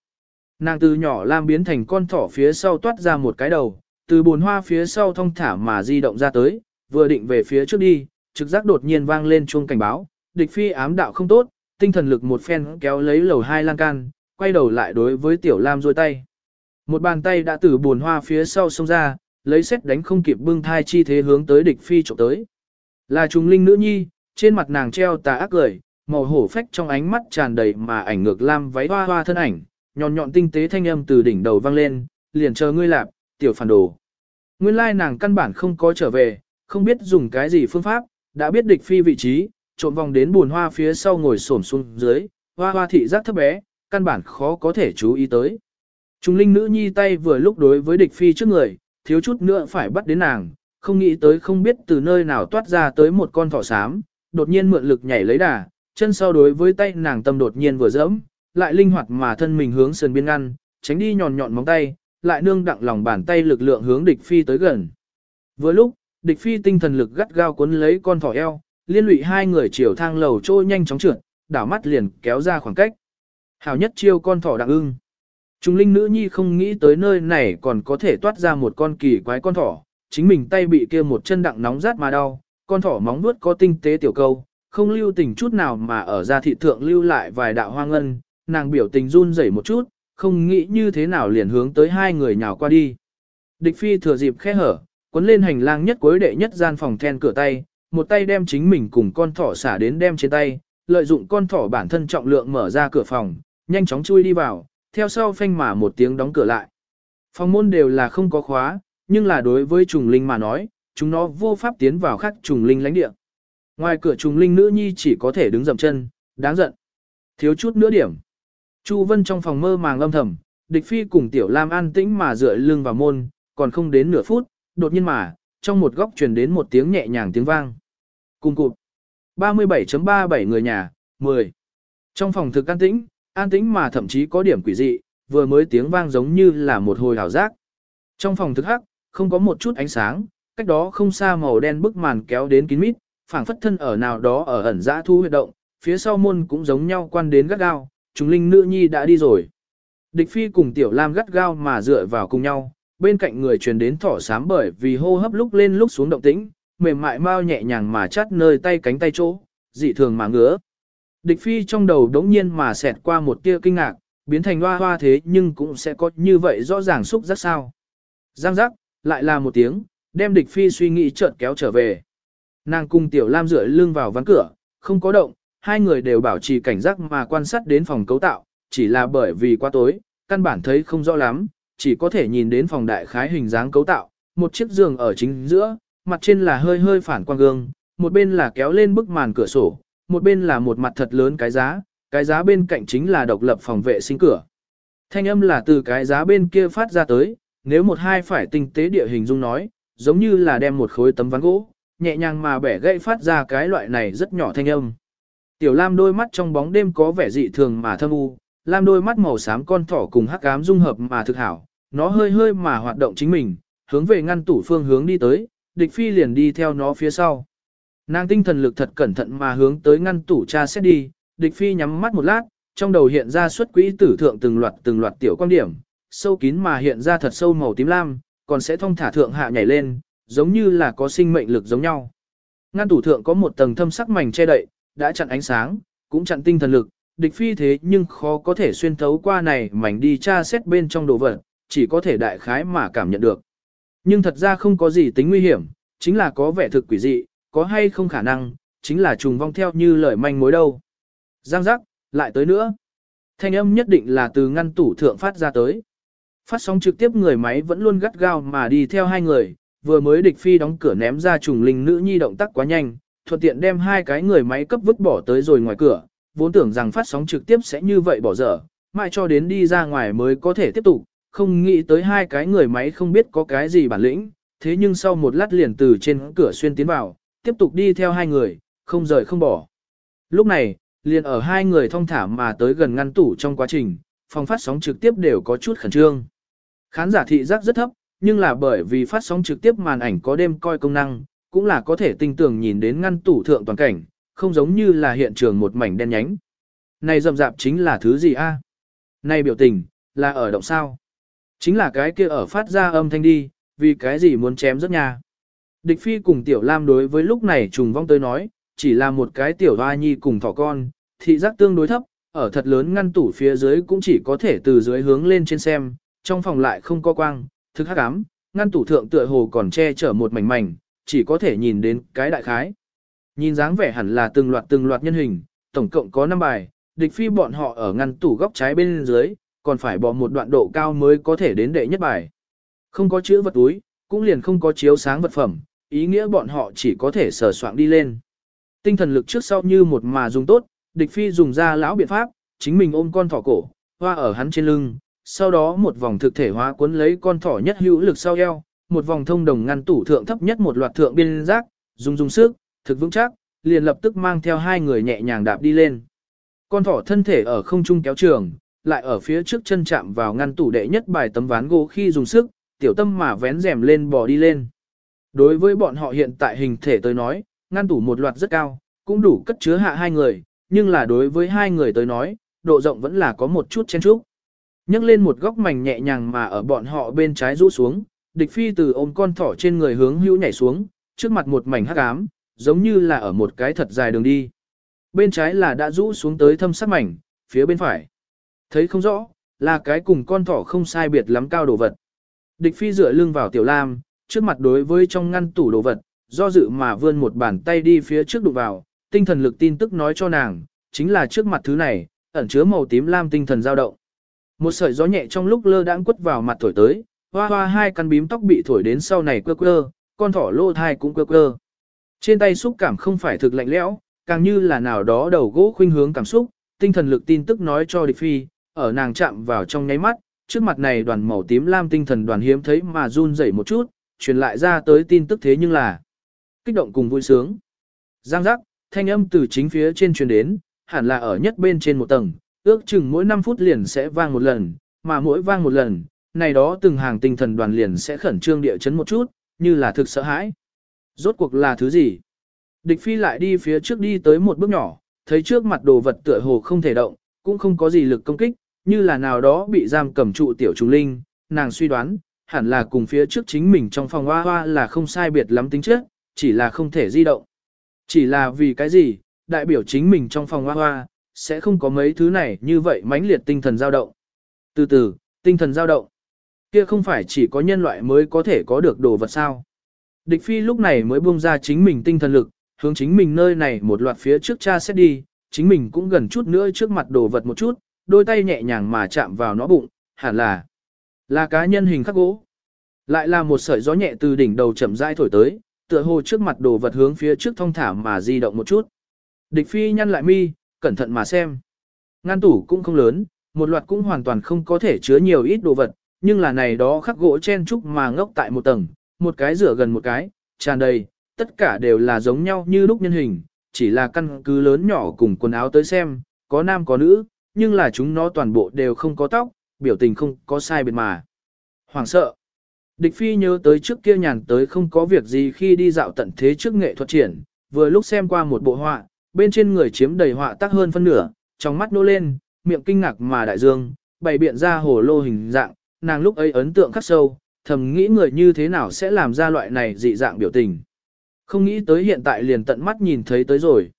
Nàng từ nhỏ lam biến thành con thỏ phía sau toát ra một cái đầu, từ bồn hoa phía sau thông thả mà di động ra tới, vừa định về phía trước đi, trực giác đột nhiên vang lên chuông cảnh báo, địch phi ám đạo không tốt, tinh thần lực một phen kéo lấy lầu hai lan can, quay đầu lại đối với tiểu lam rôi tay. Một bàn tay đã từ buồn hoa phía sau xông ra, lấy xét đánh không kịp bưng thai chi thế hướng tới địch phi trộm tới. Là trùng linh nữ nhi, trên mặt nàng treo tà ác cười, màu hổ phách trong ánh mắt tràn đầy mà ảnh ngược lam váy hoa hoa thân ảnh, nhọn nhọn tinh tế thanh âm từ đỉnh đầu vang lên, liền chờ ngươi lạp, tiểu phản đồ. Nguyên lai nàng căn bản không có trở về, không biết dùng cái gì phương pháp, đã biết địch phi vị trí, trộm vòng đến buồn hoa phía sau ngồi xổm xuống dưới, hoa hoa thị giác thấp bé, căn bản khó có thể chú ý tới. Trung linh nữ nhi tay vừa lúc đối với địch phi trước người, thiếu chút nữa phải bắt đến nàng, không nghĩ tới không biết từ nơi nào toát ra tới một con thỏ xám, đột nhiên mượn lực nhảy lấy đà, chân sau đối với tay nàng tâm đột nhiên vừa dẫm, lại linh hoạt mà thân mình hướng sườn biên ngăn, tránh đi nhọn nhọn móng tay, lại nương đặng lòng bàn tay lực lượng hướng địch phi tới gần. Vừa lúc, địch phi tinh thần lực gắt gao cuốn lấy con thỏ eo, liên lụy hai người chiều thang lầu trôi nhanh chóng trượt, đảo mắt liền kéo ra khoảng cách. Hảo nhất chiêu con thỏ đặng ưng. Trung linh nữ nhi không nghĩ tới nơi này còn có thể toát ra một con kỳ quái con thỏ, chính mình tay bị kia một chân đặng nóng rát mà đau, con thỏ móng vuốt có tinh tế tiểu câu, không lưu tình chút nào mà ở ra thị thượng lưu lại vài đạo hoang ngân, nàng biểu tình run rẩy một chút, không nghĩ như thế nào liền hướng tới hai người nhào qua đi. Địch phi thừa dịp khe hở, cuốn lên hành lang nhất cuối đệ nhất gian phòng then cửa tay, một tay đem chính mình cùng con thỏ xả đến đem trên tay, lợi dụng con thỏ bản thân trọng lượng mở ra cửa phòng, nhanh chóng chui đi vào, theo sau phanh mà một tiếng đóng cửa lại. Phòng môn đều là không có khóa, nhưng là đối với trùng linh mà nói, chúng nó vô pháp tiến vào khắc trùng linh lãnh địa. Ngoài cửa trùng linh nữ nhi chỉ có thể đứng dậm chân, đáng giận. Thiếu chút nữa điểm. Chu Vân trong phòng mơ màng âm thầm, địch phi cùng tiểu lam an tĩnh mà dựa lưng vào môn, còn không đến nửa phút, đột nhiên mà, trong một góc truyền đến một tiếng nhẹ nhàng tiếng vang. Cùng cụt. 37.37 người nhà, 10. Trong phòng thực an tĩnh, an tĩnh mà thậm chí có điểm quỷ dị, vừa mới tiếng vang giống như là một hồi hào giác. Trong phòng thực hắc, không có một chút ánh sáng, cách đó không xa màu đen bức màn kéo đến kín mít, phảng phất thân ở nào đó ở ẩn dã thu huyệt động, phía sau môn cũng giống nhau quan đến gắt gao, chúng linh nữ nhi đã đi rồi. Địch phi cùng tiểu lam gắt gao mà dựa vào cùng nhau, bên cạnh người truyền đến thỏ sám bởi vì hô hấp lúc lên lúc xuống động tĩnh, mềm mại mau nhẹ nhàng mà chát nơi tay cánh tay chỗ, dị thường mà ngứa. Địch phi trong đầu đống nhiên mà xẹt qua một tia kinh ngạc, biến thành hoa hoa thế nhưng cũng sẽ có như vậy rõ ràng xúc rất sao. Giang giác, lại là một tiếng, đem địch phi suy nghĩ chợt kéo trở về. Nàng cùng tiểu lam rửa lưng vào ván cửa, không có động, hai người đều bảo trì cảnh giác mà quan sát đến phòng cấu tạo, chỉ là bởi vì quá tối, căn bản thấy không rõ lắm, chỉ có thể nhìn đến phòng đại khái hình dáng cấu tạo, một chiếc giường ở chính giữa, mặt trên là hơi hơi phản quang gương, một bên là kéo lên bức màn cửa sổ, một bên là một mặt thật lớn cái giá, cái giá bên cạnh chính là độc lập phòng vệ sinh cửa. Thanh âm là từ cái giá bên kia phát ra tới, nếu một hai phải tinh tế địa hình dung nói, giống như là đem một khối tấm ván gỗ, nhẹ nhàng mà bẻ gãy phát ra cái loại này rất nhỏ thanh âm. Tiểu Lam đôi mắt trong bóng đêm có vẻ dị thường mà thâm u, Lam đôi mắt màu xám con thỏ cùng hắc ám dung hợp mà thực hảo, nó hơi hơi mà hoạt động chính mình, hướng về ngăn tủ phương hướng đi tới, địch phi liền đi theo nó phía sau. Nàng tinh thần lực thật cẩn thận mà hướng tới ngăn tủ cha xét đi, địch phi nhắm mắt một lát, trong đầu hiện ra xuất quỹ tử thượng từng loạt từng loạt tiểu quan điểm, sâu kín mà hiện ra thật sâu màu tím lam, còn sẽ thông thả thượng hạ nhảy lên, giống như là có sinh mệnh lực giống nhau. Ngăn tủ thượng có một tầng thâm sắc mảnh che đậy, đã chặn ánh sáng, cũng chặn tinh thần lực, địch phi thế nhưng khó có thể xuyên thấu qua này mảnh đi tra xét bên trong đồ vật, chỉ có thể đại khái mà cảm nhận được. Nhưng thật ra không có gì tính nguy hiểm, chính là có vẻ thực quỷ dị, có hay không khả năng, chính là trùng vong theo như lời manh mối đâu. Giang giác, lại tới nữa. Thanh âm nhất định là từ ngăn tủ thượng phát ra tới. Phát sóng trực tiếp người máy vẫn luôn gắt gao mà đi theo hai người, vừa mới địch phi đóng cửa ném ra trùng linh nữ nhi động tác quá nhanh, thuận tiện đem hai cái người máy cấp vứt bỏ tới rồi ngoài cửa, vốn tưởng rằng phát sóng trực tiếp sẽ như vậy bỏ dở, mãi cho đến đi ra ngoài mới có thể tiếp tục, không nghĩ tới hai cái người máy không biết có cái gì bản lĩnh, thế nhưng sau một lát liền từ trên cửa xuyên tiến vào, tiếp tục đi theo hai người, không rời không bỏ. Lúc này, liền ở hai người thông thả mà tới gần ngăn tủ trong quá trình, phòng phát sóng trực tiếp đều có chút khẩn trương. Khán giả thị giác rất thấp, nhưng là bởi vì phát sóng trực tiếp màn ảnh có đêm coi công năng, cũng là có thể tinh tường nhìn đến ngăn tủ thượng toàn cảnh, không giống như là hiện trường một mảnh đen nhánh. Này rậm rạp chính là thứ gì a? Này biểu tình, là ở động sao? Chính là cái kia ở phát ra âm thanh đi, vì cái gì muốn chém rất nhà. Địch phi cùng tiểu lam đối với lúc này trùng vong tới nói, chỉ là một cái tiểu hoa nhi cùng thỏ con, thị giác tương đối thấp, ở thật lớn ngăn tủ phía dưới cũng chỉ có thể từ dưới hướng lên trên xem, trong phòng lại không có quang, thực hắc ám, ngăn tủ thượng tựa hồ còn che chở một mảnh mảnh, chỉ có thể nhìn đến cái đại khái. Nhìn dáng vẻ hẳn là từng loạt từng loạt nhân hình, tổng cộng có 5 bài, địch phi bọn họ ở ngăn tủ góc trái bên dưới, còn phải bỏ một đoạn độ cao mới có thể đến đệ nhất bài. Không có chữ vật túi, cũng liền không có chiếu sáng vật phẩm, ý nghĩa bọn họ chỉ có thể sờ soạn đi lên. Tinh thần lực trước sau như một mà dùng tốt, địch phi dùng ra lão biện pháp, chính mình ôm con thỏ cổ, hoa ở hắn trên lưng, sau đó một vòng thực thể hóa cuốn lấy con thỏ nhất hữu lực sau eo, một vòng thông đồng ngăn tủ thượng thấp nhất một loạt thượng biên giác, dùng dùng sức, thực vững chắc, liền lập tức mang theo hai người nhẹ nhàng đạp đi lên. Con thỏ thân thể ở không trung kéo trường, lại ở phía trước chân chạm vào ngăn tủ đệ nhất bài tấm ván gỗ khi dùng sức, tiểu tâm mà vén rèm lên bò đi lên. Đối với bọn họ hiện tại hình thể tới nói, ngăn tủ một loạt rất cao, cũng đủ cất chứa hạ hai người, nhưng là đối với hai người tới nói, độ rộng vẫn là có một chút chen chúc. nhấc lên một góc mảnh nhẹ nhàng mà ở bọn họ bên trái rũ xuống, địch phi từ ôm con thỏ trên người hướng hữu nhảy xuống, trước mặt một mảnh hắc ám, giống như là ở một cái thật dài đường đi. Bên trái là đã rũ xuống tới thâm sắc mảnh, phía bên phải. Thấy không rõ, là cái cùng con thỏ không sai biệt lắm cao đồ vật. Địch phi dựa lưng vào tiểu lam, trước mặt đối với trong ngăn tủ đồ vật, do dự mà vươn một bàn tay đi phía trước đụng vào, tinh thần lực tin tức nói cho nàng, chính là trước mặt thứ này, ẩn chứa màu tím lam tinh thần dao động. Một sợi gió nhẹ trong lúc lơ đãng quất vào mặt thổi tới, hoa hoa hai căn bím tóc bị thổi đến sau này quơ quơ, con thỏ lô thai cũng quơ quơ. Trên tay xúc cảm không phải thực lạnh lẽo, càng như là nào đó đầu gỗ khuynh hướng cảm xúc, tinh thần lực tin tức nói cho địch phi, ở nàng chạm vào trong nháy mắt, trước mặt này đoàn màu tím lam tinh thần đoàn hiếm thấy mà run rẩy một chút, truyền lại ra tới tin tức thế nhưng là kích động cùng vui sướng. Giang giác, thanh âm từ chính phía trên truyền đến, hẳn là ở nhất bên trên một tầng, ước chừng mỗi 5 phút liền sẽ vang một lần, mà mỗi vang một lần, này đó từng hàng tinh thần đoàn liền sẽ khẩn trương địa chấn một chút, như là thực sợ hãi. Rốt cuộc là thứ gì? Địch phi lại đi phía trước đi tới một bước nhỏ, thấy trước mặt đồ vật tựa hồ không thể động, cũng không có gì lực công kích, như là nào đó bị giam cầm trụ tiểu trùng linh, nàng suy đoán, hẳn là cùng phía trước chính mình trong phòng hoa hoa là không sai biệt lắm tính chất, chỉ là không thể di động. Chỉ là vì cái gì, đại biểu chính mình trong phòng hoa hoa, sẽ không có mấy thứ này như vậy mãnh liệt tinh thần dao động. Từ từ, tinh thần dao động. Kia không phải chỉ có nhân loại mới có thể có được đồ vật sao. Địch phi lúc này mới buông ra chính mình tinh thần lực, hướng chính mình nơi này một loạt phía trước cha sẽ đi, chính mình cũng gần chút nữa trước mặt đồ vật một chút, đôi tay nhẹ nhàng mà chạm vào nó bụng, hẳn là là cá nhân hình khắc gỗ. Lại là một sợi gió nhẹ từ đỉnh đầu chậm rãi thổi tới, tựa hồ trước mặt đồ vật hướng phía trước thông thả mà di động một chút. Địch phi nhăn lại mi, cẩn thận mà xem. Ngăn tủ cũng không lớn, một loạt cũng hoàn toàn không có thể chứa nhiều ít đồ vật, nhưng là này đó khắc gỗ chen trúc mà ngốc tại một tầng, một cái rửa gần một cái, tràn đầy, tất cả đều là giống nhau như lúc nhân hình, chỉ là căn cứ lớn nhỏ cùng quần áo tới xem, có nam có nữ, nhưng là chúng nó toàn bộ đều không có tóc, biểu tình không có sai biệt mà. Hoàng sợ. Địch phi nhớ tới trước kia nhàn tới không có việc gì khi đi dạo tận thế trước nghệ thuật triển, vừa lúc xem qua một bộ họa, bên trên người chiếm đầy họa tác hơn phân nửa, trong mắt nô lên, miệng kinh ngạc mà đại dương, bày biện ra hồ lô hình dạng, nàng lúc ấy ấn tượng khắc sâu, thầm nghĩ người như thế nào sẽ làm ra loại này dị dạng biểu tình. Không nghĩ tới hiện tại liền tận mắt nhìn thấy tới rồi.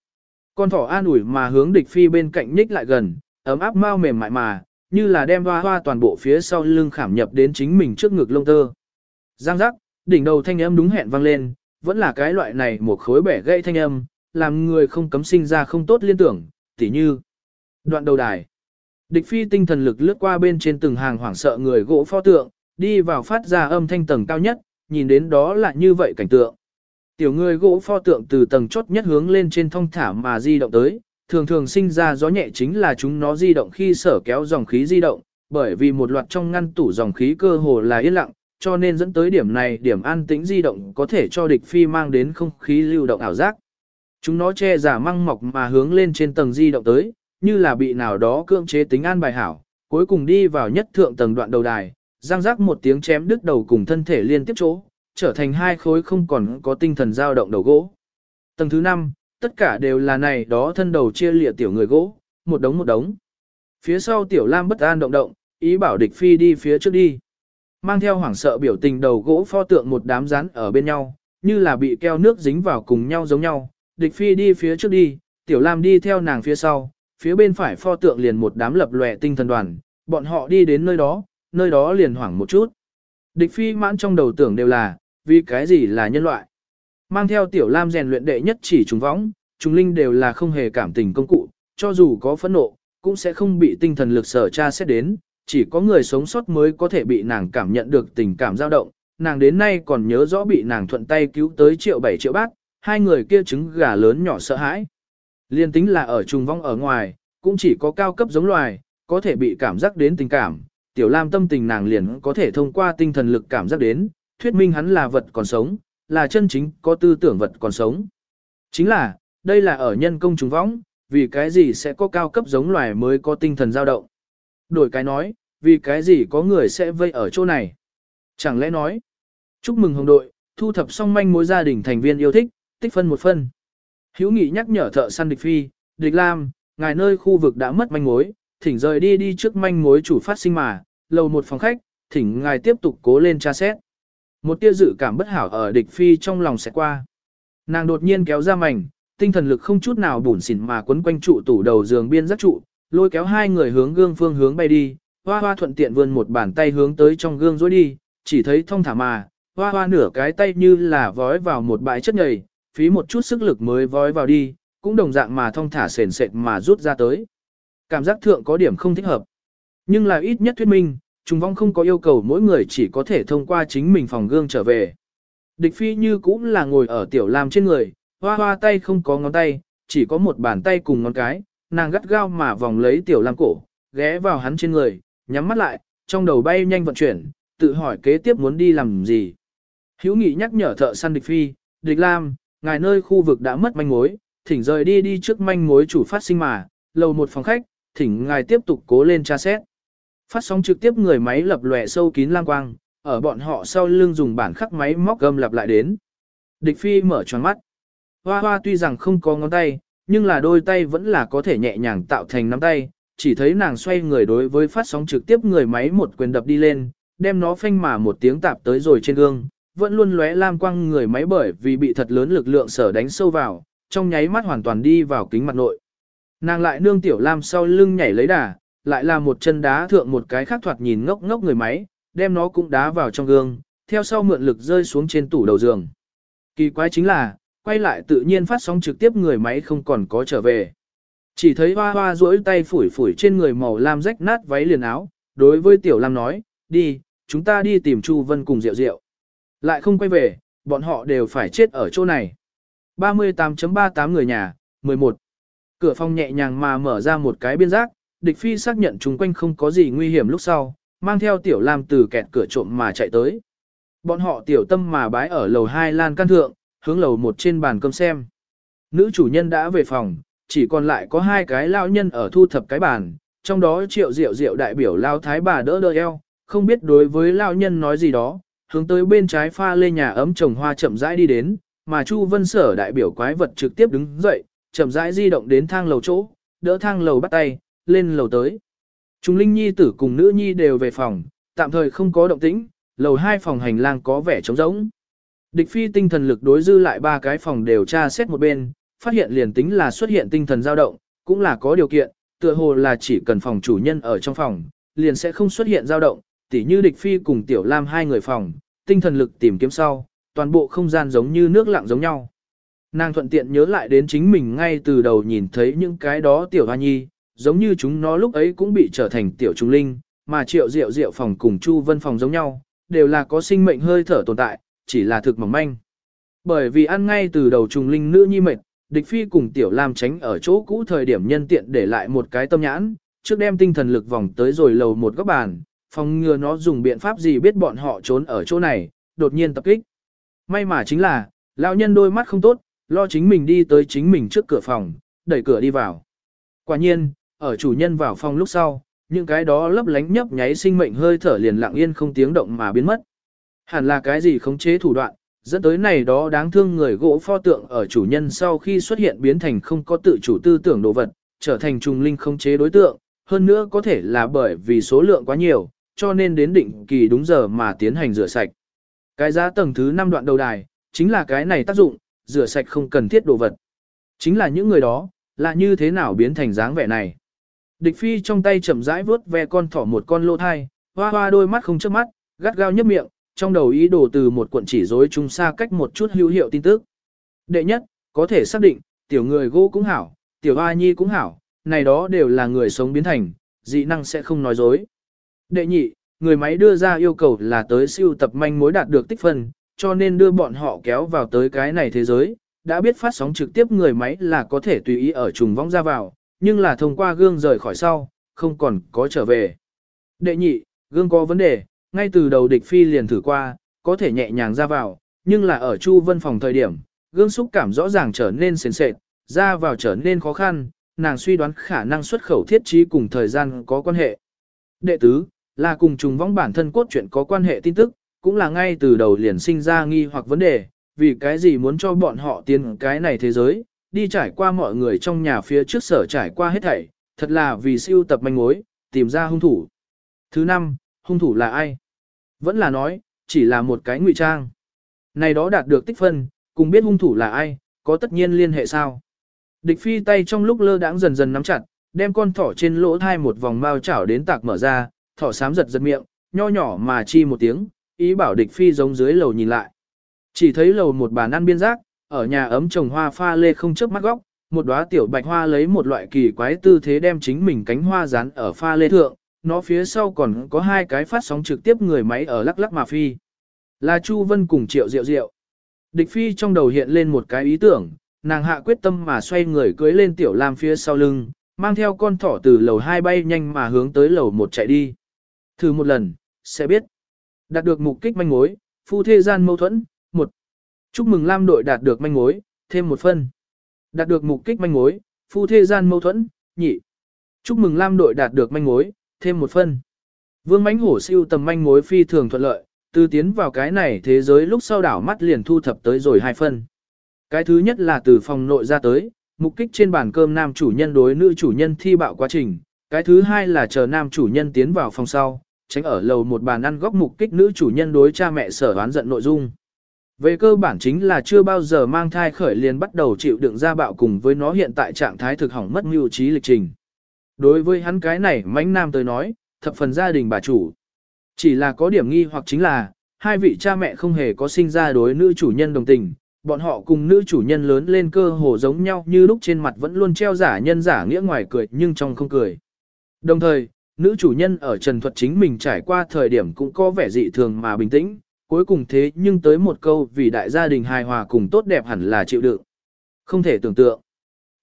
Con thỏ an ủi mà hướng địch phi bên cạnh nhích lại gần, ấm áp mau mềm mại mà, như là đem hoa hoa toàn bộ phía sau lưng khảm nhập đến chính mình trước ngực lông tơ. Giang giác, đỉnh đầu thanh âm đúng hẹn vang lên, vẫn là cái loại này một khối bẻ gãy thanh âm, làm người không cấm sinh ra không tốt liên tưởng, tỉ như đoạn đầu đài. Địch phi tinh thần lực lướt qua bên trên từng hàng hoảng sợ người gỗ pho tượng, đi vào phát ra âm thanh tầng cao nhất, nhìn đến đó là như vậy cảnh tượng. Tiểu người gỗ pho tượng từ tầng chốt nhất hướng lên trên thông thả mà di động tới, thường thường sinh ra gió nhẹ chính là chúng nó di động khi sở kéo dòng khí di động, bởi vì một loạt trong ngăn tủ dòng khí cơ hồ là yên lặng, cho nên dẫn tới điểm này điểm an tĩnh di động có thể cho địch phi mang đến không khí lưu động ảo giác. Chúng nó che giả măng mọc mà hướng lên trên tầng di động tới, như là bị nào đó cưỡng chế tính an bài hảo, cuối cùng đi vào nhất thượng tầng đoạn đầu đài, giang rác một tiếng chém đứt đầu cùng thân thể liên tiếp chỗ, trở thành hai khối không còn có tinh thần dao động đầu gỗ. Tầng thứ 5, tất cả đều là này đó thân đầu chia lịa tiểu người gỗ, một đống một đống. Phía sau tiểu lam bất an động động, ý bảo địch phi đi phía trước đi. Mang theo hoảng sợ biểu tình đầu gỗ pho tượng một đám rán ở bên nhau, như là bị keo nước dính vào cùng nhau giống nhau. Địch phi đi phía trước đi, tiểu lam đi theo nàng phía sau, phía bên phải pho tượng liền một đám lập lòe tinh thần đoàn, bọn họ đi đến nơi đó, nơi đó liền hoảng một chút. Địch phi mãn trong đầu tưởng đều là, vì cái gì là nhân loại. Mang theo tiểu lam rèn luyện đệ nhất chỉ trùng võng, trùng linh đều là không hề cảm tình công cụ, cho dù có phẫn nộ, cũng sẽ không bị tinh thần lực sở tra xét đến, chỉ có người sống sót mới có thể bị nàng cảm nhận được tình cảm dao động. Nàng đến nay còn nhớ rõ bị nàng thuận tay cứu tới triệu bảy triệu bát, hai người kia trứng gà lớn nhỏ sợ hãi. Liên tính là ở trùng vong ở ngoài, cũng chỉ có cao cấp giống loài, có thể bị cảm giác đến tình cảm. Tiểu Lam tâm tình nàng liền có thể thông qua tinh thần lực cảm giác đến, thuyết minh hắn là vật còn sống, là chân chính có tư tưởng vật còn sống. Chính là, đây là ở nhân công trùng võng, vì cái gì sẽ có cao cấp giống loài mới có tinh thần dao động. Đổi cái nói, vì cái gì có người sẽ vây ở chỗ này. Chẳng lẽ nói, chúc mừng hồng đội, thu thập xong manh mối gia đình thành viên yêu thích, tích phân một phân. Hiếu nghị nhắc nhở thợ săn địch phi, địch lam, ngài nơi khu vực đã mất manh mối, thỉnh rời đi đi trước manh mối chủ phát sinh mà, lầu một phòng khách, thỉnh ngài tiếp tục cố lên tra xét. Một tia dự cảm bất hảo ở địch phi trong lòng sẽ qua. Nàng đột nhiên kéo ra mảnh, tinh thần lực không chút nào bủn xỉn mà quấn quanh trụ tủ đầu giường biên giác trụ, lôi kéo hai người hướng gương phương hướng bay đi, hoa hoa thuận tiện vươn một bàn tay hướng tới trong gương dối đi, chỉ thấy thông thả mà, hoa hoa nửa cái tay như là vói vào một bãi chất nhầy, phí một chút sức lực mới vói vào đi, cũng đồng dạng mà thông thả sền sệt mà rút ra tới. Cảm giác thượng có điểm không thích hợp. Nhưng là ít nhất thuyết minh, trùng vong không có yêu cầu mỗi người chỉ có thể thông qua chính mình phòng gương trở về. Địch phi như cũng là ngồi ở tiểu lam trên người, hoa hoa tay không có ngón tay, chỉ có một bàn tay cùng ngón cái, nàng gắt gao mà vòng lấy tiểu lam cổ, ghé vào hắn trên người, nhắm mắt lại, trong đầu bay nhanh vận chuyển, tự hỏi kế tiếp muốn đi làm gì. Hữu nghị nhắc nhở thợ săn địch phi, địch lam, ngài nơi khu vực đã mất manh mối, thỉnh rời đi đi trước manh mối chủ phát sinh mà, lầu một phòng khách, thỉnh ngài tiếp tục cố lên tra xét. Phát sóng trực tiếp người máy lập lòe sâu kín lang quang, ở bọn họ sau lưng dùng bản khắc máy móc gầm lặp lại đến. Địch phi mở tròn mắt. Hoa hoa tuy rằng không có ngón tay, nhưng là đôi tay vẫn là có thể nhẹ nhàng tạo thành nắm tay, chỉ thấy nàng xoay người đối với phát sóng trực tiếp người máy một quyền đập đi lên, đem nó phanh mà một tiếng tạp tới rồi trên gương, vẫn luôn lóe lam quang người máy bởi vì bị thật lớn lực lượng sở đánh sâu vào, trong nháy mắt hoàn toàn đi vào kính mặt nội. Nàng lại nương tiểu lam sau lưng nhảy lấy đà, lại là một chân đá thượng một cái khác thoạt nhìn ngốc ngốc người máy, đem nó cũng đá vào trong gương, theo sau mượn lực rơi xuống trên tủ đầu giường. Kỳ quái chính là, quay lại tự nhiên phát sóng trực tiếp người máy không còn có trở về. Chỉ thấy hoa hoa duỗi tay phủi phủi trên người màu lam rách nát váy liền áo, đối với tiểu lam nói, đi, chúng ta đi tìm Chu Vân cùng Diệu Diệu. Lại không quay về, bọn họ đều phải chết ở chỗ này. 38.38 người nhà, 11. Cửa phòng nhẹ nhàng mà mở ra một cái biên giác, địch phi xác nhận chung quanh không có gì nguy hiểm lúc sau, mang theo tiểu lam từ kẹt cửa trộm mà chạy tới. Bọn họ tiểu tâm mà bái ở lầu 2 lan can thượng, hướng lầu một trên bàn cơm xem. Nữ chủ nhân đã về phòng, chỉ còn lại có hai cái lao nhân ở thu thập cái bàn, trong đó triệu diệu diệu đại biểu lao thái bà đỡ đỡ eo, không biết đối với lao nhân nói gì đó, hướng tới bên trái pha lê nhà ấm trồng hoa chậm rãi đi đến, mà Chu Vân Sở đại biểu quái vật trực tiếp đứng dậy, chậm rãi di động đến thang lầu chỗ, đỡ thang lầu bắt tay, lên lầu tới. Trung Linh Nhi tử cùng nữ nhi đều về phòng, tạm thời không có động tĩnh, lầu hai phòng hành lang có vẻ trống rỗng. Địch phi tinh thần lực đối dư lại ba cái phòng đều tra xét một bên, phát hiện liền tính là xuất hiện tinh thần dao động, cũng là có điều kiện, tựa hồ là chỉ cần phòng chủ nhân ở trong phòng, liền sẽ không xuất hiện dao động, tỉ như địch phi cùng tiểu lam hai người phòng, tinh thần lực tìm kiếm sau, toàn bộ không gian giống như nước lặng giống nhau. Nàng thuận tiện nhớ lại đến chính mình ngay từ đầu nhìn thấy những cái đó tiểu hoa nhi, giống như chúng nó lúc ấy cũng bị trở thành tiểu trung linh, mà triệu diệu diệu phòng cùng Chu Vân phòng giống nhau, đều là có sinh mệnh hơi thở tồn tại, chỉ là thực mỏng manh. Bởi vì ăn ngay từ đầu trùng linh nữ nhi mệt, địch phi cùng tiểu lam tránh ở chỗ cũ thời điểm nhân tiện để lại một cái tâm nhãn, trước đem tinh thần lực vòng tới rồi lầu một góc bàn, phòng ngừa nó dùng biện pháp gì biết bọn họ trốn ở chỗ này, đột nhiên tập kích. May mà chính là, lão nhân đôi mắt không tốt, lo chính mình đi tới chính mình trước cửa phòng, đẩy cửa đi vào. Quả nhiên, ở chủ nhân vào phòng lúc sau, những cái đó lấp lánh nhấp nháy sinh mệnh hơi thở liền lặng yên không tiếng động mà biến mất. Hẳn là cái gì khống chế thủ đoạn, dẫn tới này đó đáng thương người gỗ pho tượng ở chủ nhân sau khi xuất hiện biến thành không có tự chủ tư tưởng đồ vật, trở thành trùng linh khống chế đối tượng, hơn nữa có thể là bởi vì số lượng quá nhiều, cho nên đến định kỳ đúng giờ mà tiến hành rửa sạch. Cái giá tầng thứ 5 đoạn đầu đài, chính là cái này tác dụng, rửa sạch không cần thiết đồ vật. Chính là những người đó, là như thế nào biến thành dáng vẻ này. Địch phi trong tay chậm rãi vớt ve con thỏ một con lô thai, hoa hoa đôi mắt không chớp mắt, gắt gao nhấp miệng, trong đầu ý đồ từ một cuộn chỉ rối trung xa cách một chút hữu hiệu tin tức. Đệ nhất, có thể xác định, tiểu người gỗ cũng hảo, tiểu hoa nhi cũng hảo, này đó đều là người sống biến thành, dị năng sẽ không nói dối. Đệ nhị, người máy đưa ra yêu cầu là tới siêu tập manh mối đạt được tích phân, cho nên đưa bọn họ kéo vào tới cái này thế giới, đã biết phát sóng trực tiếp người máy là có thể tùy ý ở trùng vong ra vào, nhưng là thông qua gương rời khỏi sau, không còn có trở về. Đệ nhị, gương có vấn đề, ngay từ đầu địch phi liền thử qua, có thể nhẹ nhàng ra vào, nhưng là ở Chu Vân phòng thời điểm, gương xúc cảm rõ ràng trở nên sền sệt, ra vào trở nên khó khăn, nàng suy đoán khả năng xuất khẩu thiết trí cùng thời gian có quan hệ. Đệ tứ, là cùng trùng vong bản thân cốt truyện có quan hệ tin tức, cũng là ngay từ đầu liền sinh ra nghi hoặc vấn đề, vì cái gì muốn cho bọn họ tiến cái này thế giới, đi trải qua mọi người trong nhà phía trước sở trải qua hết thảy, thật là vì siêu tập manh mối, tìm ra hung thủ. Thứ năm, hung thủ là ai? Vẫn là nói, chỉ là một cái ngụy trang. Này đó đạt được tích phân, cùng biết hung thủ là ai, có tất nhiên liên hệ sao? Địch phi tay trong lúc lơ đãng dần dần nắm chặt, đem con thỏ trên lỗ thai một vòng mao chảo đến tạc mở ra, thỏ sám giật giật miệng, nho nhỏ mà chi một tiếng, ý bảo địch phi giống dưới lầu nhìn lại. Chỉ thấy lầu một bàn ăn biên giác, ở nhà ấm trồng hoa pha lê không chớp mắt góc, một đóa tiểu bạch hoa lấy một loại kỳ quái tư thế đem chính mình cánh hoa dán ở pha lê thượng, nó phía sau còn có hai cái phát sóng trực tiếp người máy ở lắc lắc mà phi. Là Chu Vân cùng Triệu Diệu Diệu. Địch phi trong đầu hiện lên một cái ý tưởng, nàng hạ quyết tâm mà xoay người cưới lên tiểu lam phía sau lưng, mang theo con thỏ từ lầu hai bay nhanh mà hướng tới lầu một chạy đi. Thử một lần, sẽ biết. Đạt được mục kích manh mối, phu thế gian mâu thuẫn. Chúc mừng Lam đội đạt được manh mối, thêm một phân. Đạt được mục kích manh mối, phu thê gian mâu thuẫn, nhị. Chúc mừng Lam đội đạt được manh mối, thêm một phân. Vương mãnh hổ siêu tầm manh mối phi thường thuận lợi, từ tiến vào cái này thế giới lúc sau đảo mắt liền thu thập tới rồi hai phân. Cái thứ nhất là từ phòng nội ra tới, mục kích trên bàn cơm nam chủ nhân đối nữ chủ nhân thi bạo quá trình. Cái thứ hai là chờ nam chủ nhân tiến vào phòng sau, tránh ở lầu một bàn ăn góc mục kích nữ chủ nhân đối cha mẹ sở oán giận nội dung. Về cơ bản chính là chưa bao giờ mang thai khởi liền bắt đầu chịu đựng ra bạo cùng với nó hiện tại trạng thái thực hỏng mất mưu trí lịch trình. Đối với hắn cái này mãnh nam tới nói, thập phần gia đình bà chủ. Chỉ là có điểm nghi hoặc chính là, hai vị cha mẹ không hề có sinh ra đối nữ chủ nhân đồng tình, bọn họ cùng nữ chủ nhân lớn lên cơ hồ giống nhau như lúc trên mặt vẫn luôn treo giả nhân giả nghĩa ngoài cười nhưng trong không cười. Đồng thời, nữ chủ nhân ở trần thuật chính mình trải qua thời điểm cũng có vẻ dị thường mà bình tĩnh, cuối cùng thế nhưng tới một câu vì đại gia đình hài hòa cùng tốt đẹp hẳn là chịu đựng. Không thể tưởng tượng.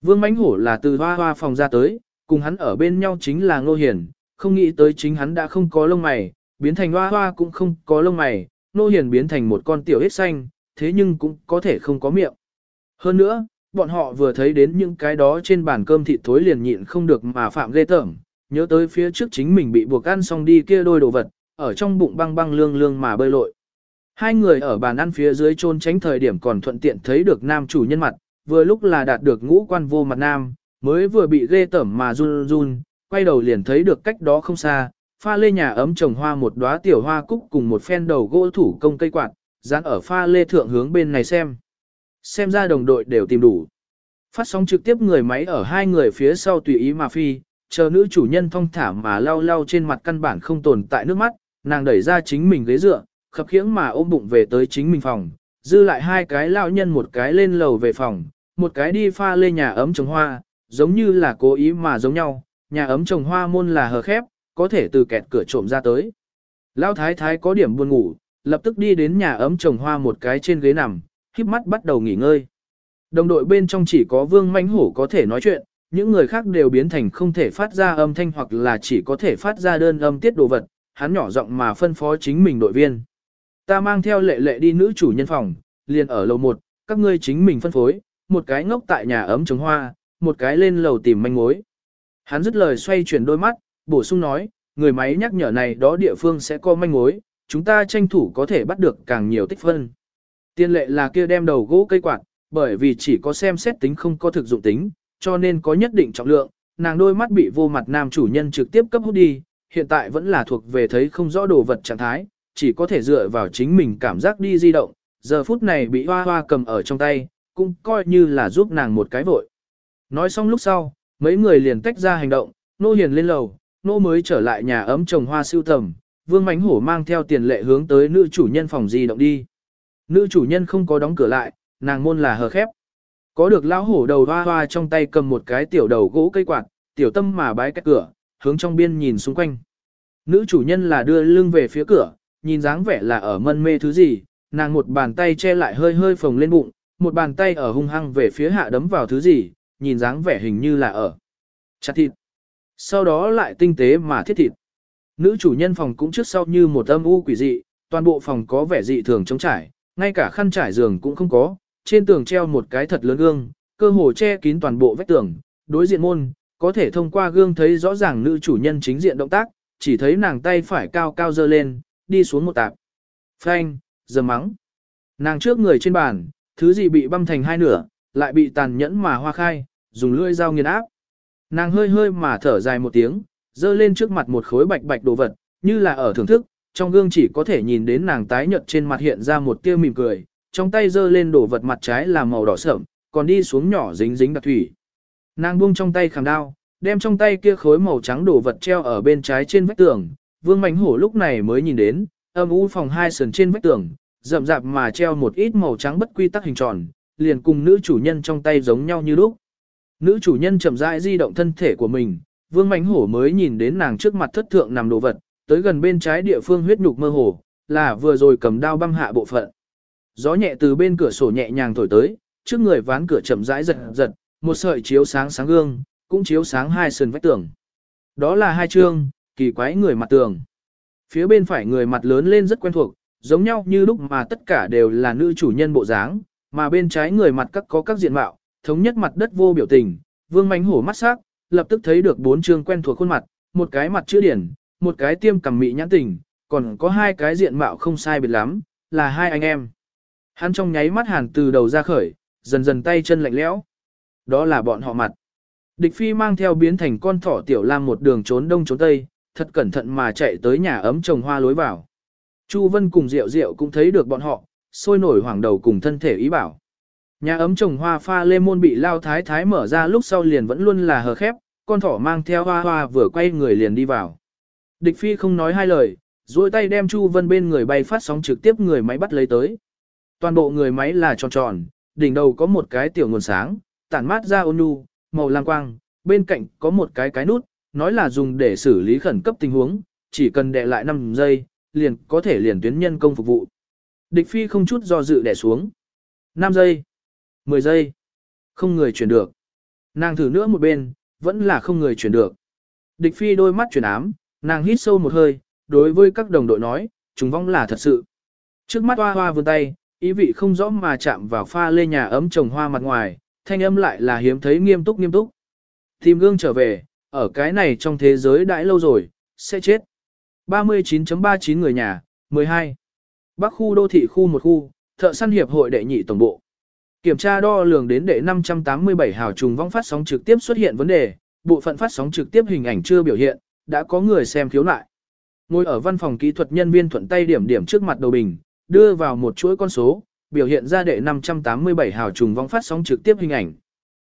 Vương Mánh Hổ là từ hoa hoa phòng ra tới, cùng hắn ở bên nhau chính là Ngô Hiền, không nghĩ tới chính hắn đã không có lông mày, biến thành hoa hoa cũng không có lông mày, Ngô Hiền biến thành một con tiểu hết xanh, thế nhưng cũng có thể không có miệng. Hơn nữa, bọn họ vừa thấy đến những cái đó trên bàn cơm thịt thối liền nhịn không được mà phạm ghê tởm, nhớ tới phía trước chính mình bị buộc ăn xong đi kia đôi đồ vật, ở trong bụng băng băng lương lương mà bơi lội. Hai người ở bàn ăn phía dưới trôn tránh thời điểm còn thuận tiện thấy được nam chủ nhân mặt, vừa lúc là đạt được ngũ quan vô mặt nam, mới vừa bị ghê tởm mà run run, quay đầu liền thấy được cách đó không xa, pha lê nhà ấm trồng hoa một đóa tiểu hoa cúc cùng một phen đầu gỗ thủ công cây quạt, dán ở pha lê thượng hướng bên này xem. Xem ra đồng đội đều tìm đủ. Phát sóng trực tiếp người máy ở hai người phía sau tùy ý mà phi, chờ nữ chủ nhân thong thả mà lau lau trên mặt căn bản không tồn tại nước mắt, nàng đẩy ra chính mình ghế dựa, khập khiễng mà ôm bụng về tới chính mình phòng, dư lại hai cái lão nhân một cái lên lầu về phòng, một cái đi pha lê nhà ấm trồng hoa, giống như là cố ý mà giống nhau, nhà ấm trồng hoa môn là hờ khép, có thể từ kẹt cửa trộm ra tới. Lão thái thái có điểm buồn ngủ, lập tức đi đến nhà ấm trồng hoa một cái trên ghế nằm, híp mắt bắt đầu nghỉ ngơi. Đồng đội bên trong chỉ có vương manh hổ có thể nói chuyện, những người khác đều biến thành không thể phát ra âm thanh hoặc là chỉ có thể phát ra đơn âm tiết đồ vật, hắn nhỏ giọng mà phân phó chính mình đội viên. Ta mang theo lệ lệ đi nữ chủ nhân phòng, liền ở lầu một, các ngươi chính mình phân phối, một cái ngốc tại nhà ấm trồng hoa, một cái lên lầu tìm manh mối. Hắn dứt lời xoay chuyển đôi mắt, bổ sung nói, người máy nhắc nhở này đó địa phương sẽ có manh mối, chúng ta tranh thủ có thể bắt được càng nhiều tích phân. Tiên lệ là kia đem đầu gỗ cây quạt, bởi vì chỉ có xem xét tính không có thực dụng tính, cho nên có nhất định trọng lượng, nàng đôi mắt bị vô mặt nam chủ nhân trực tiếp cấp hút đi, hiện tại vẫn là thuộc về thấy không rõ đồ vật trạng thái, chỉ có thể dựa vào chính mình cảm giác đi di động, giờ phút này bị hoa hoa cầm ở trong tay, cũng coi như là giúp nàng một cái vội. Nói xong lúc sau, mấy người liền tách ra hành động, nô hiền lên lầu, nô mới trở lại nhà ấm trồng hoa siêu tầm, vương mánh hổ mang theo tiền lệ hướng tới nữ chủ nhân phòng di động đi. Nữ chủ nhân không có đóng cửa lại, nàng môn là hờ khép. Có được lão hổ đầu hoa hoa trong tay cầm một cái tiểu đầu gỗ cây quạt, tiểu tâm mà bái cách cửa, hướng trong biên nhìn xung quanh. Nữ chủ nhân là đưa lưng về phía cửa, nhìn dáng vẻ là ở mân mê thứ gì, nàng một bàn tay che lại hơi hơi phồng lên bụng, một bàn tay ở hung hăng về phía hạ đấm vào thứ gì, nhìn dáng vẻ hình như là ở chặt thịt. Sau đó lại tinh tế mà thiết thịt. Nữ chủ nhân phòng cũng trước sau như một âm u quỷ dị, toàn bộ phòng có vẻ dị thường trống trải, ngay cả khăn trải giường cũng không có, trên tường treo một cái thật lớn gương, cơ hồ che kín toàn bộ vách tường, đối diện môn, có thể thông qua gương thấy rõ ràng nữ chủ nhân chính diện động tác, chỉ thấy nàng tay phải cao cao dơ lên, đi xuống một tạp. Phanh, giờ mắng. Nàng trước người trên bàn, thứ gì bị băm thành hai nửa, lại bị tàn nhẫn mà hoa khai, dùng lưỡi dao nghiền áp. Nàng hơi hơi mà thở dài một tiếng, dơ lên trước mặt một khối bạch bạch đồ vật, như là ở thưởng thức, trong gương chỉ có thể nhìn đến nàng tái nhợt trên mặt hiện ra một tia mỉm cười, trong tay dơ lên đồ vật mặt trái là màu đỏ sẫm, còn đi xuống nhỏ dính dính đặc thủy. Nàng buông trong tay khảm đao, đem trong tay kia khối màu trắng đồ vật treo ở bên trái trên vách tường, Vương Mạnh Hổ lúc này mới nhìn đến, âm u phòng hai sườn trên vách tường, rậm rạp mà treo một ít màu trắng bất quy tắc hình tròn, liền cùng nữ chủ nhân trong tay giống nhau như lúc. Nữ chủ nhân chậm rãi di động thân thể của mình, Vương Mạnh Hổ mới nhìn đến nàng trước mặt thất thượng nằm đồ vật, tới gần bên trái địa phương huyết nhục mơ hồ, là vừa rồi cầm đao băm hạ bộ phận. Gió nhẹ từ bên cửa sổ nhẹ nhàng thổi tới, trước người ván cửa chậm rãi giật giật, một sợi chiếu sáng sáng gương, cũng chiếu sáng hai sườn vách tường. Đó là hai chương, kỳ quái người mặt tường. Phía bên phải người mặt lớn lên rất quen thuộc, giống nhau như lúc mà tất cả đều là nữ chủ nhân bộ dáng, mà bên trái người mặt các có các diện mạo, thống nhất mặt đất vô biểu tình, vương mánh hổ mắt sắc, lập tức thấy được bốn chương quen thuộc khuôn mặt, một cái mặt chữ điển, một cái tiêm cầm mị nhãn tình, còn có hai cái diện mạo không sai biệt lắm, là hai anh em. Hắn trong nháy mắt hàn từ đầu ra khởi, dần dần tay chân lạnh lẽo. Đó là bọn họ mặt. Địch phi mang theo biến thành con thỏ tiểu lam một đường trốn đông trốn tây, thật cẩn thận mà chạy tới nhà ấm trồng hoa lối vào. Chu Vân cùng Diệu Diệu cũng thấy được bọn họ, sôi nổi hoảng đầu cùng thân thể ý bảo. Nhà ấm trồng hoa pha lê môn bị lao thái thái mở ra lúc sau liền vẫn luôn là hờ khép, con thỏ mang theo hoa hoa vừa quay người liền đi vào. Địch phi không nói hai lời, duỗi tay đem Chu Vân bên người bay phát sóng trực tiếp người máy bắt lấy tới. Toàn bộ người máy là tròn tròn, đỉnh đầu có một cái tiểu nguồn sáng, tản mát ra ôn nhu, màu lam quang, bên cạnh có một cái cái nút, nói là dùng để xử lý khẩn cấp tình huống, chỉ cần đè lại 5 giây, liền có thể liền tuyến nhân công phục vụ. Địch phi không chút do dự đè xuống. 5 giây, 10 giây, không người chuyển được. Nàng thử nữa một bên, vẫn là không người chuyển được. Địch phi đôi mắt chuyển ám, nàng hít sâu một hơi, đối với các đồng đội nói, chúng vong là thật sự. Trước mắt hoa hoa vươn tay, ý vị không rõ mà chạm vào pha lê nhà ấm trồng hoa mặt ngoài, thanh âm lại là hiếm thấy nghiêm túc nghiêm túc. Tìm gương trở về, ở cái này trong thế giới đãi lâu rồi, sẽ chết. 39.39 người nhà, 12. Bắc khu đô thị khu một khu, thợ săn hiệp hội đệ nhị tổng bộ. Kiểm tra đo lường đến đệ 587 hào trùng vong phát sóng trực tiếp xuất hiện vấn đề, bộ phận phát sóng trực tiếp hình ảnh chưa biểu hiện, đã có người xem khiếu lại Ngồi ở văn phòng kỹ thuật nhân viên thuận tay điểm điểm trước mặt đầu bình, đưa vào một chuỗi con số, biểu hiện ra đệ 587 hào trùng vong phát sóng trực tiếp hình ảnh.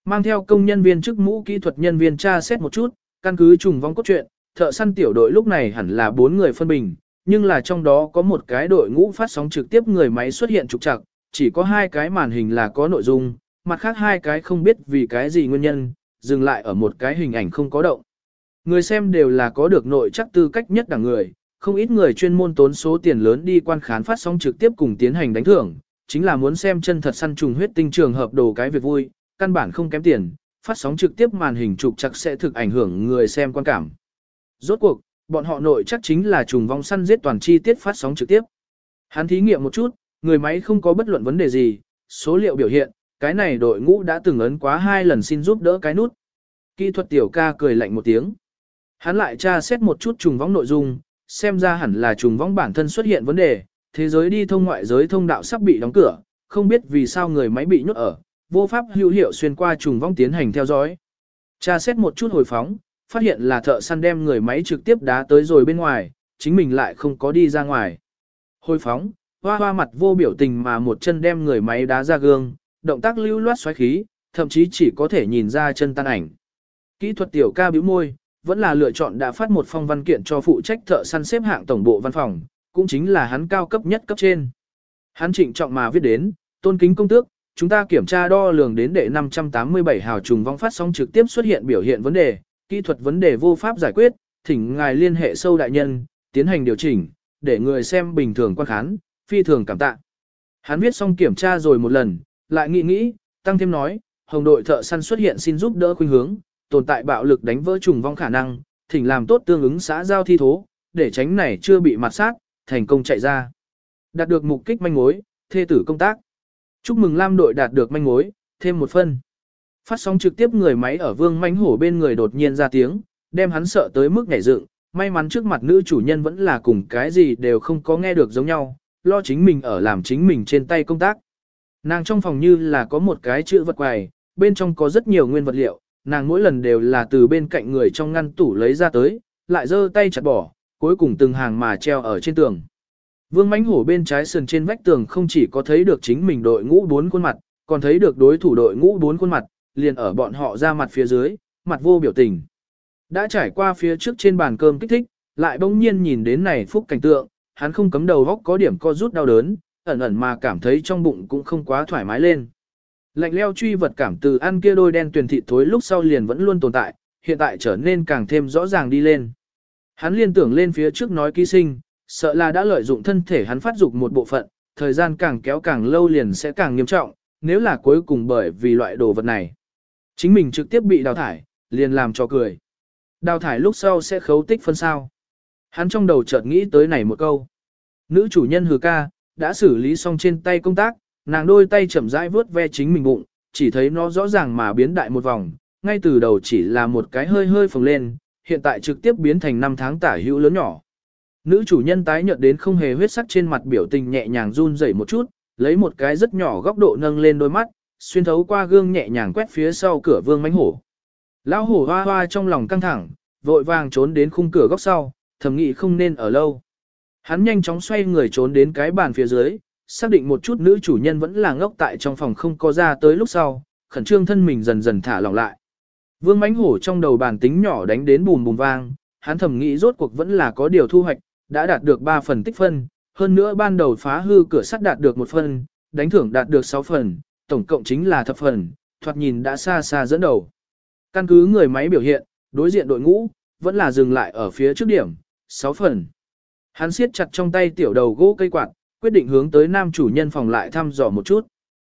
Mang theo công nhân viên chức mũ kỹ thuật nhân viên tra xét một chút, căn cứ trùng vong cốt truyện, thợ săn tiểu đội lúc này hẳn là 4 người phân bình, nhưng là trong đó có một cái đội ngũ phát sóng trực tiếp người máy xuất hiện trục trặc, chỉ có hai cái màn hình là có nội dung, mặt khác hai cái không biết vì cái gì nguyên nhân, dừng lại ở một cái hình ảnh không có động. Người xem đều là có được nội chắc tư cách nhất đẳng người, không ít người chuyên môn tốn số tiền lớn đi quan khán phát sóng trực tiếp cùng tiến hành đánh thưởng, chính là muốn xem chân thật săn trùng huyết tinh trường hợp đồ cái việc vui, căn bản không kém tiền, phát sóng trực tiếp màn hình trục chặt sẽ thực ảnh hưởng người xem quan cảm. Rốt cuộc, bọn họ nội chắc chính là trùng vong săn giết toàn chi tiết phát sóng trực tiếp. Hắn thí nghiệm một chút, người máy không có bất luận vấn đề gì, số liệu biểu hiện, cái này đội ngũ đã từng ấn quá hai lần xin giúp đỡ cái nút. Kỹ thuật tiểu ca cười lạnh một tiếng. Hắn lại tra xét một chút trùng vong nội dung, xem ra hẳn là trùng vong bản thân xuất hiện vấn đề, thế giới đi thông ngoại giới thông đạo sắp bị đóng cửa, không biết vì sao người máy bị nhốt ở, vô pháp hữu hiệu xuyên qua trùng vong tiến hành theo dõi. Tra xét một chút hồi phóng, phát hiện là thợ săn đem người máy trực tiếp đá tới rồi bên ngoài, chính mình lại không có đi ra ngoài. Hồi phóng, hoa hoa mặt vô biểu tình mà một chân đem người máy đá ra gương, động tác lưu loát xoáy khí, thậm chí chỉ có thể nhìn ra chân tan ảnh. Kỹ thuật tiểu ca bĩu môi, vẫn là lựa chọn đã phát một phong văn kiện cho phụ trách thợ săn xếp hạng tổng bộ văn phòng, cũng chính là hắn cao cấp nhất cấp trên. Hắn trịnh trọng mà viết đến, tôn kính công tước, chúng ta kiểm tra đo lường đến đệ 587 hào trùng vong phát sóng trực tiếp xuất hiện biểu hiện vấn đề, kỹ thuật vấn đề vô pháp giải quyết, thỉnh ngài liên hệ sâu đại nhân, tiến hành điều chỉnh, để người xem bình thường quan khán, phi thường cảm tạ. Hắn viết xong kiểm tra rồi một lần, lại nghĩ nghĩ, tăng thêm nói, hồng đội thợ săn xuất hiện xin giúp đỡ khuynh hướng, tồn tại bạo lực đánh vỡ trùng vong khả năng, thỉnh làm tốt tương ứng xã giao thi thố, để tránh này chưa bị mặt sát, thành công chạy ra. Đạt được mục kích manh mối, thê tử công tác. Chúc mừng Lam đội đạt được manh mối, thêm một phân. Phát sóng trực tiếp người máy ở vương manh hổ bên người đột nhiên ra tiếng, đem hắn sợ tới mức nhảy dựng. May mắn trước mặt nữ chủ nhân vẫn là cùng cái gì đều không có nghe được giống nhau, lo chính mình ở làm chính mình trên tay công tác. Nàng trong phòng như là có một cái chữ vật quài, bên trong có rất nhiều nguyên vật liệu, nàng mỗi lần đều là từ bên cạnh người trong ngăn tủ lấy ra tới, lại giơ tay chặt bỏ, cuối cùng từng hàng mà treo ở trên tường. Vương mãnh hổ bên trái sườn trên vách tường không chỉ có thấy được chính mình đội ngũ bốn khuôn mặt, còn thấy được đối thủ đội ngũ bốn khuôn mặt, liền ở bọn họ ra mặt phía dưới, mặt vô biểu tình. Đã trải qua phía trước trên bàn cơm kích thích, lại bỗng nhiên nhìn đến này phúc cảnh tượng, hắn không cấm đầu góc có điểm co rút đau đớn, ẩn ẩn mà cảm thấy trong bụng cũng không quá thoải mái lên. Lạnh leo truy vật cảm từ ăn kia đôi đen tuyền thị thối lúc sau liền vẫn luôn tồn tại, hiện tại trở nên càng thêm rõ ràng đi lên. Hắn liên tưởng lên phía trước nói ký sinh, sợ là đã lợi dụng thân thể hắn phát dục một bộ phận, thời gian càng kéo càng lâu liền sẽ càng nghiêm trọng, nếu là cuối cùng bởi vì loại đồ vật này. Chính mình trực tiếp bị đào thải, liền làm cho cười. Đào thải lúc sau sẽ khấu tích phân sao. Hắn trong đầu chợt nghĩ tới này một câu. Nữ chủ nhân hừ ca, đã xử lý xong trên tay công tác, nàng đôi tay chậm rãi vướt ve chính mình bụng, chỉ thấy nó rõ ràng mà biến đại một vòng, ngay từ đầu chỉ là một cái hơi hơi phồng lên, hiện tại trực tiếp biến thành năm tháng tả hữu lớn nhỏ. Nữ chủ nhân tái nhợt đến không hề huyết sắc trên mặt biểu tình nhẹ nhàng run rẩy một chút, lấy một cái rất nhỏ góc độ nâng lên đôi mắt, xuyên thấu qua gương nhẹ nhàng quét phía sau cửa vương mánh hổ. Lão hổ hoa hoa trong lòng căng thẳng, vội vàng trốn đến khung cửa góc sau, thầm nghĩ không nên ở lâu. Hắn nhanh chóng xoay người trốn đến cái bàn phía dưới, xác định một chút nữ chủ nhân vẫn là ngốc tại trong phòng không có ra tới lúc sau, khẩn trương thân mình dần dần thả lỏng lại. Vương mánh hổ trong đầu bàn tính nhỏ đánh đến bùm bùm vang, hắn thầm nghĩ rốt cuộc vẫn là có điều thu hoạch, đã đạt được 3 phần tích phân, hơn nữa ban đầu phá hư cửa sắt đạt được 1 phần, đánh thưởng đạt được 6 phần, tổng cộng chính là thập phần, thoạt nhìn đã xa xa dẫn đầu. Căn cứ người máy biểu hiện, đối diện đội ngũ, vẫn là dừng lại ở phía trước điểm, 6 phần. Hắn siết chặt trong tay tiểu đầu gỗ cây quạt, quyết định hướng tới nam chủ nhân phòng lại thăm dò một chút.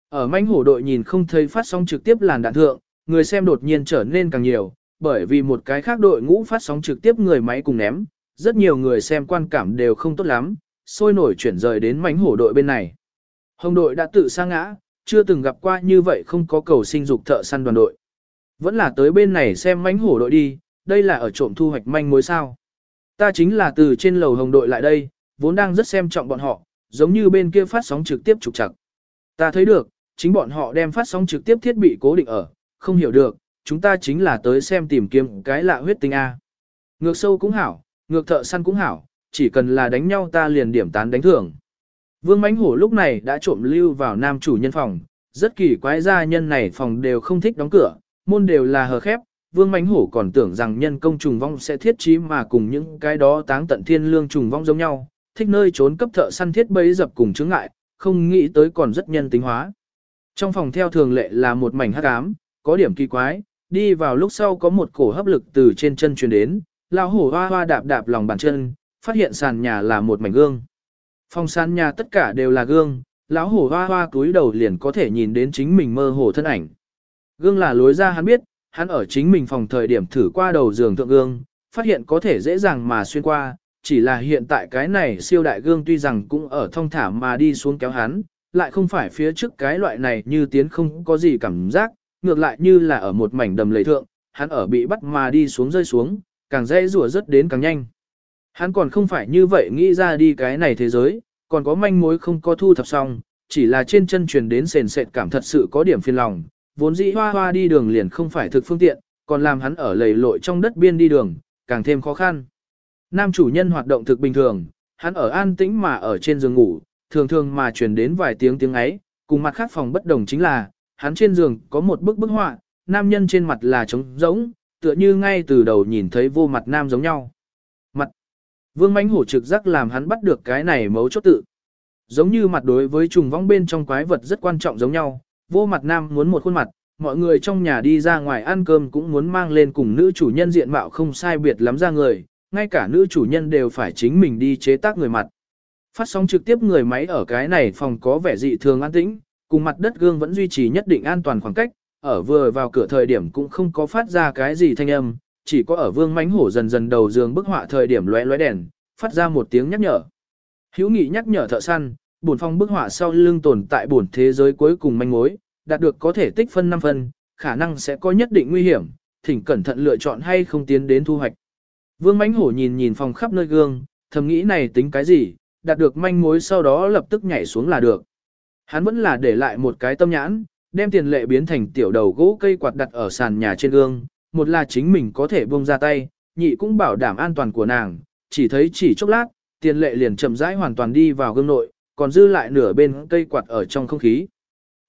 Ở manh hổ đội nhìn không thấy phát sóng trực tiếp làn đạn thượng, người xem đột nhiên trở nên càng nhiều, bởi vì một cái khác đội ngũ phát sóng trực tiếp người máy cùng ném, rất nhiều người xem quan cảm đều không tốt lắm, sôi nổi chuyển rời đến mánh hổ đội bên này. Hồng đội đã tự sa ngã, chưa từng gặp qua như vậy không có cầu sinh dục thợ săn đoàn đội. Vẫn là tới bên này xem mánh hổ đội đi, đây là ở trộm thu hoạch manh mối sao. Ta chính là từ trên lầu hồng đội lại đây, vốn đang rất xem trọng bọn họ, giống như bên kia phát sóng trực tiếp trục chặt. Ta thấy được, chính bọn họ đem phát sóng trực tiếp thiết bị cố định ở, không hiểu được, chúng ta chính là tới xem tìm kiếm cái lạ huyết tinh A. Ngược sâu cũng hảo, ngược thợ săn cũng hảo, chỉ cần là đánh nhau ta liền điểm tán đánh thưởng. Vương Mánh Hổ lúc này đã trộm lưu vào nam chủ nhân phòng, rất kỳ quái gia nhân này phòng đều không thích đóng cửa, môn đều là hờ khép, Vương Mánh Hổ còn tưởng rằng nhân công trùng vong sẽ thiết trí mà cùng những cái đó táng tận thiên lương trùng vong giống nhau, thích nơi trốn cấp thợ săn thiết bấy dập cùng chứng ngại, không nghĩ tới còn rất nhân tính hóa. Trong phòng theo thường lệ là một mảnh hắc ám, có điểm kỳ quái, đi vào lúc sau có một cổ hấp lực từ trên chân truyền đến, lao hổ hoa hoa đạp đạp lòng bàn chân, phát hiện sàn nhà là một mảnh gương. Phòng sàn nhà tất cả đều là gương, lão hổ hoa hoa cúi đầu liền có thể nhìn đến chính mình mơ hồ thân ảnh. Gương là lối ra hắn biết, hắn ở chính mình phòng thời điểm thử qua đầu giường thượng gương, phát hiện có thể dễ dàng mà xuyên qua, chỉ là hiện tại cái này siêu đại gương tuy rằng cũng ở thông thả mà đi xuống kéo hắn, lại không phải phía trước cái loại này như tiến không có gì cảm giác, ngược lại như là ở một mảnh đầm lầy thượng, hắn ở bị bắt mà đi xuống rơi xuống, càng dễ rủa rất đến càng nhanh. Hắn còn không phải như vậy nghĩ ra đi cái này thế giới, còn có manh mối không có thu thập xong, chỉ là trên chân truyền đến sền sệt cảm thật sự có điểm phiền lòng, vốn dĩ hoa hoa đi đường liền không phải thực phương tiện, còn làm hắn ở lầy lội trong đất biên đi đường, càng thêm khó khăn. Nam chủ nhân hoạt động thực bình thường, hắn ở an tĩnh mà ở trên giường ngủ, thường thường mà truyền đến vài tiếng tiếng ấy, cùng mặt khác phòng bất đồng chính là, hắn trên giường có một bức bức họa, nam nhân trên mặt là trống rỗng, tựa như ngay từ đầu nhìn thấy vô mặt nam giống nhau. Mặt. Vương mãnh hổ trực giác làm hắn bắt được cái này mấu chốt tự. Giống như mặt đối với trùng vong bên trong quái vật rất quan trọng giống nhau, vô mặt nam muốn một khuôn mặt, mọi người trong nhà đi ra ngoài ăn cơm cũng muốn mang lên cùng nữ chủ nhân diện mạo không sai biệt lắm ra người, ngay cả nữ chủ nhân đều phải chính mình đi chế tác người mặt. Phát sóng trực tiếp người máy ở cái này phòng có vẻ dị thường an tĩnh, cùng mặt đất gương vẫn duy trì nhất định an toàn khoảng cách, ở vừa vào cửa thời điểm cũng không có phát ra cái gì thanh âm, chỉ có ở vương mánh hổ dần dần đầu giường bức họa thời điểm lóe lóe đèn, phát ra một tiếng nhắc nhở. Hữu nghị nhắc nhở thợ săn, bổn phong bức họa sau lưng tồn tại bổn thế giới cuối cùng manh mối, đạt được có thể tích phân 5 phân, khả năng sẽ có nhất định nguy hiểm, thỉnh cẩn thận lựa chọn hay không tiến đến thu hoạch. Vương Mánh Hổ nhìn nhìn phòng khắp nơi gương, thầm nghĩ này tính cái gì, đạt được manh mối sau đó lập tức nhảy xuống là được. Hắn vẫn là để lại một cái tâm nhãn, đem tiền lệ biến thành tiểu đầu gỗ cây quạt đặt ở sàn nhà trên gương, một là chính mình có thể buông ra tay, nhị cũng bảo đảm an toàn của nàng, chỉ thấy chỉ chốc lát, tiền lệ liền chậm rãi hoàn toàn đi vào gương nội, còn dư lại nửa bên cây quạt ở trong không khí.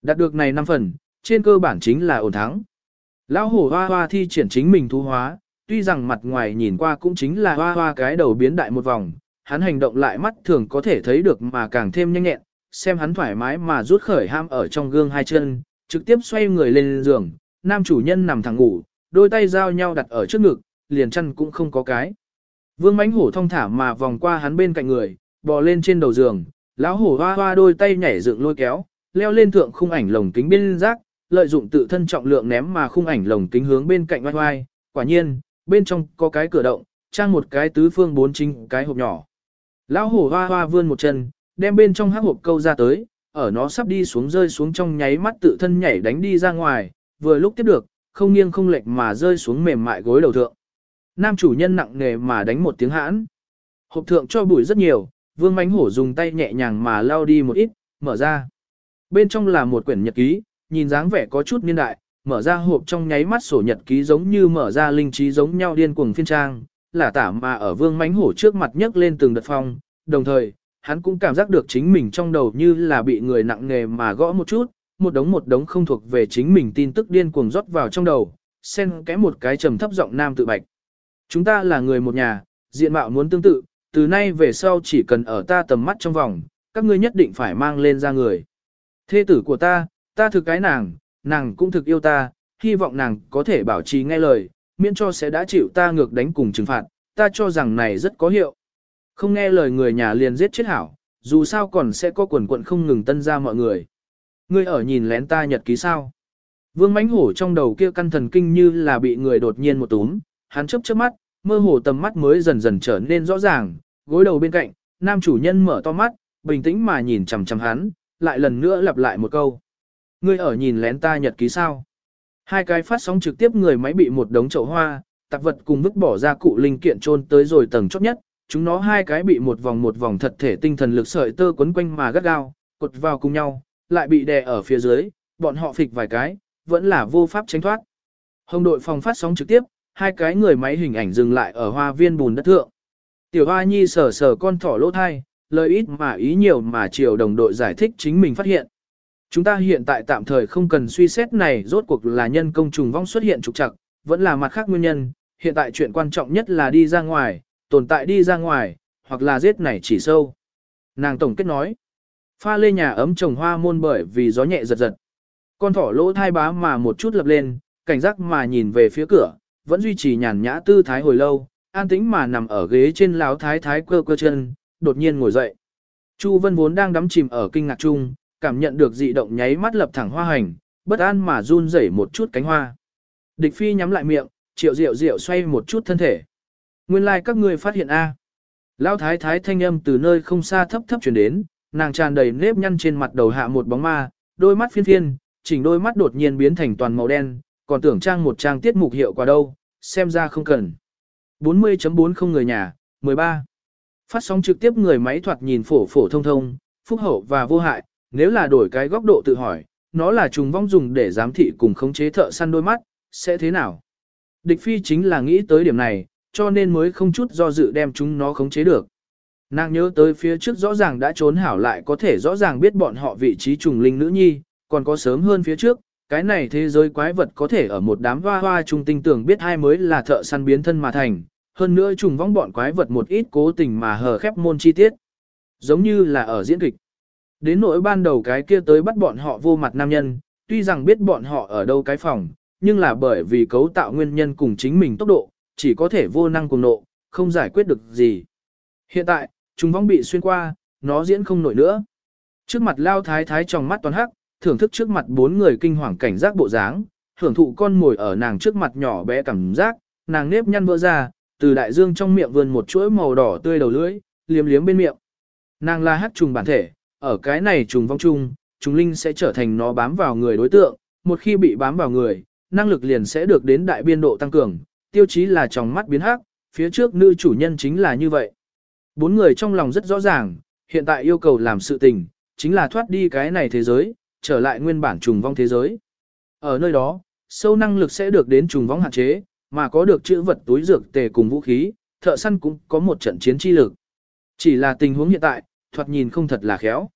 Đạt được này 5 phần, trên cơ bản chính là ổn thắng. Lão hổ hoa hoa thi triển chính mình thu hóa, tuy rằng mặt ngoài nhìn qua cũng chính là hoa hoa cái đầu biến đại một vòng, hắn hành động lại mắt thường có thể thấy được mà càng thêm nhanh nhẹn, xem hắn thoải mái mà rút khởi ham ở trong gương hai chân, trực tiếp xoay người lên giường, nam chủ nhân nằm thẳng ngủ, đôi tay giao nhau đặt ở trước ngực, liền chân cũng không có cái. Vương mãnh hổ thông thả mà vòng qua hắn bên cạnh người, bò lên trên đầu giường, lão hổ hoa hoa đôi tay nhảy dựng lôi kéo, leo lên thượng khung ảnh lồng kính bên rác, lợi dụng tự thân trọng lượng ném mà khung ảnh lồng kính hướng bên cạnh oai oai, quả nhiên, bên trong có cái cửa động, trang một cái tứ phương bốn chính cái hộp nhỏ. Lão hổ hoa hoa vươn một chân, đem bên trong hắc hộp câu ra tới, ở nó sắp đi xuống rơi xuống trong nháy mắt tự thân nhảy đánh đi ra ngoài, vừa lúc tiếp được, không nghiêng không lệch mà rơi xuống mềm mại gối đầu thượng. Nam chủ nhân nặng nề mà đánh một tiếng hãn. Hộp thượng cho bụi rất nhiều, vương mánh hổ dùng tay nhẹ nhàng mà lao đi một ít, mở ra. Bên trong là một quyển nhật ký, nhìn dáng vẻ có chút niên đại, mở ra hộp trong nháy mắt sổ nhật ký giống như mở ra linh trí giống nhau điên cuồng phiên trang, là tả mà ở vương mánh hổ trước mặt nhấc lên từng đợt phong, đồng thời, hắn cũng cảm giác được chính mình trong đầu như là bị người nặng nghề mà gõ một chút, một đống một đống không thuộc về chính mình tin tức điên cuồng rót vào trong đầu, xen kẽ một cái trầm thấp giọng nam tự bạch. Chúng ta là người một nhà, diện mạo muốn tương tự, từ nay về sau chỉ cần ở ta tầm mắt trong vòng, các ngươi nhất định phải mang lên ra người. Thê tử của ta, ta thực cái nàng, nàng cũng thực yêu ta, hy vọng nàng có thể bảo trì nghe lời, miễn cho sẽ đã chịu ta ngược đánh cùng trừng phạt, ta cho rằng này rất có hiệu. Không nghe lời người nhà liền giết chết hảo, dù sao còn sẽ có quần quận không ngừng tân ra mọi người. Ngươi ở nhìn lén ta nhật ký sao. Vương mãnh hổ trong đầu kia căn thần kinh như là bị người đột nhiên một túm, hắn chớp chớp mắt, mơ hồ tầm mắt mới dần dần trở nên rõ ràng, gối đầu bên cạnh, nam chủ nhân mở to mắt, bình tĩnh mà nhìn chằm chằm hắn, lại lần nữa lặp lại một câu. Ngươi ở nhìn lén ta nhật ký sao? Hai cái phát sóng trực tiếp người máy bị một đống chậu hoa, tạp vật cùng vứt bỏ ra cụ linh kiện trôn tới rồi tầng chót nhất, chúng nó hai cái bị một vòng một vòng thật thể tinh thần lực sợi tơ quấn quanh mà gắt gao, cột vào cùng nhau, lại bị đè ở phía dưới, bọn họ phịch vài cái, vẫn là vô pháp tránh thoát. Hồng đội phòng phát sóng trực tiếp, hai cái người máy hình ảnh dừng lại ở hoa viên bùn đất thượng. Tiểu Hoa Nhi sờ sờ con thỏ lỗ thai, lời ít mà ý nhiều mà chiều đồng đội giải thích chính mình phát hiện. Chúng ta hiện tại tạm thời không cần suy xét này rốt cuộc là nhân công trùng vong xuất hiện trục trặc, vẫn là mặt khác nguyên nhân, hiện tại chuyện quan trọng nhất là đi ra ngoài, tồn tại đi ra ngoài, hoặc là giết này chỉ sâu. Nàng tổng kết nói, pha lê nhà ấm trồng hoa môn bởi vì gió nhẹ giật giật. Con thỏ lỗ thai bá mà một chút lập lên, cảnh giác mà nhìn về phía cửa, vẫn duy trì nhàn nhã tư thái hồi lâu, an tĩnh mà nằm ở ghế trên láo thái thái quơ quơ chân, đột nhiên ngồi dậy. Chu Vân vốn đang đắm chìm ở kinh ngạc chung, cảm nhận được dị động nháy mắt lập thẳng hoa hành, bất an mà run rẩy một chút cánh hoa. Địch phi nhắm lại miệng, triệu diệu diệu xoay một chút thân thể. Nguyên lai like các ngươi phát hiện A. Lão thái thái thanh âm từ nơi không xa thấp thấp chuyển đến, nàng tràn đầy nếp nhăn trên mặt đầu hạ một bóng ma, đôi mắt phiên phiên, chỉnh đôi mắt đột nhiên biến thành toàn màu đen, còn tưởng trang một trang tiết mục hiệu quả đâu, xem ra không cần. 40.40 không người nhà, 13. Phát sóng trực tiếp người máy thoạt nhìn phổ phổ thông thông, phúc hậu và vô hại, nếu là đổi cái góc độ tự hỏi, nó là trùng vong dùng để giám thị cùng khống chế thợ săn đôi mắt, sẽ thế nào? Địch phi chính là nghĩ tới điểm này, cho nên mới không chút do dự đem chúng nó khống chế được. Nàng nhớ tới phía trước rõ ràng đã trốn hảo lại có thể rõ ràng biết bọn họ vị trí trùng linh nữ nhi, còn có sớm hơn phía trước, cái này thế giới quái vật có thể ở một đám hoa hoa trung tinh tưởng biết hai mới là thợ săn biến thân mà thành, hơn nữa trùng vong bọn quái vật một ít cố tình mà hờ khép môn chi tiết. Giống như là ở diễn kịch. Đến nỗi ban đầu cái kia tới bắt bọn họ vô mặt nam nhân, tuy rằng biết bọn họ ở đâu cái phòng, nhưng là bởi vì cấu tạo nguyên nhân cùng chính mình tốc độ, chỉ có thể vô năng cùng nộ, không giải quyết được gì. Hiện tại, chúng vong bị xuyên qua, nó diễn không nổi nữa. Trước mặt lao thái thái trong mắt toàn hắc, thưởng thức trước mặt bốn người kinh hoàng cảnh giác bộ dáng, thưởng thụ con mồi ở nàng trước mặt nhỏ bé cảm giác, nàng nếp nhăn vỡ ra, từ đại dương trong miệng vươn một chuỗi màu đỏ tươi đầu lưỡi, liếm liếm bên miệng. Nàng là hắc trùng bản thể, ở cái này trùng vong chung, trùng linh sẽ trở thành nó bám vào người đối tượng, một khi bị bám vào người, năng lực liền sẽ được đến đại biên độ tăng cường, tiêu chí là trong mắt biến hắc, phía trước nữ chủ nhân chính là như vậy. Bốn người trong lòng rất rõ ràng, hiện tại yêu cầu làm sự tình, chính là thoát đi cái này thế giới, trở lại nguyên bản trùng vong thế giới. Ở nơi đó, sâu năng lực sẽ được đến trùng vong hạn chế, mà có được chữ vật túi dược tề cùng vũ khí, thợ săn cũng có một trận chiến chi lực. Chỉ là tình huống hiện tại, thoạt nhìn không thật là khéo.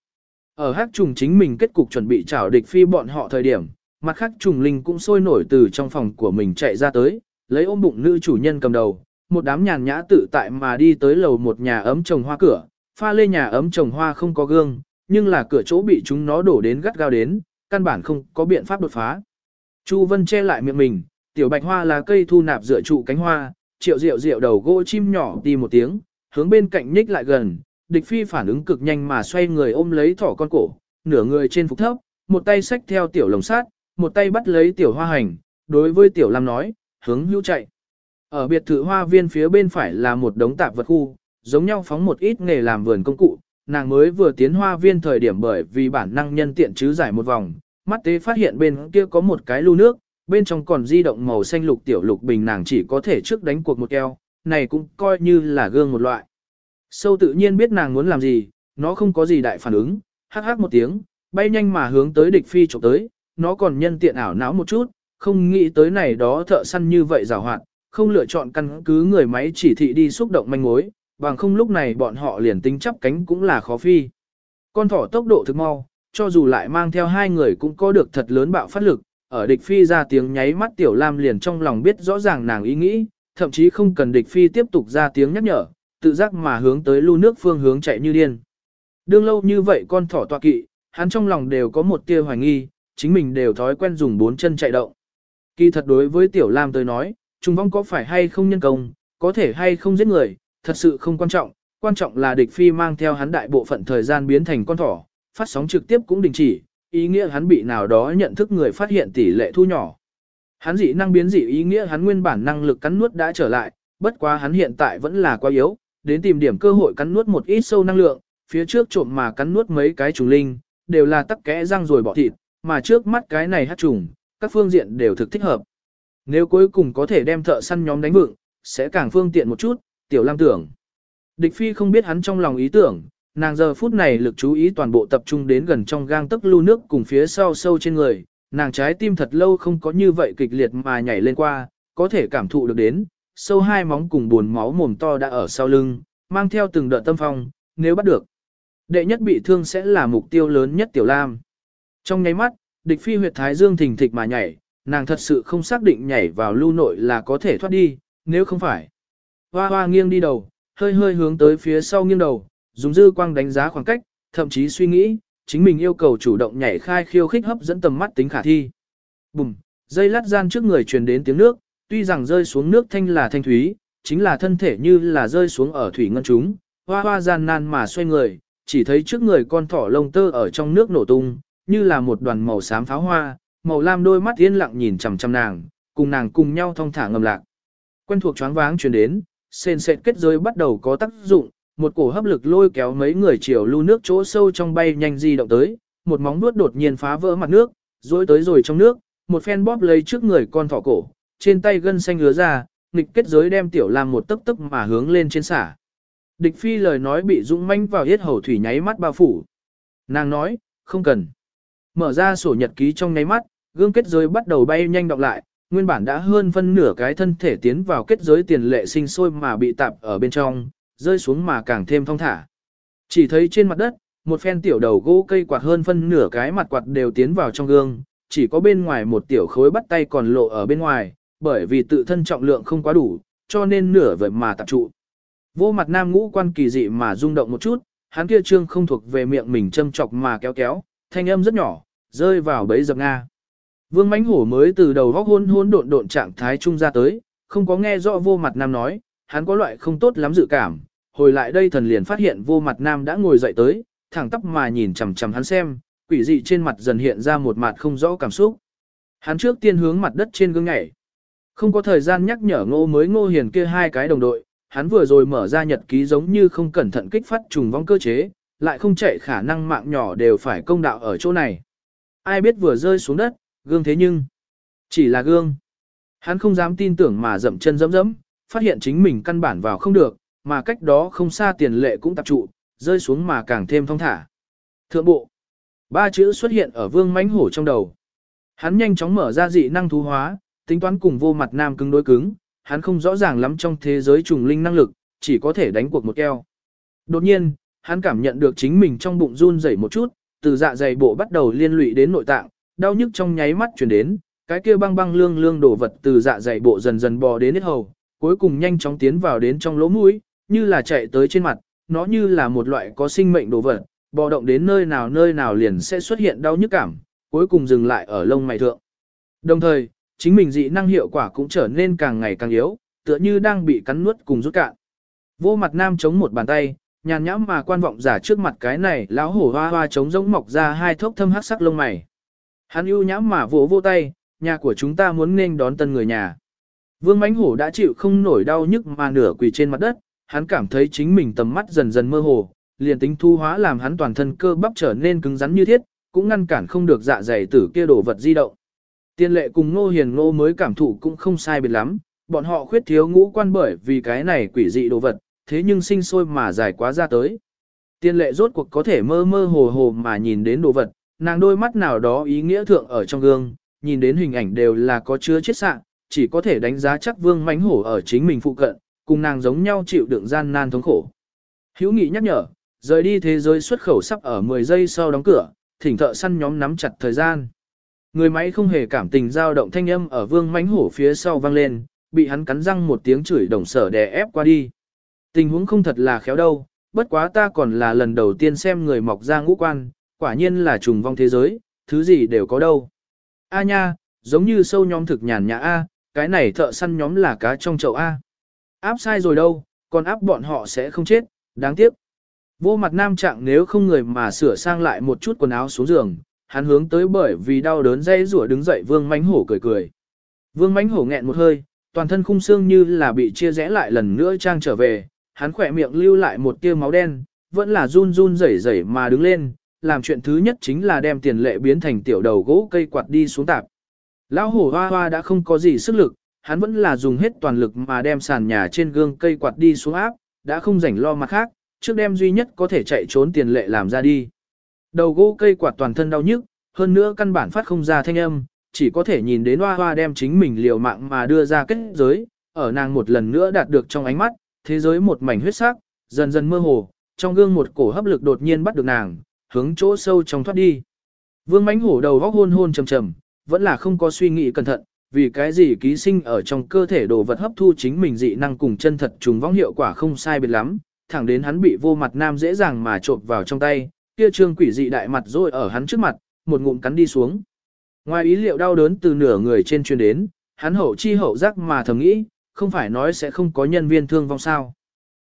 Ở hắc trùng chính mình kết cục chuẩn bị trảo địch phi bọn họ thời điểm, mặt khác trùng linh cũng sôi nổi từ trong phòng của mình chạy ra tới, lấy ôm bụng nữ chủ nhân cầm đầu, một đám nhàn nhã tự tại mà đi tới lầu một nhà ấm trồng hoa cửa, pha lê nhà ấm trồng hoa không có gương, nhưng là cửa chỗ bị chúng nó đổ đến gắt gao đến, căn bản không có biện pháp đột phá. Chu Vân che lại miệng mình, tiểu bạch hoa là cây thu nạp dựa trụ cánh hoa, triệu rượu rượu đầu gỗ chim nhỏ đi một tiếng, hướng bên cạnh nhích lại gần, địch phi phản ứng cực nhanh mà xoay người ôm lấy thỏ con cổ, nửa người trên phục thấp, một tay xách theo tiểu lồng sát, một tay bắt lấy tiểu hoa hành, đối với tiểu lam nói, hướng hữu chạy. Ở biệt thự hoa viên phía bên phải là một đống tạp vật khu, giống nhau phóng một ít nghề làm vườn công cụ, nàng mới vừa tiến hoa viên thời điểm bởi vì bản năng nhân tiện chứ giải một vòng, mắt tế phát hiện bên kia có một cái lưu nước, bên trong còn di động màu xanh lục tiểu lục bình nàng chỉ có thể trước đánh cuộc một keo, này cũng coi như là gương một loại. Sâu tự nhiên biết nàng muốn làm gì, nó không có gì đại phản ứng, hắc hắc một tiếng, bay nhanh mà hướng tới địch phi chụp tới, nó còn nhân tiện ảo não một chút, không nghĩ tới này đó thợ săn như vậy rào hoạt, không lựa chọn căn cứ người máy chỉ thị đi xúc động manh mối, bằng không lúc này bọn họ liền tính chấp cánh cũng là khó phi. Con thỏ tốc độ thực mau, cho dù lại mang theo hai người cũng có được thật lớn bạo phát lực, ở địch phi ra tiếng nháy mắt tiểu lam liền trong lòng biết rõ ràng nàng ý nghĩ, thậm chí không cần địch phi tiếp tục ra tiếng nhắc nhở, tự giác mà hướng tới lưu nước phương hướng chạy như điên. Đương lâu như vậy con thỏ tọa kỵ, hắn trong lòng đều có một tia hoài nghi, chính mình đều thói quen dùng bốn chân chạy động. Kỳ thật đối với tiểu lam tới nói, trùng vong có phải hay không nhân công, có thể hay không giết người, thật sự không quan trọng, quan trọng là địch phi mang theo hắn đại bộ phận thời gian biến thành con thỏ, phát sóng trực tiếp cũng đình chỉ, ý nghĩa hắn bị nào đó nhận thức người phát hiện tỷ lệ thu nhỏ. Hắn dị năng biến dị ý nghĩa hắn nguyên bản năng lực cắn nuốt đã trở lại, bất quá hắn hiện tại vẫn là quá yếu, đến tìm điểm cơ hội cắn nuốt một ít sâu năng lượng, phía trước trộm mà cắn nuốt mấy cái trùng linh, đều là tắc kẽ răng rồi bỏ thịt, mà trước mắt cái này hát trùng, các phương diện đều thực thích hợp. Nếu cuối cùng có thể đem thợ săn nhóm đánh vựng, sẽ càng phương tiện một chút, tiểu lam tưởng. Địch phi không biết hắn trong lòng ý tưởng, nàng giờ phút này lực chú ý toàn bộ tập trung đến gần trong gang tấc lưu nước cùng phía sau sâu trên người, nàng trái tim thật lâu không có như vậy kịch liệt mà nhảy lên qua, có thể cảm thụ được đến, sâu hai móng cùng buồn máu mồm to đã ở sau lưng, mang theo từng đợt tâm phong, nếu bắt được. Đệ nhất bị thương sẽ là mục tiêu lớn nhất tiểu lam. Trong nháy mắt, địch phi huyệt thái dương thình thịch mà nhảy, nàng thật sự không xác định nhảy vào lưu nội là có thể thoát đi, nếu không phải. Hoa hoa nghiêng đi đầu, hơi hơi hướng tới phía sau nghiêng đầu, dùng dư quang đánh giá khoảng cách, thậm chí suy nghĩ, chính mình yêu cầu chủ động nhảy khai khiêu khích hấp dẫn tầm mắt tính khả thi. Bùm, dây lát gian trước người truyền đến tiếng nước, tuy rằng rơi xuống nước thanh là thanh thúy, chính là thân thể như là rơi xuống ở thủy ngân chúng, hoa hoa gian nan mà xoay người, chỉ thấy trước người con thỏ lông tơ ở trong nước nổ tung, như là một đoàn màu xám pháo hoa, màu lam đôi mắt yên lặng nhìn chằm chằm nàng, cùng nàng cùng nhau thong thả ngầm lạc. Quen thuộc choáng váng truyền đến, sền sệt kết giới bắt đầu có tác dụng, một cổ hấp lực lôi kéo mấy người chiều lưu nước chỗ sâu trong bay nhanh di động tới, một móng vuốt đột nhiên phá vỡ mặt nước, rối tới rồi trong nước, một phen bóp lấy trước người con thỏ cổ, trên tay gân xanh hứa ra, nghịch kết giới đem tiểu lam một tấc tấc mà hướng lên trên xả. Địch phi lời nói bị dũng manh vào hết hầu thủy nháy mắt bao phủ. Nàng nói, không cần. Mở ra sổ nhật ký trong nháy mắt, gương kết giới bắt đầu bay nhanh đọc lại, nguyên bản đã hơn phân nửa cái thân thể tiến vào kết giới tiền lệ sinh sôi mà bị tạp ở bên trong, rơi xuống mà càng thêm thong thả. Chỉ thấy trên mặt đất, một phen tiểu đầu gỗ cây quạt hơn phân nửa cái mặt quạt đều tiến vào trong gương, chỉ có bên ngoài một tiểu khối bắt tay còn lộ ở bên ngoài, bởi vì tự thân trọng lượng không quá đủ, cho nên nửa vậy mà tạp trụ. Vô mặt nam ngũ quan kỳ dị mà rung động một chút, hắn kia trương không thuộc về miệng mình châm chọc mà kéo kéo, thanh âm rất nhỏ, rơi vào bẫy dập Nga. Vương mãnh hổ mới từ đầu góc hôn hôn độn độn trạng thái trung ra tới, không có nghe rõ vô mặt nam nói, hắn có loại không tốt lắm dự cảm, hồi lại đây thần liền phát hiện vô mặt nam đã ngồi dậy tới, thẳng tóc mà nhìn chằm chằm hắn xem, quỷ dị trên mặt dần hiện ra một mặt không rõ cảm xúc. Hắn trước tiên hướng mặt đất trên gương nhảy. Không có thời gian nhắc nhở ngô mới ngô hiền kia hai cái đồng đội, hắn vừa rồi mở ra nhật ký giống như không cẩn thận kích phát trùng vong cơ chế, lại không chạy khả năng mạng nhỏ đều phải công đạo ở chỗ này. Ai biết vừa rơi xuống đất, gương thế nhưng, chỉ là gương. Hắn không dám tin tưởng mà dậm chân dẫm dẫm, phát hiện chính mình căn bản vào không được, mà cách đó không xa tiền lệ cũng tập trụ, rơi xuống mà càng thêm phong thả. Thượng bộ. Ba chữ xuất hiện ở vương mãnh hổ trong đầu. Hắn nhanh chóng mở ra dị năng thú hóa, tính toán cùng vô mặt nam cứng đối cứng, hắn không rõ ràng lắm trong thế giới trùng linh năng lực, chỉ có thể đánh cuộc một keo. Đột nhiên, hắn cảm nhận được chính mình trong bụng run rẩy một chút, từ dạ dày bộ bắt đầu liên lụy đến nội tạng, đau nhức trong nháy mắt chuyển đến, cái kia băng băng lương lương đổ vật từ dạ dày bộ dần dần bò đến hết hầu, cuối cùng nhanh chóng tiến vào đến trong lỗ mũi, như là chạy tới trên mặt, nó như là một loại có sinh mệnh đồ vật, bò động đến nơi nào nơi nào liền sẽ xuất hiện đau nhức cảm, cuối cùng dừng lại ở lông mày thượng. Đồng thời, chính mình dị năng hiệu quả cũng trở nên càng ngày càng yếu, tựa như đang bị cắn nuốt cùng rút cạn. Vô mặt nam chống một bàn tay, nhàn nhãm mà quan vọng giả trước mặt cái này lão hổ hoa hoa chống giống mọc ra hai thốc thâm hắc sắc lông mày. Hắn ưu nhãm mà vỗ vô tay, nhà của chúng ta muốn nên đón tân người nhà. Vương mãnh hổ đã chịu không nổi đau nhức mà nửa quỳ trên mặt đất, hắn cảm thấy chính mình tầm mắt dần dần mơ hồ, liền tính thu hóa làm hắn toàn thân cơ bắp trở nên cứng rắn như thiết, cũng ngăn cản không được dạ dày tử kia đổ vật di động. Tiên lệ cùng ngô hiền ngô mới cảm thụ cũng không sai biệt lắm, bọn họ khuyết thiếu ngũ quan bởi vì cái này quỷ dị đồ vật, thế nhưng sinh sôi mà dài quá ra tới. Tiên lệ rốt cuộc có thể mơ mơ hồ hồ mà nhìn đến đồ vật, nàng đôi mắt nào đó ý nghĩa thượng ở trong gương, nhìn đến hình ảnh đều là có chứa chết sạng, chỉ có thể đánh giá chắc vương mánh hổ ở chính mình phụ cận, cùng nàng giống nhau chịu đựng gian nan thống khổ. Hữu nghị nhắc nhở, rời đi thế giới xuất khẩu sắp ở 10 giây sau đóng cửa, thỉnh thợ săn nhóm nắm chặt thời gian. Người máy không hề cảm tình dao động thanh âm ở vương mánh hổ phía sau vang lên, bị hắn cắn răng một tiếng chửi đồng sở đè ép qua đi. Tình huống không thật là khéo đâu, bất quá ta còn là lần đầu tiên xem người mọc ra ngũ quan, quả nhiên là trùng vong thế giới, thứ gì đều có đâu. A nha, giống như sâu nhóm thực nhàn nhã A, cái này thợ săn nhóm là cá trong chậu A. Áp sai rồi đâu, còn áp bọn họ sẽ không chết, đáng tiếc. Vô mặt nam trạng nếu không người mà sửa sang lại một chút quần áo xuống giường, hắn hướng tới bởi vì đau đớn dây rủa đứng dậy vương mánh hổ cười cười. Vương mánh hổ nghẹn một hơi, toàn thân khung xương như là bị chia rẽ lại lần nữa trang trở về, hắn khỏe miệng lưu lại một tia máu đen, vẫn là run run rẩy rẩy mà đứng lên, làm chuyện thứ nhất chính là đem tiền lệ biến thành tiểu đầu gỗ cây quạt đi xuống tạp. Lão hổ hoa hoa đã không có gì sức lực, hắn vẫn là dùng hết toàn lực mà đem sàn nhà trên gương cây quạt đi xuống áp, đã không rảnh lo mặt khác, trước đem duy nhất có thể chạy trốn tiền lệ làm ra đi. Đầu gỗ cây quạt toàn thân đau nhức, hơn nữa căn bản phát không ra thanh âm, chỉ có thể nhìn đến hoa hoa đem chính mình liều mạng mà đưa ra kết giới, ở nàng một lần nữa đạt được trong ánh mắt, thế giới một mảnh huyết sắc, dần dần mơ hồ, trong gương một cổ hấp lực đột nhiên bắt được nàng, hướng chỗ sâu trong thoát đi. Vương mãnh hổ đầu góc hôn hôn trầm trầm, vẫn là không có suy nghĩ cẩn thận, vì cái gì ký sinh ở trong cơ thể đồ vật hấp thu chính mình dị năng cùng chân thật trùng vong hiệu quả không sai biệt lắm, thẳng đến hắn bị vô mặt nam dễ dàng mà trộn vào trong tay, kia trương quỷ dị đại mặt rồi ở hắn trước mặt, một ngụm cắn đi xuống. Ngoài ý liệu đau đớn từ nửa người trên truyền đến, hắn hậu chi hậu giác mà thầm nghĩ, không phải nói sẽ không có nhân viên thương vong sao.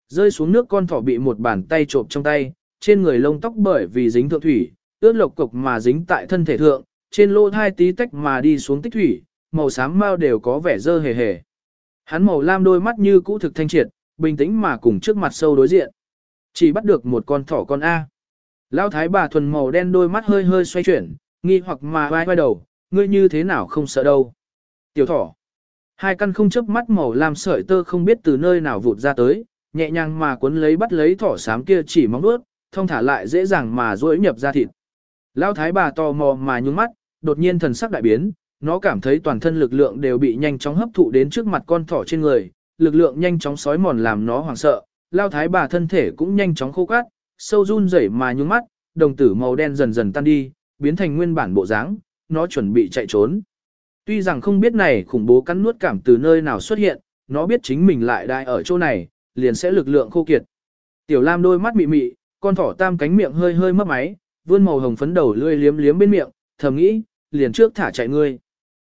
Rơi xuống nước con thỏ bị một bàn tay trộm trong tay, trên người lông tóc bởi vì dính thượng thủy, ướt lộc cục mà dính tại thân thể thượng, trên lô thai tí tách mà đi xuống tích thủy, màu xám mau đều có vẻ dơ hề hề. Hắn màu lam đôi mắt như cũ thực thanh triệt, bình tĩnh mà cùng trước mặt sâu đối diện. Chỉ bắt được một con thỏ con A. Lão thái bà thuần màu đen đôi mắt hơi hơi xoay chuyển, nghi hoặc mà vai vai đầu, ngươi như thế nào không sợ đâu. Tiểu thỏ. Hai căn không chớp mắt màu lam sợi tơ không biết từ nơi nào vụt ra tới, nhẹ nhàng mà cuốn lấy bắt lấy thỏ xám kia chỉ móng vuốt, thông thả lại dễ dàng mà duỗi nhập ra thịt. Lão thái bà tò mò mà nhướng mắt, đột nhiên thần sắc đại biến, nó cảm thấy toàn thân lực lượng đều bị nhanh chóng hấp thụ đến trước mặt con thỏ trên người, lực lượng nhanh chóng sói mòn làm nó hoảng sợ, lao thái bà thân thể cũng nhanh chóng khô cát, sâu run rẩy mà nhướng mắt, đồng tử màu đen dần dần tan đi, biến thành nguyên bản bộ dáng, nó chuẩn bị chạy trốn. Tuy rằng không biết này khủng bố cắn nuốt cảm từ nơi nào xuất hiện, nó biết chính mình lại đại ở chỗ này, liền sẽ lực lượng khô kiệt. Tiểu Lam đôi mắt mị mị, con thỏ tam cánh miệng hơi hơi mấp máy, vươn màu hồng phấn đầu lươi liếm liếm bên miệng, thầm nghĩ, liền trước thả chạy ngươi.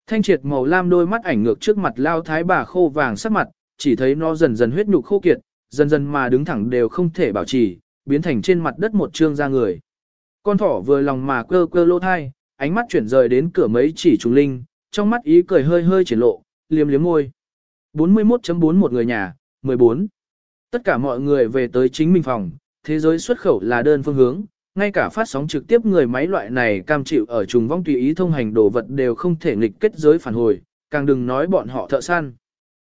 Thanh triệt màu lam đôi mắt ảnh ngược trước mặt lao thái bà khô vàng sắc mặt, chỉ thấy nó dần dần huyết nhục khô kiệt, dần dần mà đứng thẳng đều không thể bảo trì, biến thành trên mặt đất một trương da người. Con thỏ vừa lòng mà quơ quơ lô thai, ánh mắt chuyển rời đến cửa mấy chỉ trùng linh, trong mắt ý cười hơi hơi triển lộ, liếm liếm môi. 41.4 một người nhà, 14. Tất cả mọi người về tới chính mình phòng, thế giới xuất khẩu là đơn phương hướng, ngay cả phát sóng trực tiếp người máy loại này cam chịu ở trùng vong tùy ý thông hành đồ vật đều không thể nghịch kết giới phản hồi, càng đừng nói bọn họ thợ săn.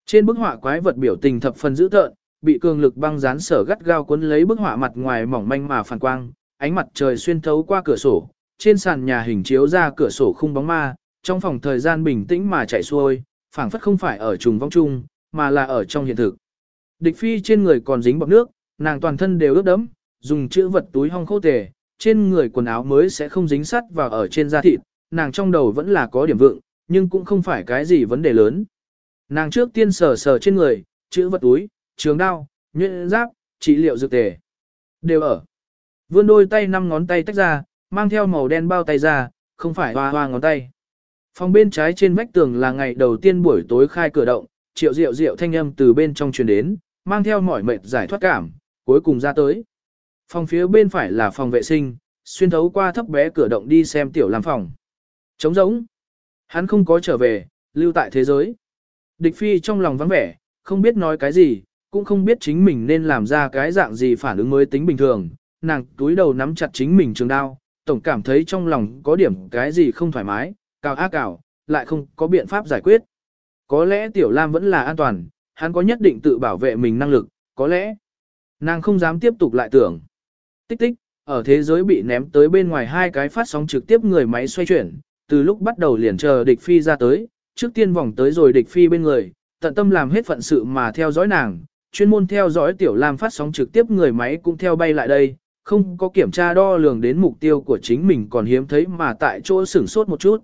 Trên bức họa quái vật biểu tình thập phần dữ tợn, bị cường lực băng dán sở gắt gao cuốn lấy bức họa mặt ngoài mỏng manh mà phản quang, ánh mặt trời xuyên thấu qua cửa sổ, trên sàn nhà hình chiếu ra cửa sổ khung bóng ma, trong phòng thời gian bình tĩnh mà chạy xuôi, phảng phất không phải ở trùng vong chung, mà là ở trong hiện thực. Địch phi trên người còn dính bọt nước, nàng toàn thân đều ướt đẫm, dùng chữ vật túi hong khô tề, trên người quần áo mới sẽ không dính sắt vào ở trên da thịt, nàng trong đầu vẫn là có điểm vượng, nhưng cũng không phải cái gì vấn đề lớn. Nàng trước tiên sờ sờ trên người, chữ vật túi, trường đao, nhuyễn giáp, trị liệu dược tề. Đều ở. Vươn đôi tay năm ngón tay tách ra, mang theo màu đen bao tay ra, không phải hoa hoa ngón tay. Phòng bên trái trên vách tường là ngày đầu tiên buổi tối khai cửa động, triệu rượu rượu thanh âm từ bên trong truyền đến, mang theo mỏi mệt giải thoát cảm, cuối cùng ra tới. Phòng phía bên phải là phòng vệ sinh, xuyên thấu qua thấp bé cửa động đi xem tiểu làm phòng. Trống rỗng. Hắn không có trở về, lưu tại thế giới. Địch phi trong lòng vắng vẻ, không biết nói cái gì, cũng không biết chính mình nên làm ra cái dạng gì phản ứng mới tính bình thường. Nàng túi đầu nắm chặt chính mình trường đao, tổng cảm thấy trong lòng có điểm cái gì không thoải mái, cào ác cào, lại không có biện pháp giải quyết. Có lẽ Tiểu Lam vẫn là an toàn, hắn có nhất định tự bảo vệ mình năng lực, có lẽ nàng không dám tiếp tục lại tưởng. Tích tích, ở thế giới bị ném tới bên ngoài hai cái phát sóng trực tiếp người máy xoay chuyển, từ lúc bắt đầu liền chờ địch phi ra tới, trước tiên vòng tới rồi địch phi bên người, tận tâm làm hết phận sự mà theo dõi nàng, chuyên môn theo dõi Tiểu Lam phát sóng trực tiếp người máy cũng theo bay lại đây, không có kiểm tra đo lường đến mục tiêu của chính mình còn hiếm thấy mà tại chỗ sửng sốt một chút.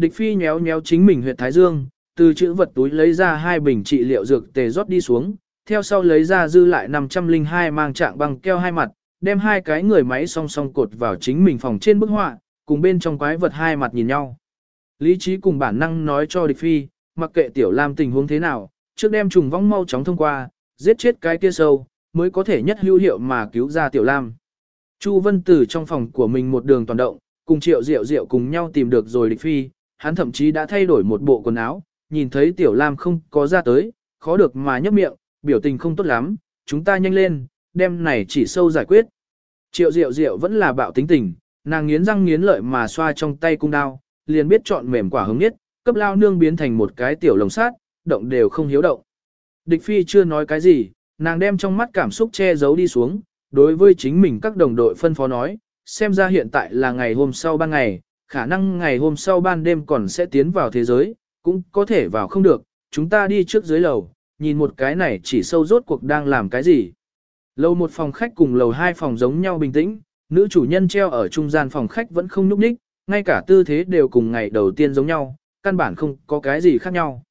Địch phi nhéo nhéo chính mình huyệt thái dương, từ chữ vật túi lấy ra hai bình trị liệu dược tề rót đi xuống, theo sau lấy ra dư lại 502 mang trạng bằng keo hai mặt, đem hai cái người máy song song cột vào chính mình phòng trên bức họa, cùng bên trong quái vật hai mặt nhìn nhau. Lý trí cùng bản năng nói cho địch phi, mặc kệ tiểu lam tình huống thế nào, trước đem trùng vong mau chóng thông qua, giết chết cái kia sâu, mới có thể nhất hữu hiệu mà cứu ra tiểu lam. Chu Vân Tử trong phòng của mình một đường toàn động, cùng triệu diệu diệu cùng nhau tìm được rồi địch phi, hắn thậm chí đã thay đổi một bộ quần áo, nhìn thấy tiểu lam không có ra tới, khó được mà nhấp miệng, biểu tình không tốt lắm, chúng ta nhanh lên, đem này chỉ sâu giải quyết. Triệu diệu diệu vẫn là bạo tính tình, nàng nghiến răng nghiến lợi mà xoa trong tay cung đao, liền biết chọn mềm quả hứng nhất, cấp lao nương biến thành một cái tiểu lồng sát, động đều không hiếu động. Địch phi chưa nói cái gì, nàng đem trong mắt cảm xúc che giấu đi xuống, đối với chính mình các đồng đội phân phó nói, xem ra hiện tại là ngày hôm sau ba ngày, khả năng ngày hôm sau ban đêm còn sẽ tiến vào thế giới, cũng có thể vào không được, chúng ta đi trước dưới lầu, nhìn một cái này chỉ sâu rốt cuộc đang làm cái gì. Lầu một phòng khách cùng lầu hai phòng giống nhau bình tĩnh, nữ chủ nhân treo ở trung gian phòng khách vẫn không nhúc nhích, ngay cả tư thế đều cùng ngày đầu tiên giống nhau, căn bản không có cái gì khác nhau.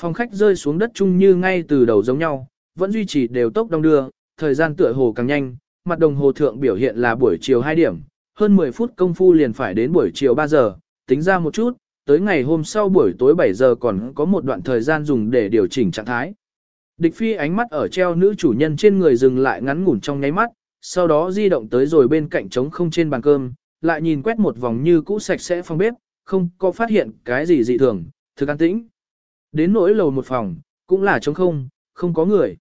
Phòng khách rơi xuống đất chung như ngay từ đầu giống nhau, vẫn duy trì đều tốc đông đưa, thời gian tựa hồ càng nhanh, mặt đồng hồ thượng biểu hiện là buổi chiều 2 điểm, hơn 10 phút công phu liền phải đến buổi chiều 3 giờ, tính ra một chút, tới ngày hôm sau buổi tối 7 giờ còn có một đoạn thời gian dùng để điều chỉnh trạng thái. Địch phi ánh mắt ở treo nữ chủ nhân trên người dừng lại ngắn ngủn trong nháy mắt, sau đó di động tới rồi bên cạnh trống không trên bàn cơm, lại nhìn quét một vòng như cũ sạch sẽ phòng bếp, không có phát hiện cái gì dị thường, thực an tĩnh. Đến nỗi lầu một phòng, cũng là trống không, không có người.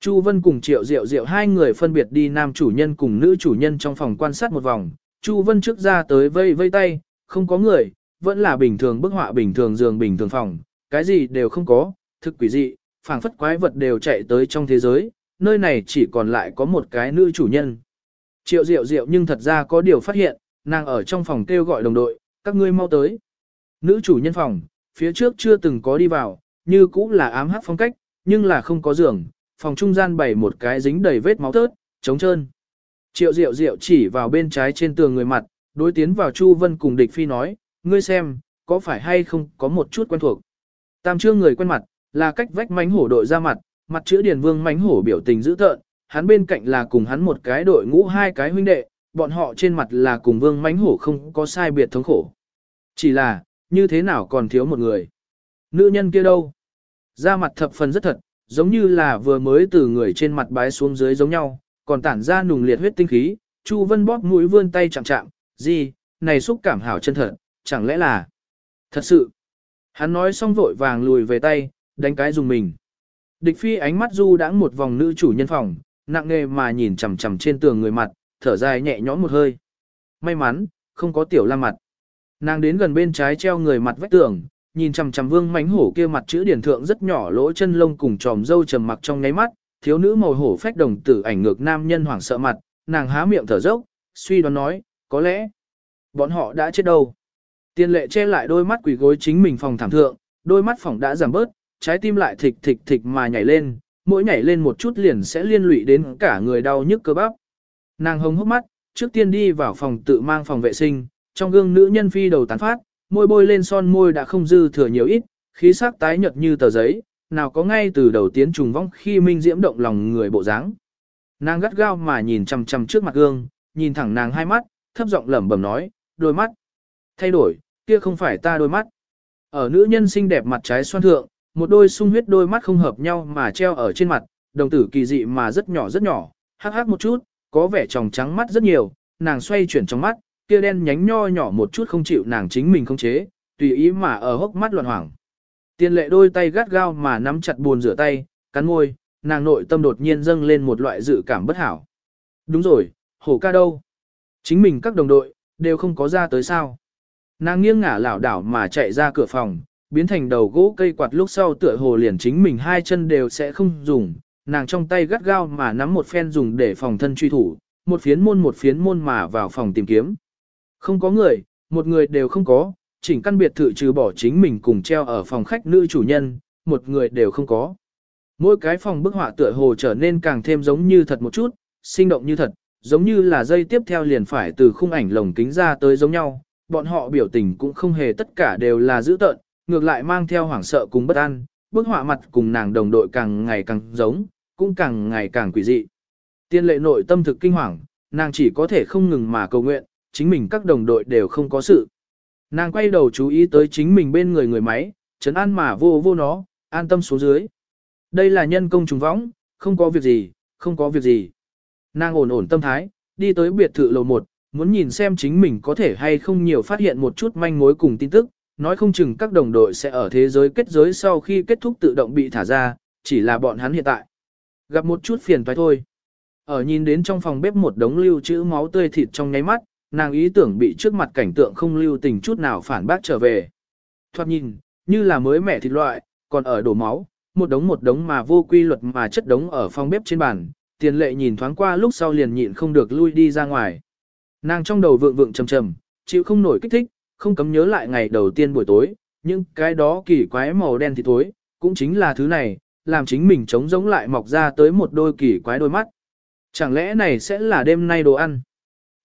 Chu Vân cùng Triệu Diệu Diệu hai người phân biệt đi nam chủ nhân cùng nữ chủ nhân trong phòng quan sát một vòng. Chu Vân trước ra tới vây vây tay, không có người, vẫn là bình thường bức họa bình thường giường bình thường phòng, cái gì đều không có, thực quỷ dị, phảng phất quái vật đều chạy tới trong thế giới, nơi này chỉ còn lại có một cái nữ chủ nhân. Triệu Diệu Diệu nhưng thật ra có điều phát hiện, nàng ở trong phòng kêu gọi đồng đội, các ngươi mau tới. Nữ chủ nhân phòng, phía trước chưa từng có đi vào, như cũ là ám hắc phong cách, nhưng là không có giường, phòng trung gian bày một cái dính đầy vết máu tớt, trống trơn. Triệu Diệu Diệu chỉ vào bên trái trên tường người mặt, đối tiến vào Chu Vân cùng địch phi nói, ngươi xem, có phải hay không có một chút quen thuộc. Tam trương người quen mặt, là cách vách mánh hổ đội ra mặt, mặt chữ điền vương mánh hổ biểu tình dữ tợn, hắn bên cạnh là cùng hắn một cái đội ngũ hai cái huynh đệ, bọn họ trên mặt là cùng vương mánh hổ không có sai biệt thống khổ. Chỉ là, như thế nào còn thiếu một người. Nữ nhân kia đâu? Ra mặt thập phần rất thật, giống như là vừa mới từ người trên mặt bái xuống dưới giống nhau, còn tản ra nùng liệt huyết tinh khí, Chu Vân bóp mũi vươn tay chạm chạm, gì, này xúc cảm hảo chân thật, chẳng lẽ là... Thật sự, hắn nói xong vội vàng lùi về tay, đánh cái dùng mình. Địch phi ánh mắt du đãng một vòng nữ chủ nhân phòng, nặng nề mà nhìn chằm chằm trên tường người mặt, thở dài nhẹ nhõm một hơi. May mắn, không có tiểu lam mặt. Nàng đến gần bên trái treo người mặt vách tường, nhìn chằm chằm vương mánh hổ kia mặt chữ điển thượng rất nhỏ lỗ chân lông cùng tròm dâu trầm mặc trong nháy mắt, thiếu nữ màu hổ phách đồng tử ảnh ngược nam nhân hoảng sợ mặt, nàng há miệng thở dốc, suy đoán nói, có lẽ, bọn họ đã chết đâu. Tiên lệ che lại đôi mắt quỷ gối chính mình phòng thảm thượng, đôi mắt phòng đã giảm bớt, trái tim lại thịch thịch thịch mà nhảy lên, mỗi nhảy lên một chút liền sẽ liên lụy đến cả người đau nhức cơ bắp. Nàng hồng hốc mắt, trước tiên đi vào phòng tự mang phòng vệ sinh, trong gương nữ nhân phi đầu tán phát, môi bôi lên son môi đã không dư thừa nhiều ít, khí sắc tái nhợt như tờ giấy, nào có ngay từ đầu tiến trùng vong khi minh diễm động lòng người bộ dáng. Nàng gắt gao mà nhìn chằm chằm trước mặt gương, nhìn thẳng nàng hai mắt, thấp giọng lẩm bẩm nói, đôi mắt. Thay đổi, kia không phải ta đôi mắt. Ở nữ nhân xinh đẹp mặt trái xoan thượng, một đôi sung huyết đôi mắt không hợp nhau mà treo ở trên mặt, đồng tử kỳ dị mà rất nhỏ rất nhỏ, hắc hắc một chút, có vẻ tròng trắng mắt rất nhiều, nàng xoay chuyển trong mắt, kia đen nhánh nho nhỏ một chút không chịu nàng chính mình không chế, tùy ý mà ở hốc mắt loạn hoảng. Tiên lệ đôi tay gắt gao mà nắm chặt buồn rửa tay, cắn môi, nàng nội tâm đột nhiên dâng lên một loại dự cảm bất hảo. Đúng rồi, hổ ca đâu? Chính mình các đồng đội, đều không có ra tới sao. Nàng nghiêng ngả lảo đảo mà chạy ra cửa phòng, biến thành đầu gỗ cây quạt lúc sau tựa hồ liền chính mình hai chân đều sẽ không dùng, nàng trong tay gắt gao mà nắm một phen dùng để phòng thân truy thủ, một phiến môn một phiến môn mà vào phòng tìm kiếm. Không có người, một người đều không có, chỉnh căn biệt thự trừ bỏ chính mình cùng treo ở phòng khách nữ chủ nhân, một người đều không có. Mỗi cái phòng bức họa tựa hồ trở nên càng thêm giống như thật một chút, sinh động như thật, giống như là dây tiếp theo liền phải từ khung ảnh lồng kính ra tới giống nhau, bọn họ biểu tình cũng không hề tất cả đều là dữ tợn, ngược lại mang theo hoảng sợ cùng bất an, bức họa mặt cùng nàng đồng đội càng ngày càng giống, cũng càng ngày càng quỷ dị. Tiên lệ nội tâm thực kinh hoàng, nàng chỉ có thể không ngừng mà cầu nguyện, chính mình các đồng đội đều không có sự. Nàng quay đầu chú ý tới chính mình bên người người máy, chấn an mà vô vô nó, an tâm xuống dưới. Đây là nhân công trùng võng, không có việc gì, không có việc gì. Nàng ổn ổn tâm thái, đi tới biệt thự lầu 1, muốn nhìn xem chính mình có thể hay không nhiều phát hiện một chút manh mối cùng tin tức, nói không chừng các đồng đội sẽ ở thế giới kết giới sau khi kết thúc tự động bị thả ra, chỉ là bọn hắn hiện tại. Gặp một chút phiền toái thôi. Ở nhìn đến trong phòng bếp một đống lưu trữ máu tươi thịt trong nháy mắt, nàng ý tưởng bị trước mặt cảnh tượng không lưu tình chút nào phản bác trở về. Thoát nhìn, như là mới mẻ thịt loại, còn ở đổ máu, một đống một đống mà vô quy luật mà chất đống ở phòng bếp trên bàn, tiền lệ nhìn thoáng qua lúc sau liền nhịn không được lui đi ra ngoài. Nàng trong đầu vượng vượng trầm trầm, chịu không nổi kích thích, không cấm nhớ lại ngày đầu tiên buổi tối, nhưng cái đó kỳ quái màu đen thì tối, cũng chính là thứ này, làm chính mình trống giống lại mọc ra tới một đôi kỳ quái đôi mắt. Chẳng lẽ này sẽ là đêm nay đồ ăn?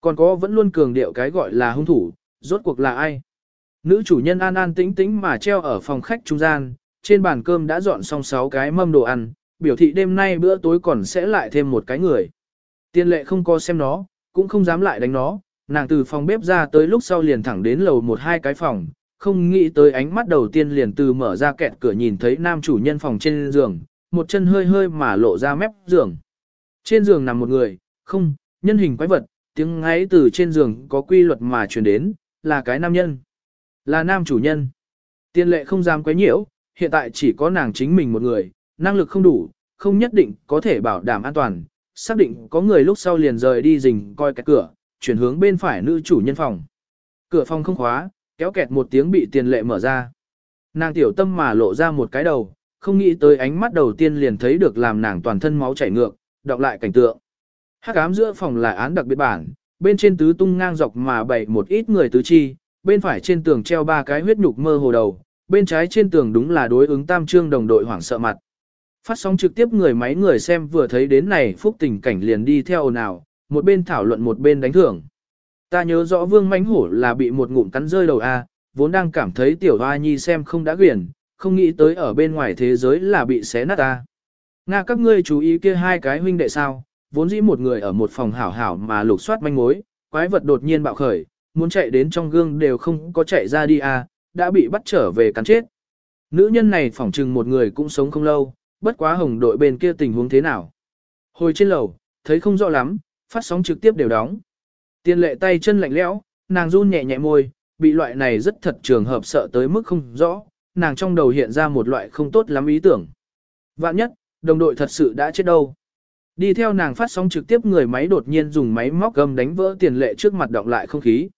Còn có vẫn luôn cường điệu cái gọi là hung thủ, rốt cuộc là ai? Nữ chủ nhân an an tĩnh tĩnh mà treo ở phòng khách trung gian, trên bàn cơm đã dọn xong 6 cái mâm đồ ăn, biểu thị đêm nay bữa tối còn sẽ lại thêm một cái người. Tiên lệ không có xem nó, cũng không dám lại đánh nó, nàng từ phòng bếp ra tới lúc sau liền thẳng đến lầu một hai cái phòng, không nghĩ tới ánh mắt đầu tiên liền từ mở ra kẹt cửa nhìn thấy nam chủ nhân phòng trên giường, một chân hơi hơi mà lộ ra mép giường. Trên giường nằm một người, không, nhân hình quái vật, tiếng ngáy từ trên giường có quy luật mà truyền đến, là cái nam nhân. Là nam chủ nhân. Tiên lệ không dám quấy nhiễu, hiện tại chỉ có nàng chính mình một người, năng lực không đủ, không nhất định có thể bảo đảm an toàn, xác định có người lúc sau liền rời đi rình coi cái cửa, chuyển hướng bên phải nữ chủ nhân phòng. Cửa phòng không khóa, kéo kẹt một tiếng bị tiền lệ mở ra. Nàng tiểu tâm mà lộ ra một cái đầu, không nghĩ tới ánh mắt đầu tiên liền thấy được làm nàng toàn thân máu chảy ngược, đọc lại cảnh tượng. Hắc ám giữa phòng là án đặc biệt bản, bên trên tứ tung ngang dọc mà bày một ít người tứ chi, bên phải trên tường treo ba cái huyết nhục mơ hồ đầu, bên trái trên tường đúng là đối ứng tam trương đồng đội hoảng sợ mặt. Phát sóng trực tiếp người máy người xem vừa thấy đến này phúc tình cảnh liền đi theo nào, một bên thảo luận một bên đánh thưởng. Ta nhớ rõ vương mánh hổ là bị một ngụm cắn rơi đầu A, vốn đang cảm thấy tiểu hoa nhi xem không đã quyển, không nghĩ tới ở bên ngoài thế giới là bị xé nát A. Nga các ngươi chú ý kia hai cái huynh đệ sao, vốn dĩ một người ở một phòng hảo hảo mà lục soát manh mối, quái vật đột nhiên bạo khởi, muốn chạy đến trong gương đều không có chạy ra đi à, đã bị bắt trở về cắn chết. Nữ nhân này phỏng chừng một người cũng sống không lâu, bất quá hồng đội bên kia tình huống thế nào. Hồi trên lầu, thấy không rõ lắm, phát sóng trực tiếp đều đóng. Tiên lệ tay chân lạnh lẽo, nàng run nhẹ nhẹ môi, bị loại này rất thật trường hợp sợ tới mức không rõ, nàng trong đầu hiện ra một loại không tốt lắm ý tưởng. Vạn nhất, đồng đội thật sự đã chết đâu. Đi theo nàng phát sóng trực tiếp người máy đột nhiên dùng máy móc gầm đánh vỡ tiền lệ trước mặt động lại không khí.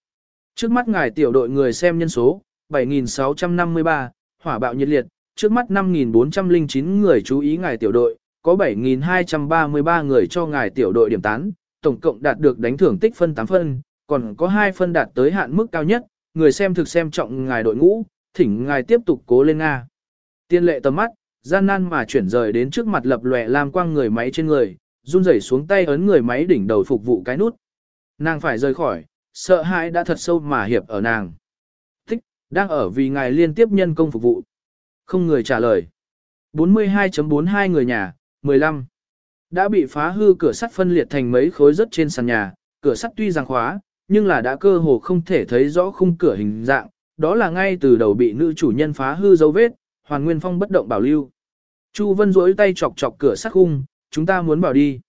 Trước mắt ngài tiểu đội người xem nhân số, 7.653, hỏa bạo nhiệt liệt, trước mắt 5.409 người chú ý ngài tiểu đội, có 7.233 người cho ngài tiểu đội điểm tán, tổng cộng đạt được đánh thưởng tích phân 8 phân, còn có 2 phân đạt tới hạn mức cao nhất, người xem thực xem trọng ngài đội ngũ, thỉnh ngài tiếp tục cố lên Nga. Tiên lệ tầm mắt, gian nan mà chuyển rời đến trước mặt lập lòe lam quang người máy trên người, run rẩy xuống tay ấn người máy đỉnh đầu phục vụ cái nút. Nàng phải rời khỏi, sợ hãi đã thật sâu mà hiệp ở nàng. Thích, đang ở vì ngài liên tiếp nhân công phục vụ. Không người trả lời. 42.42 người nhà, 15. Đã bị phá hư cửa sắt phân liệt thành mấy khối rất trên sàn nhà, cửa sắt tuy rằng khóa, nhưng là đã cơ hồ không thể thấy rõ khung cửa hình dạng, đó là ngay từ đầu bị nữ chủ nhân phá hư dấu vết, hoàn nguyên phong bất động bảo lưu. Chu Vân duỗi tay chọc chọc cửa sắt khung, chúng ta muốn bảo đi.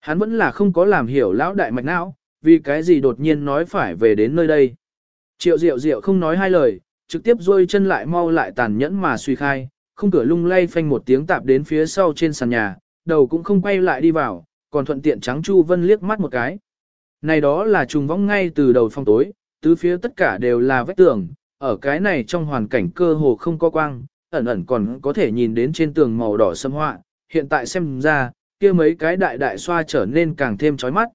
Hắn vẫn là không có làm hiểu lão đại mạch não, vì cái gì đột nhiên nói phải về đến nơi đây. Triệu Diệu Diệu không nói hai lời, trực tiếp duỗi chân lại mau lại tàn nhẫn mà suy khai, không cửa lung lay phanh một tiếng tạp đến phía sau trên sàn nhà, đầu cũng không quay lại đi vào, còn thuận tiện trắng Chu Vân liếc mắt một cái. Này đó là trùng vong ngay từ đầu phong tối, tứ phía tất cả đều là vách tường, ở cái này trong hoàn cảnh cơ hồ không có quang, ẩn ẩn còn có thể nhìn đến trên tường màu đỏ sâm họa, hiện tại xem ra, kia mấy cái đại đại xoa trở nên càng thêm chói mắt.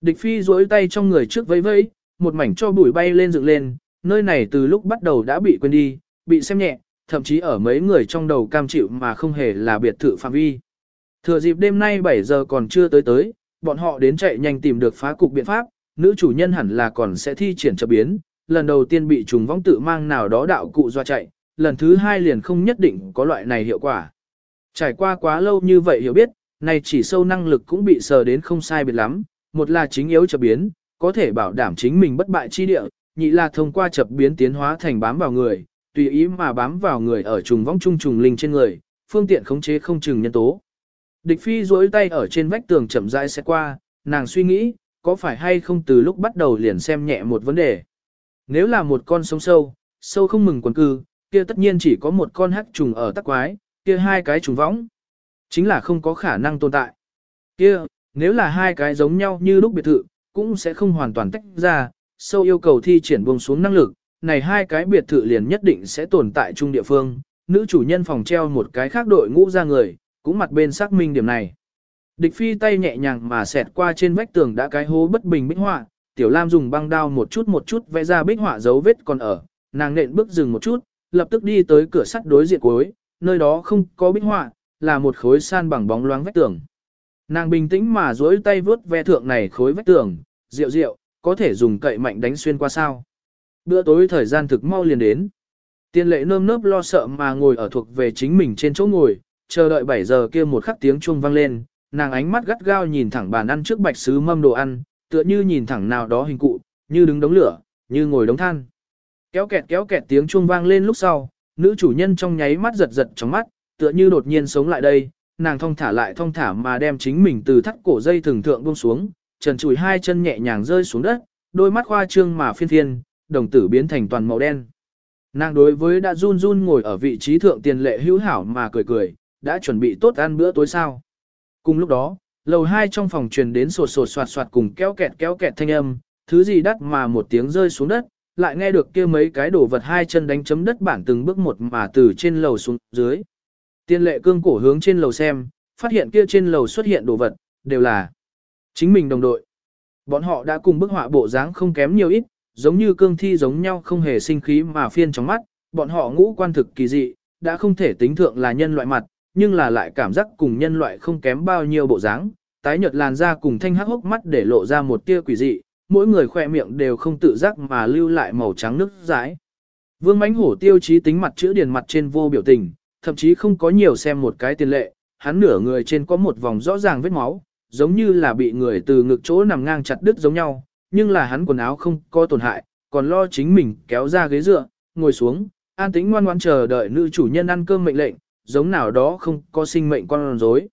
Địch phi duỗi tay trong người trước vẫy vẫy, một mảnh cho bụi bay lên dựng lên, nơi này từ lúc bắt đầu đã bị quên đi, bị xem nhẹ, thậm chí ở mấy người trong đầu cam chịu mà không hề là biệt thự phạm vi. Thừa dịp đêm nay 7 giờ còn chưa tới tới, bọn họ đến chạy nhanh tìm được phá cục biện pháp, nữ chủ nhân hẳn là còn sẽ thi triển chập biến, lần đầu tiên bị trùng vong tự mang nào đó đạo cụ doa chạy, lần thứ hai liền không nhất định có loại này hiệu quả. Trải qua quá lâu như vậy hiểu biết, này chỉ sâu năng lực cũng bị sờ đến không sai biệt lắm, một là chính yếu chập biến, có thể bảo đảm chính mình bất bại chi địa, nhị là thông qua chập biến tiến hóa thành bám vào người, tùy ý mà bám vào người ở trùng vong trung trùng linh trên người, phương tiện khống chế không chừng nhân tố. Địch phi duỗi tay ở trên vách tường chậm rãi sẽ qua, nàng suy nghĩ, có phải hay không từ lúc bắt đầu liền xem nhẹ một vấn đề. Nếu là một con sông sâu, sâu không mừng quần cư, kia tất nhiên chỉ có một con hắc trùng ở tắc quái, kia hai cái trùng võng. Chính là không có khả năng tồn tại. Kia, nếu là hai cái giống nhau như lúc biệt thự, cũng sẽ không hoàn toàn tách ra, sâu yêu cầu thi triển buông xuống năng lực, này hai cái biệt thự liền nhất định sẽ tồn tại chung địa phương, nữ chủ nhân phòng treo một cái khác đội ngũ ra người, cũng mặt bên xác minh điểm này. Địch phi tay nhẹ nhàng mà xẹt qua trên vách tường đã cái hố bất bình bích họa, tiểu lam dùng băng đao một chút một chút vẽ ra bích họa dấu vết còn ở, nàng nện bước dừng một chút, lập tức đi tới cửa sắt đối diện cuối, nơi đó không có bích họa, là một khối san bằng bóng loáng vách tường. Nàng bình tĩnh mà duỗi tay vướt ve thượng này khối vách tường, rượu rượu, có thể dùng cậy mạnh đánh xuyên qua sao. Bữa tối thời gian thực mau liền đến. Tiên lệ nơm nớp lo sợ mà ngồi ở thuộc về chính mình trên chỗ ngồi, chờ đợi 7 giờ kia một khắc tiếng chuông vang lên, nàng ánh mắt gắt gao nhìn thẳng bàn ăn trước bạch sứ mâm đồ ăn, tựa như nhìn thẳng nào đó hình cụ, như đứng đống lửa, như ngồi đống than. Kéo kẹt kéo kẹt tiếng chuông vang lên lúc sau, nữ chủ nhân trong nháy mắt giật giật trong mắt, tựa như đột nhiên sống lại đây, nàng thong thả lại thong thả mà đem chính mình từ thắt cổ dây thường thượng buông xuống, trần chùi hai chân nhẹ nhàng rơi xuống đất, đôi mắt khoa trương mà phiên phiên, đồng tử biến thành toàn màu đen. Nàng đối với đã run run ngồi ở vị trí thượng tiền lệ hữu hảo mà cười cười, đã chuẩn bị tốt ăn bữa tối sao. Cùng lúc đó, lầu hai trong phòng truyền đến sột sột soạt soạt cùng kéo kẹt kéo kẹt thanh âm, thứ gì đắt mà một tiếng rơi xuống đất, lại nghe được kia mấy cái đổ vật hai chân đánh chấm đất bản từng bước một mà từ trên lầu xuống dưới. Tiên lệ cương cổ hướng trên lầu xem, phát hiện kia trên lầu xuất hiện đồ vật, đều là chính mình đồng đội. Bọn họ đã cùng bức họa bộ dáng không kém nhiều ít, giống như cương thi giống nhau không hề sinh khí mà phiên trong mắt, bọn họ ngũ quan thực kỳ dị, đã không thể tính thượng là nhân loại mặt, nhưng là lại cảm giác cùng nhân loại không kém bao nhiêu bộ dáng, tái nhợt làn da cùng thanh hắc hốc mắt để lộ ra một tia quỷ dị, mỗi người khoe miệng đều không tự giác mà lưu lại màu trắng nước dãi. Vương mãnh hổ tiêu chí tính mặt chữ điền mặt trên vô biểu tình, thậm chí không có nhiều xem một cái tiền lệ, hắn nửa người trên có một vòng rõ ràng vết máu, giống như là bị người từ ngực chỗ nằm ngang chặt đứt giống nhau, nhưng là hắn quần áo không có tổn hại, còn lo chính mình kéo ra ghế dựa, ngồi xuống, an tĩnh ngoan ngoãn chờ đợi nữ chủ nhân ăn cơm mệnh lệnh, giống nào đó không có sinh mệnh con rối.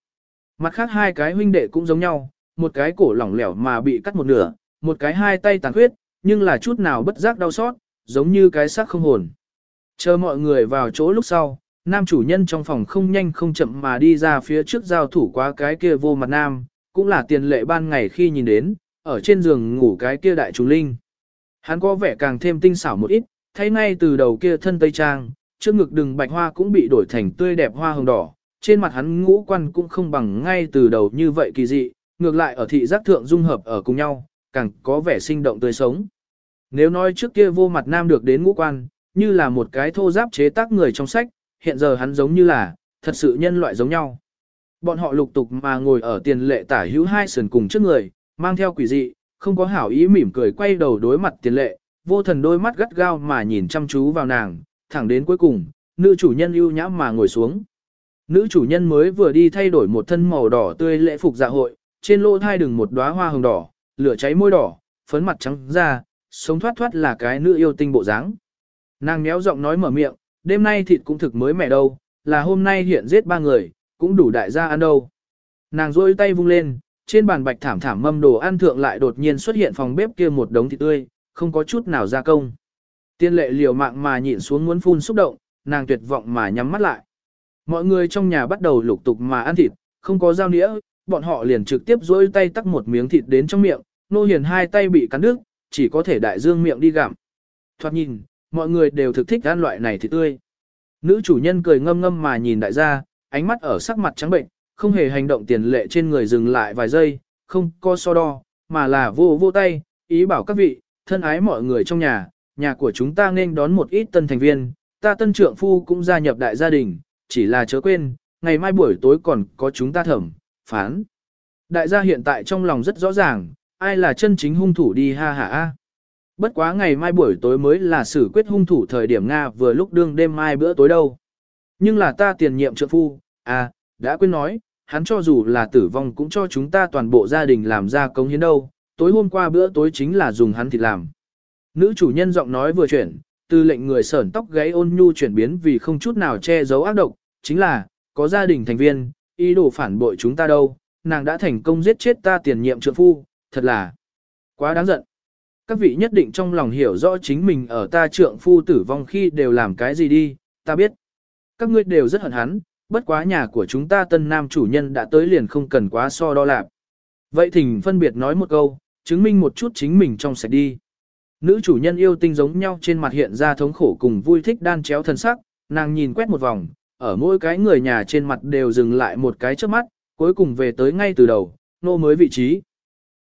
Mặt khác hai cái huynh đệ cũng giống nhau, một cái cổ lỏng lẻo mà bị cắt một nửa, một cái hai tay tàn khuyết, nhưng là chút nào bất giác đau xót, giống như cái xác không hồn. Chờ mọi người vào chỗ lúc sau, nam chủ nhân trong phòng không nhanh không chậm mà đi ra phía trước giao thủ qua cái kia vô mặt nam, cũng là tiền lệ ban ngày khi nhìn đến, ở trên giường ngủ cái kia đại trùng linh. Hắn có vẻ càng thêm tinh xảo một ít, thay ngay từ đầu kia thân tây trang, trước ngực đừng bạch hoa cũng bị đổi thành tươi đẹp hoa hồng đỏ, trên mặt hắn ngũ quan cũng không bằng ngay từ đầu như vậy kỳ dị, ngược lại ở thị giác thượng dung hợp ở cùng nhau, càng có vẻ sinh động tươi sống. Nếu nói trước kia vô mặt nam được đến ngũ quan, như là một cái thô giáp chế tác người trong sách, hiện giờ hắn giống như là, thật sự nhân loại giống nhau. Bọn họ lục tục mà ngồi ở tiền lệ tả hữu hai sườn cùng trước người, mang theo quỷ dị, không có hảo ý mỉm cười quay đầu đối mặt tiền lệ, vô thần đôi mắt gắt gao mà nhìn chăm chú vào nàng, thẳng đến cuối cùng, nữ chủ nhân ưu nhã mà ngồi xuống. Nữ chủ nhân mới vừa đi thay đổi một thân màu đỏ tươi lễ phục dạ hội, trên lỗ thai đừng một đóa hoa hồng đỏ, lửa cháy môi đỏ, phấn mặt trắng da, sống thoát thoát là cái nữ yêu tinh bộ dáng. Nàng méo giọng nói mở miệng, đêm nay thịt cũng thực mới mẻ đâu, là hôm nay hiện giết ba người, cũng đủ đại gia ăn đâu. Nàng rôi tay vung lên, trên bàn bạch thảm thảm mâm đồ ăn thượng lại đột nhiên xuất hiện phòng bếp kia một đống thịt tươi, không có chút nào gia công. Tiên lệ liều mạng mà nhịn xuống muốn phun xúc động, nàng tuyệt vọng mà nhắm mắt lại. Mọi người trong nhà bắt đầu lục tục mà ăn thịt, không có dao nĩa, bọn họ liền trực tiếp rôi tay tắc một miếng thịt đến trong miệng, nô hiền hai tay bị cắn đứt, chỉ có thể đại dương miệng đi gặm. Thoát nhìn, mọi người đều thực thích ăn loại này thịt tươi. Nữ chủ nhân cười ngâm ngâm mà nhìn đại gia, ánh mắt ở sắc mặt trắng bệnh, không hề hành động tiền lệ trên người dừng lại vài giây, không co so đo, mà là vô vô tay, ý bảo các vị, thân ái mọi người trong nhà, nhà của chúng ta nên đón một ít tân thành viên, ta tân trượng phu cũng gia nhập đại gia đình, chỉ là chớ quên, ngày mai buổi tối còn có chúng ta thẩm, phán. Đại gia hiện tại trong lòng rất rõ ràng, ai là chân chính hung thủ đi ha ha a. Bất quá ngày mai buổi tối mới là xử quyết hung thủ thời điểm Nga vừa lúc đương đêm mai bữa tối đâu. Nhưng là ta tiền nhiệm trượng phu, à, đã quên nói, hắn cho dù là tử vong cũng cho chúng ta toàn bộ gia đình làm ra công hiến đâu, tối hôm qua bữa tối chính là dùng hắn thịt làm. Nữ chủ nhân giọng nói vừa chuyển, từ lệnh người sởn tóc gáy ôn nhu chuyển biến vì không chút nào che giấu ác độc, chính là, có gia đình thành viên, ý đồ phản bội chúng ta đâu, nàng đã thành công giết chết ta tiền nhiệm trượng phu, thật là quá đáng giận. Các vị nhất định trong lòng hiểu rõ chính mình ở ta trượng phu tử vong khi đều làm cái gì đi, ta biết. Các ngươi đều rất hận hắn, bất quá nhà của chúng ta tân nam chủ nhân đã tới liền không cần quá so đo lạp. Vậy thỉnh phân biệt nói một câu, chứng minh một chút chính mình trong sạch đi. Nữ chủ nhân yêu tinh giống nhau trên mặt hiện ra thống khổ cùng vui thích đan chéo thân sắc, nàng nhìn quét một vòng, ở mỗi cái người nhà trên mặt đều dừng lại một cái trước mắt, cuối cùng về tới ngay từ đầu, nô mới vị trí.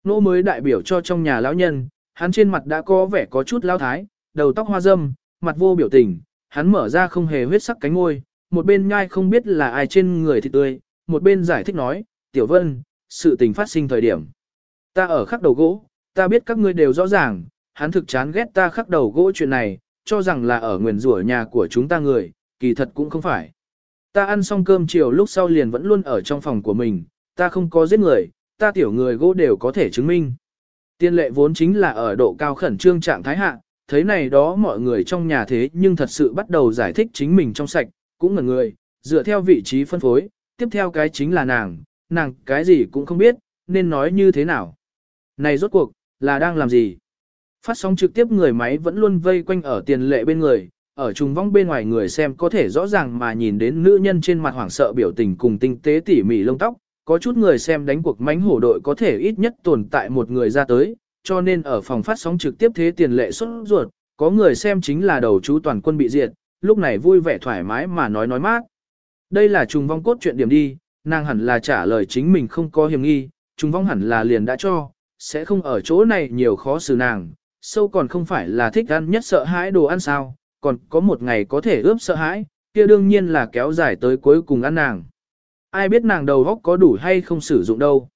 Nô mới đại biểu cho trong nhà lão nhân, hắn trên mặt đã có vẻ có chút lao thái, đầu tóc hoa râm, mặt vô biểu tình, hắn mở ra không hề huyết sắc cánh ngôi, một bên nhai không biết là ai trên người thì tươi, một bên giải thích nói, tiểu vân, sự tình phát sinh thời điểm. Ta ở khắc đầu gỗ, ta biết các ngươi đều rõ ràng, hắn thực chán ghét ta khắc đầu gỗ chuyện này, cho rằng là ở nguyền rủa nhà của chúng ta người, kỳ thật cũng không phải. Ta ăn xong cơm chiều lúc sau liền vẫn luôn ở trong phòng của mình, ta không có giết người, ta tiểu người gỗ đều có thể chứng minh. Tiên lệ vốn chính là ở độ cao khẩn trương trạng thái hạ, thấy này đó mọi người trong nhà thế nhưng thật sự bắt đầu giải thích chính mình trong sạch, cũng ngẩn người, dựa theo vị trí phân phối, tiếp theo cái chính là nàng, nàng cái gì cũng không biết, nên nói như thế nào. Này rốt cuộc, là đang làm gì? Phát sóng trực tiếp người máy vẫn luôn vây quanh ở tiền lệ bên người, ở trùng vong bên ngoài người xem có thể rõ ràng mà nhìn đến nữ nhân trên mặt hoảng sợ biểu tình cùng tinh tế tỉ mỉ lông tóc, có chút người xem đánh cuộc mánh hổ đội có thể ít nhất tồn tại một người ra tới, cho nên ở phòng phát sóng trực tiếp thế tiền lệ xuất ruột, có người xem chính là đầu chú toàn quân bị diệt, lúc này vui vẻ thoải mái mà nói nói mát. Đây là trùng vong cốt chuyện điểm đi, nàng hẳn là trả lời chính mình không có hiểm nghi, trùng vong hẳn là liền đã cho, sẽ không ở chỗ này nhiều khó xử nàng, sâu còn không phải là thích ăn nhất sợ hãi đồ ăn sao, còn có một ngày có thể ướp sợ hãi, kia đương nhiên là kéo dài tới cuối cùng ăn nàng. Ai biết nàng đầu góc có đủ hay không sử dụng đâu.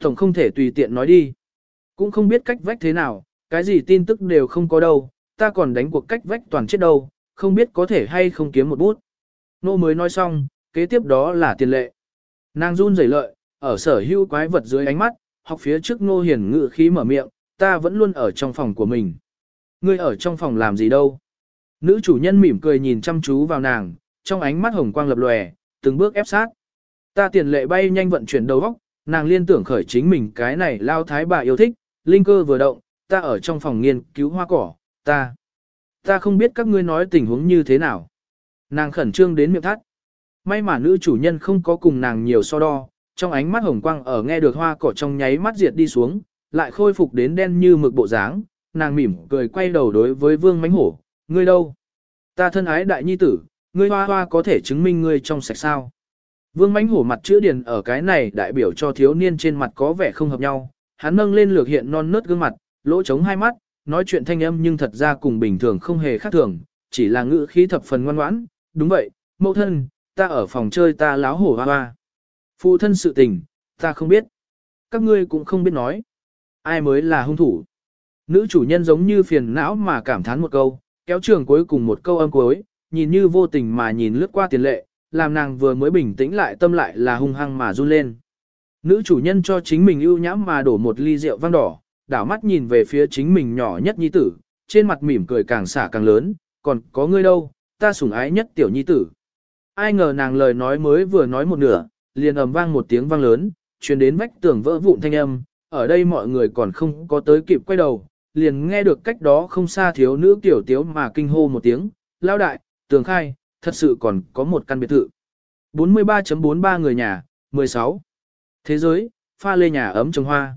Tổng không thể tùy tiện nói đi. Cũng không biết cách vách thế nào, cái gì tin tức đều không có đâu, ta còn đánh cuộc cách vách toàn chết đâu, không biết có thể hay không kiếm một bút. Nô mới nói xong, kế tiếp đó là tiền lệ. Nàng run rẩy lợi, ở sở hữu quái vật dưới ánh mắt, học phía trước nô hiển ngự khí mở miệng, ta vẫn luôn ở trong phòng của mình. Ngươi ở trong phòng làm gì đâu? Nữ chủ nhân mỉm cười nhìn chăm chú vào nàng, trong ánh mắt hồng quang lập lòe, từng bước ép sát. Ta tiền lệ bay nhanh vận chuyển đầu óc, nàng liên tưởng khởi chính mình cái này lao thái bà yêu thích, linh cơ vừa động, ta ở trong phòng nghiên cứu hoa cỏ, ta. Ta không biết các ngươi nói tình huống như thế nào. Nàng khẩn trương đến miệng thắt. May mà nữ chủ nhân không có cùng nàng nhiều so đo, trong ánh mắt hồng quang ở nghe được hoa cỏ trong nháy mắt diệt đi xuống, lại khôi phục đến đen như mực bộ dáng, nàng mỉm cười quay đầu đối với vương mánh hổ, ngươi đâu? Ta thân ái đại nhi tử, ngươi hoa hoa có thể chứng minh ngươi trong sạch sao? Vương mánh hổ mặt chữa điền ở cái này đại biểu cho thiếu niên trên mặt có vẻ không hợp nhau, hắn nâng lên lược hiện non nớt gương mặt, lỗ trống hai mắt, nói chuyện thanh âm nhưng thật ra cùng bình thường không hề khác thường, chỉ là ngữ khí thập phần ngoan ngoãn, đúng vậy, mẫu thân, ta ở phòng chơi ta láo hổ hoa hoa. Phụ thân sự tình, ta không biết. Các ngươi cũng không biết nói. Ai mới là hung thủ. Nữ chủ nhân giống như phiền não mà cảm thán một câu, kéo trường cuối cùng một câu âm cuối, nhìn như vô tình mà nhìn lướt qua tiền lệ, làm nàng vừa mới bình tĩnh lại tâm lại là hung hăng mà run lên. Nữ chủ nhân cho chính mình ưu nhãm mà đổ một ly rượu vang đỏ, đảo mắt nhìn về phía chính mình nhỏ nhất nhi tử, trên mặt mỉm cười càng xả càng lớn, còn có ngươi đâu, ta sủng ái nhất tiểu nhi tử. Ai ngờ nàng lời nói mới vừa nói một nửa, liền ầm vang một tiếng vang lớn, truyền đến vách tường vỡ vụn thanh âm, ở đây mọi người còn không có tới kịp quay đầu, liền nghe được cách đó không xa thiếu nữ tiểu tiếu mà kinh hô một tiếng, lao đại, tường khai, thật sự còn có một căn biệt thự. 43.43 người nhà, 16. Thế giới, pha lê nhà ấm trồng hoa.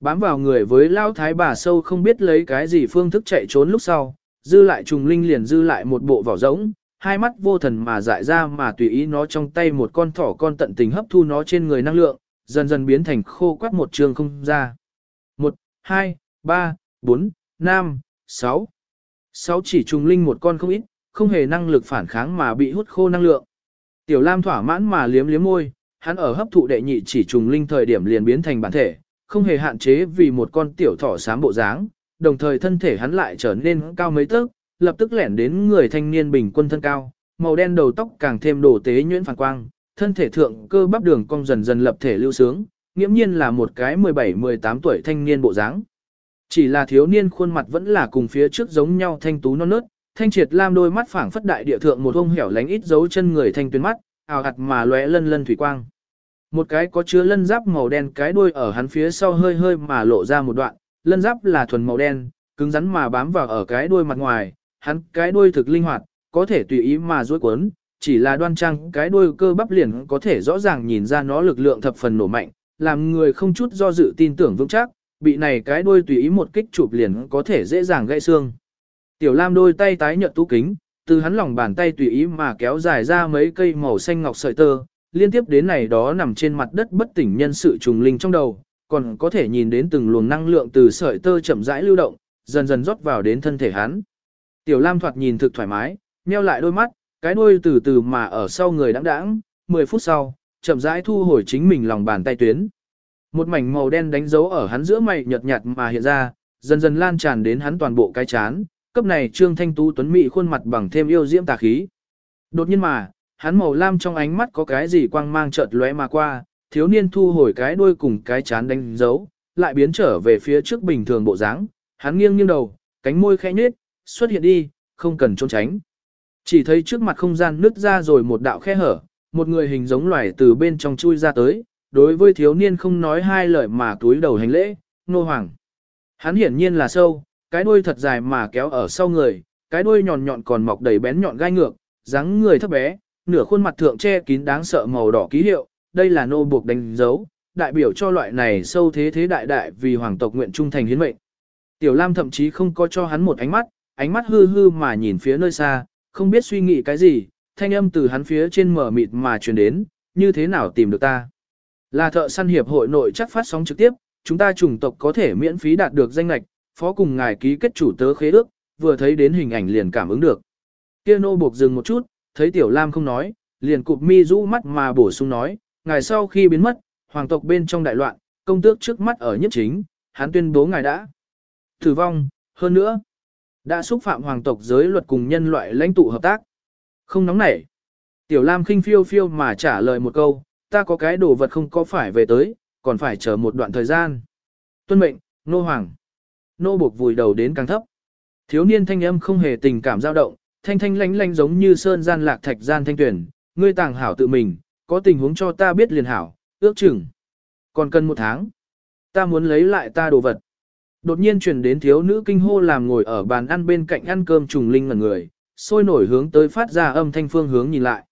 Bám vào người với lao thái bà sâu không biết lấy cái gì phương thức chạy trốn lúc sau, dư lại trùng linh liền dư lại một bộ vỏ rỗng, hai mắt vô thần mà dại ra mà tùy ý nó trong tay một con thỏ con tận tình hấp thu nó trên người năng lượng, dần dần biến thành khô quắt một trường không ra. 1, 2, 3, 4, 5, 6. 6 chỉ trùng linh một con không ít, không hề năng lực phản kháng mà bị hút khô năng lượng. Tiểu Lam thỏa mãn mà liếm liếm môi, hắn ở hấp thụ đệ nhị chỉ trùng linh thời điểm liền biến thành bản thể, không hề hạn chế vì một con tiểu thỏ xám bộ dáng, đồng thời thân thể hắn lại trở nên cao mấy tấc, lập tức lẻn đến người thanh niên bình quân thân cao, màu đen đầu tóc càng thêm đổ tế nhuyễn phản quang, thân thể thượng cơ bắp đường cong dần dần lập thể lưu sướng, nghiễm nhiên là một cái 17-18 tuổi thanh niên bộ dáng. Chỉ là thiếu niên khuôn mặt vẫn là cùng phía trước giống nhau thanh tú non nớt, thanh triệt lam đôi mắt phảng phất đại địa thượng một ông hẻo lánh ít dấu chân người thanh tuyến mắt, ảo hạt mà lóe lân lân thủy quang. Một cái có chứa lân giáp màu đen cái đuôi ở hắn phía sau hơi hơi mà lộ ra một đoạn, lân giáp là thuần màu đen, cứng rắn mà bám vào ở cái đuôi mặt ngoài, hắn cái đuôi thực linh hoạt, có thể tùy ý mà duỗi cuốn, chỉ là đoan trang cái đuôi cơ bắp liền có thể rõ ràng nhìn ra nó lực lượng thập phần nổ mạnh, làm người không chút do dự tin tưởng vững chắc, bị này cái đuôi tùy ý một kích chụp liền có thể dễ dàng gãy xương. Tiểu Lam đôi tay tái nhợt tú kính, từ hắn lòng bàn tay tùy ý mà kéo dài ra mấy cây màu xanh ngọc sợi tơ, liên tiếp đến này đó nằm trên mặt đất bất tỉnh nhân sự trùng linh trong đầu, còn có thể nhìn đến từng luồng năng lượng từ sợi tơ chậm rãi lưu động, dần dần rót vào đến thân thể hắn. Tiểu Lam thoạt nhìn thực thoải mái, nheo lại đôi mắt, cái đuôi từ từ mà ở sau người đãng đãng, 10 phút sau, chậm rãi thu hồi chính mình lòng bàn tay tuyến. Một mảnh màu đen đánh dấu ở hắn giữa mày nhợt nhạt mà hiện ra, dần dần lan tràn đến hắn toàn bộ cái chán, cấp này Trương Thanh Tú tuấn mỹ khuôn mặt bằng thêm yêu diễm tà khí. Đột nhiên mà, hắn màu lam trong ánh mắt có cái gì quang mang chợt lóe mà qua, thiếu niên thu hồi cái đuôi cùng cái chán đánh dấu, lại biến trở về phía trước bình thường bộ dáng, hắn nghiêng nghiêng đầu, cánh môi khẽ nhếch, xuất hiện đi, không cần trốn tránh. Chỉ thấy trước mặt không gian nứt ra rồi một đạo khe hở, một người hình giống loài từ bên trong chui ra tới, đối với thiếu niên không nói hai lời mà túi đầu hành lễ, nô hoàng. Hắn hiển nhiên là sâu, cái đuôi thật dài mà kéo ở sau người, cái đuôi nhọn nhọn còn mọc đầy bén nhọn gai ngược, dáng người thấp bé, nửa khuôn mặt thượng che kín đáng sợ màu đỏ ký hiệu, đây là nô buộc đánh dấu, đại biểu cho loại này sâu thế thế đại đại vì hoàng tộc nguyện trung thành hiến mệnh. Tiểu Lam thậm chí không có cho hắn một ánh mắt, ánh mắt hư hư mà nhìn phía nơi xa, không biết suy nghĩ cái gì, thanh âm từ hắn phía trên mở mịt mà truyền đến, như thế nào tìm được ta. Là thợ săn hiệp hội nội chắc phát sóng trực tiếp, chúng ta chủng tộc có thể miễn phí đạt được danh lạch, phó cùng ngài ký kết chủ tớ khế ước, vừa thấy đến hình ảnh liền cảm ứng được. Kia nô buộc dừng một chút, thấy Tiểu Lam không nói, liền cụp mi rũ mắt mà bổ sung nói, ngài sau khi biến mất, hoàng tộc bên trong đại loạn, công tước trước mắt ở nhất chính, hắn tuyên bố ngài đã tử vong, hơn nữa, đã xúc phạm hoàng tộc giới luật cùng nhân loại lãnh tụ hợp tác. Không nóng nảy. Tiểu Lam khinh phiêu phiêu mà trả lời một câu, ta có cái đồ vật không có phải về tới, còn phải chờ một đoạn thời gian. Tuân mệnh, nô hoàng. Nô buộc vùi đầu đến càng thấp. Thiếu niên thanh âm không hề tình cảm dao động, thanh thanh lánh lánh giống như sơn gian lạc thạch gian thanh tuyển, ngươi tàng hảo tự mình, có tình huống cho ta biết liền hảo, ước chừng. Còn cần một tháng. Ta muốn lấy lại ta đồ vật. Đột nhiên truyền đến thiếu nữ kinh hô làm ngồi ở bàn ăn bên cạnh ăn cơm trùng linh ngẩn người, sôi nổi hướng tới phát ra âm thanh phương hướng nhìn lại.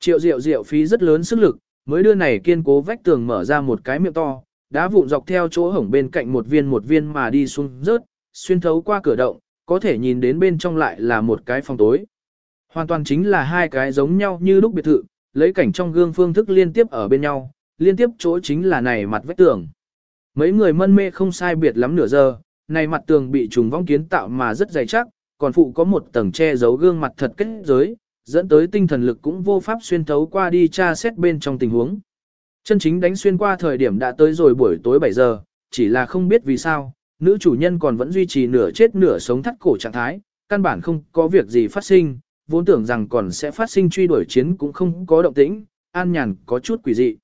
Triệu diệu diệu phí rất lớn sức lực, mới đưa này kiên cố vách tường mở ra một cái miệng to, đá vụn dọc theo chỗ hổng bên cạnh một viên một viên mà đi xuống rớt, xuyên thấu qua cửa động, có thể nhìn đến bên trong lại là một cái phòng tối. Hoàn toàn chính là hai cái giống nhau như lúc biệt thự, lấy cảnh trong gương phương thức liên tiếp ở bên nhau, liên tiếp chỗ chính là này mặt vách tường. Mấy người mân mê không sai biệt lắm nửa giờ, này mặt tường bị trùng vong kiến tạo mà rất dày chắc, còn phụ có một tầng che giấu gương mặt thật kết giới, dẫn tới tinh thần lực cũng vô pháp xuyên thấu qua đi tra xét bên trong tình huống. Chân chính đánh xuyên qua thời điểm đã tới rồi buổi tối 7 giờ, chỉ là không biết vì sao, nữ chủ nhân còn vẫn duy trì nửa chết nửa sống thắt cổ trạng thái, căn bản không có việc gì phát sinh, vốn tưởng rằng còn sẽ phát sinh truy đuổi chiến cũng không có động tĩnh, an nhàn có chút quỷ dị.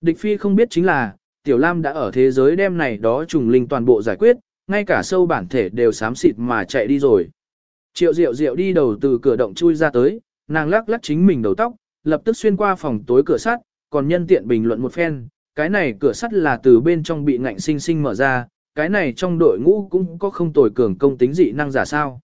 Địch phi không biết chính là, Tiểu Lam đã ở thế giới đêm này đó trùng linh toàn bộ giải quyết, ngay cả sâu bản thể đều xám xịt mà chạy đi rồi. Triệu Diệu Diệu đi đầu từ cửa động chui ra tới, nàng lắc lắc chính mình đầu tóc, lập tức xuyên qua phòng tối cửa sắt, còn nhân tiện bình luận một phen, cái này cửa sắt là từ bên trong bị ngạnh sinh sinh mở ra, cái này trong đội ngũ cũng có không tồi cường công tính dị năng giả sao.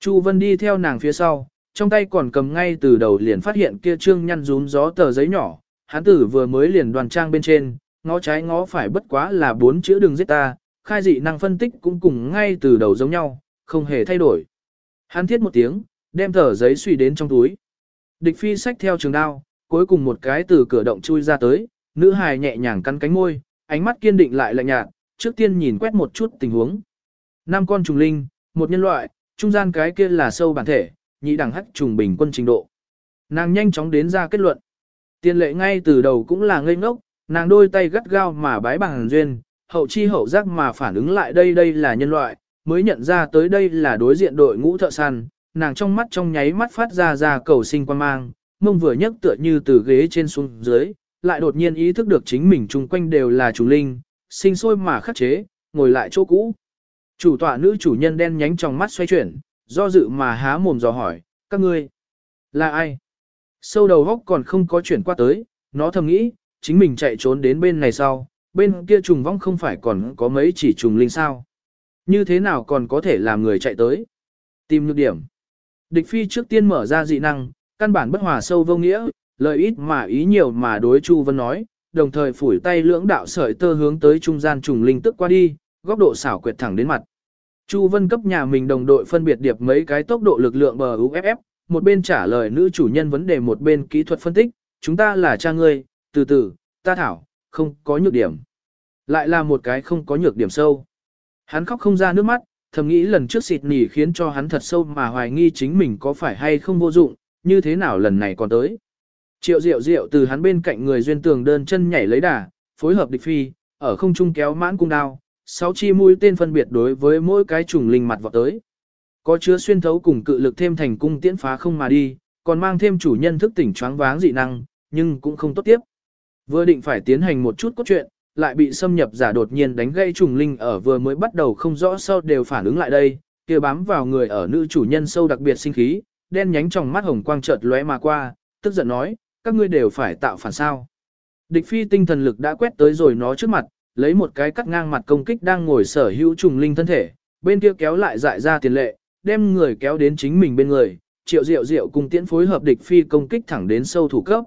Chu Vân đi theo nàng phía sau, trong tay còn cầm ngay từ đầu liền phát hiện kia trương nhăn rúm gió tờ giấy nhỏ, hắn tử vừa mới liền đoàn trang bên trên, ngó trái ngó phải bất quá là bốn chữ đừng giết ta, khai dị năng phân tích cũng cùng ngay từ đầu giống nhau, không hề thay đổi. Hắn thiết một tiếng, đem tờ giấy suy đến trong túi. Địch phi xách theo trường đao, cuối cùng một cái từ cửa động chui ra tới, nữ hài nhẹ nhàng cắn cánh môi, ánh mắt kiên định lại lạnh nhạt, trước tiên nhìn quét một chút tình huống. Năm con trùng linh, một nhân loại, trung gian cái kia là sâu bản thể, nhị đẳng hắc trùng bình quân trình độ. Nàng nhanh chóng đến ra kết luận. Tiên lệ ngay từ đầu cũng là ngây ngốc, nàng đôi tay gắt gao mà bái bằng duyên, hậu chi hậu giác mà phản ứng lại đây đây là nhân loại, mới nhận ra tới đây là đối diện đội ngũ thợ săn, nàng trong mắt trong nháy mắt phát ra ra cầu sinh quan mang, mông vừa nhấc tựa như từ ghế trên xuống dưới, lại đột nhiên ý thức được chính mình chung quanh đều là trùng linh, sinh sôi mà khắc chế, ngồi lại chỗ cũ. Chủ tọa nữ chủ nhân đen nhánh trong mắt xoay chuyển, do dự mà há mồm dò hỏi, các ngươi, là ai? Sâu đầu góc còn không có chuyển qua tới, nó thầm nghĩ, chính mình chạy trốn đến bên này sau, bên kia trùng vong không phải còn có mấy chỉ trùng linh sao. Như thế nào còn có thể làm người chạy tới? Tìm nhược điểm. Địch phi trước tiên mở ra dị năng, căn bản bất hòa sâu vô nghĩa, lời ít mà ý nhiều mà đối Chu Vân nói, đồng thời phủi tay lưỡng đạo sợi tơ hướng tới trung gian trùng linh tức qua đi, góc độ xảo quyệt thẳng đến mặt. Chu Vân cấp nhà mình đồng đội phân biệt điệp mấy cái tốc độ lực lượng bờ UFF, một bên trả lời nữ chủ nhân vấn đề một bên kỹ thuật phân tích, chúng ta là cha ngươi, từ từ, ta thảo, không có nhược điểm. Lại là một cái không có nhược điểm sâu. Hắn khóc không ra nước mắt, thầm nghĩ lần trước xịt nỉ khiến cho hắn thật sâu mà hoài nghi chính mình có phải hay không vô dụng, như thế nào lần này còn tới. Triệu diệu diệu từ hắn bên cạnh người duyên tường đơn chân nhảy lấy đà, phối hợp địch phi, ở không trung kéo mãn cung đao, sáu chi mũi tên phân biệt đối với mỗi cái trùng linh mặt vọt tới. Có chứa xuyên thấu cùng cự lực thêm thành cung tiễn phá không mà đi, còn mang thêm chủ nhân thức tỉnh choáng váng dị năng, nhưng cũng không tốt tiếp. Vừa định phải tiến hành một chút cốt truyện, lại bị xâm nhập giả đột nhiên đánh gây trùng linh ở vừa mới bắt đầu không rõ sau đều phản ứng lại đây, kia bám vào người ở nữ chủ nhân sâu đặc biệt sinh khí, đen nhánh trong mắt hồng quang chợt lóe mà qua, tức giận nói, các ngươi đều phải tạo phản sao. Địch phi tinh thần lực đã quét tới rồi nó trước mặt, lấy một cái cắt ngang mặt công kích đang ngồi sở hữu trùng linh thân thể, bên kia kéo lại dại ra tiền lệ, đem người kéo đến chính mình bên người, triệu diệu diệu cùng tiễn phối hợp địch phi công kích thẳng đến sâu thủ cấp.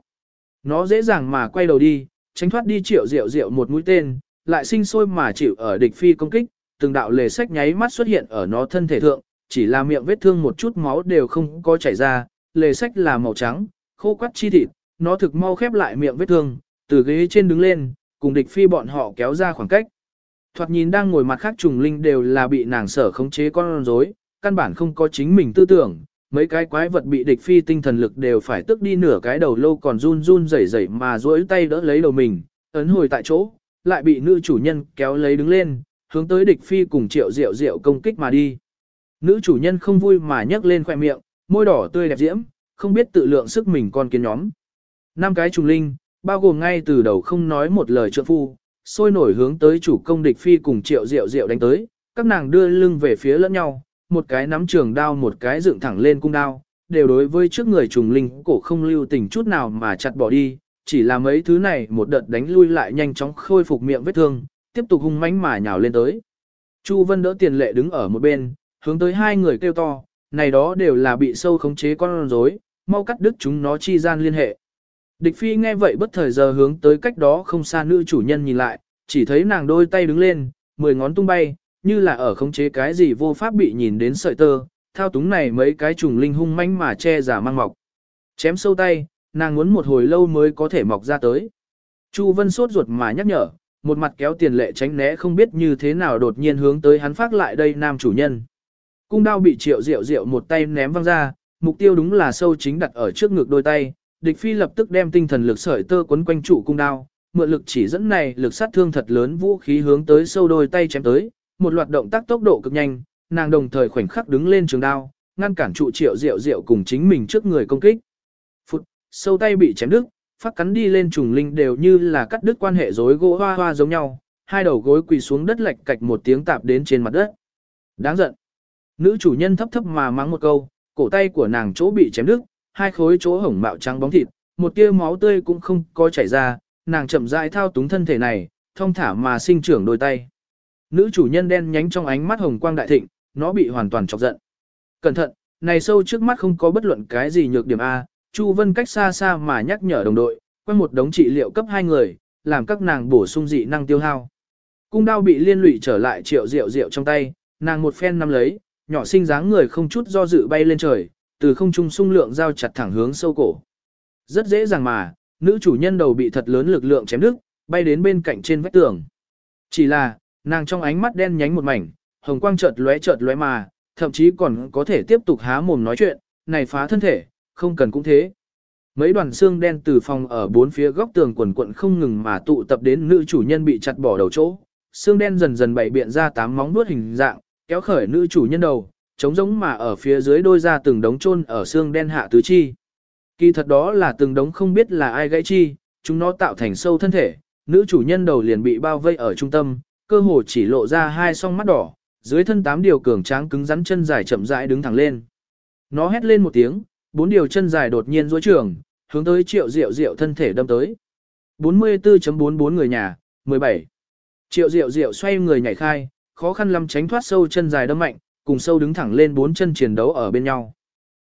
Nó dễ dàng mà quay đầu đi, tránh thoát đi triệu diệu diệu một mũi tên, lại sinh sôi mà chịu ở địch phi công kích, từng đạo lề sách nháy mắt xuất hiện ở nó thân thể thượng, chỉ là miệng vết thương một chút máu đều không có chảy ra, lề sách là màu trắng, khô quắt chi thịt, nó thực mau khép lại miệng vết thương, từ ghế trên đứng lên, cùng địch phi bọn họ kéo ra khoảng cách. Thoạt nhìn đang ngồi mặt khác trùng linh đều là bị nàng sở khống chế con rối, căn bản không có chính mình tư tưởng, mấy cái quái vật bị địch phi tinh thần lực đều phải tức đi nửa cái đầu lâu còn run run rẩy rẩy mà duỗi tay đỡ lấy đầu mình, ấn hồi tại chỗ, lại bị nữ chủ nhân kéo lấy đứng lên, hướng tới địch phi cùng triệu diệu diệu công kích mà đi. Nữ chủ nhân không vui mà nhấc lên khoẻ miệng, môi đỏ tươi đẹp diễm, không biết tự lượng sức mình con kiến nhóm. Năm cái trùng linh, bao gồm ngay từ đầu không nói một lời trợ phu, sôi nổi hướng tới chủ công địch phi cùng triệu diệu diệu đánh tới, các nàng đưa lưng về phía lẫn nhau, một cái nắm trường đao một cái dựng thẳng lên cung đao, đều đối với trước người trùng linh cổ không lưu tình chút nào mà chặt bỏ đi, chỉ là mấy thứ này một đợt đánh lui lại nhanh chóng khôi phục miệng vết thương, tiếp tục hung mãnh mà nhào lên tới. Chu Vân đỡ tiền lệ đứng ở một bên, hướng tới hai người kêu to, này đó đều là bị sâu khống chế con rối, mau cắt đứt chúng nó chi gian liên hệ. Địch phi nghe vậy bất thời giờ hướng tới cách đó không xa nữ chủ nhân nhìn lại, chỉ thấy nàng đôi tay đứng lên, mười ngón tung bay, như là ở khống chế cái gì vô pháp bị nhìn đến sợi tơ, thao túng này mấy cái trùng linh hung manh mà che giả mang mọc. Chém sâu tay, nàng muốn một hồi lâu mới có thể mọc ra tới. Chu Vân sốt ruột mà nhắc nhở, một mặt kéo tiền lệ tránh né không biết như thế nào đột nhiên hướng tới hắn phát lại đây nam chủ nhân. Cung đao bị triệu rượu rượu một tay ném văng ra, mục tiêu đúng là sâu chính đặt ở trước ngực đôi tay, địch phi lập tức đem tinh thần lực sợi tơ quấn quanh trụ cung đao, mượn lực chỉ dẫn này lực sát thương thật lớn vũ khí hướng tới sâu đôi tay chém tới, một loạt động tác tốc độ cực nhanh, nàng đồng thời khoảnh khắc đứng lên trường đao, ngăn cản trụ triệu rượu rượu cùng chính mình trước người công kích. Phụt, sâu tay bị chém đứt, phát cắn đi lên trùng linh đều như là cắt đứt quan hệ rối gỗ hoa hoa giống nhau, hai đầu gối quỳ xuống đất lệch cạch một tiếng tạp đến trên mặt đất. Đáng giận. Nữ chủ nhân thấp thấp mà mắng một câu, cổ tay của nàng chỗ bị chém đứt, hai khối chỗ hổng mạo trắng bóng thịt, một tia máu tươi cũng không có chảy ra, nàng chậm rãi thao túng thân thể này, thông thả mà sinh trưởng đôi tay. Nữ chủ nhân đen nhánh trong ánh mắt hồng quang đại thịnh, nó bị hoàn toàn chọc giận. Cẩn thận, này sâu trước mắt không có bất luận cái gì nhược điểm A, Chu Vân cách xa xa mà nhắc nhở đồng đội, quay một đống trị liệu cấp hai người, làm các nàng bổ sung dị năng tiêu hao. Cung đao bị liên lụy trở lại triệu rượu rượu trong tay, nàng một phen nắm lấy, nhỏ sinh dáng người không chút do dự bay lên trời, từ không trung sung lượng giao chặt thẳng hướng sâu cổ. Rất dễ dàng mà, nữ chủ nhân đầu bị thật lớn lực lượng chém đứt, bay đến bên cạnh trên vách tường. Chỉ là, nàng trong ánh mắt đen nhánh một mảnh, hồng quang chợt lóe chợt lóe mà, thậm chí còn có thể tiếp tục há mồm nói chuyện, này phá thân thể, không cần cũng thế. Mấy đoàn xương đen từ phòng ở bốn phía góc tường quần quận không ngừng mà tụ tập đến nữ chủ nhân bị chặt bỏ đầu chỗ. Xương đen dần dần bày biện ra tám móng vuốt hình dạng, kéo khởi nữ chủ nhân đầu, trống giống mà ở phía dưới đôi ra từng đống chôn ở xương đen hạ tứ chi. Kỳ thật đó là từng đống không biết là ai gãy chi, chúng nó tạo thành sâu thân thể, nữ chủ nhân đầu liền bị bao vây ở trung tâm, cơ hồ chỉ lộ ra hai song mắt đỏ, dưới thân tám điều cường tráng cứng rắn chân dài chậm rãi đứng thẳng lên. Nó hét lên một tiếng, bốn điều chân dài đột nhiên duỗi trường, hướng tới triệu diệu diệu thân thể đâm tới. 44.44 người nhà, 17. Triệu diệu diệu xoay người nhảy khai, khó khăn lắm tránh thoát sâu chân dài đâm mạnh, cùng sâu đứng thẳng lên bốn chân chiến đấu ở bên nhau.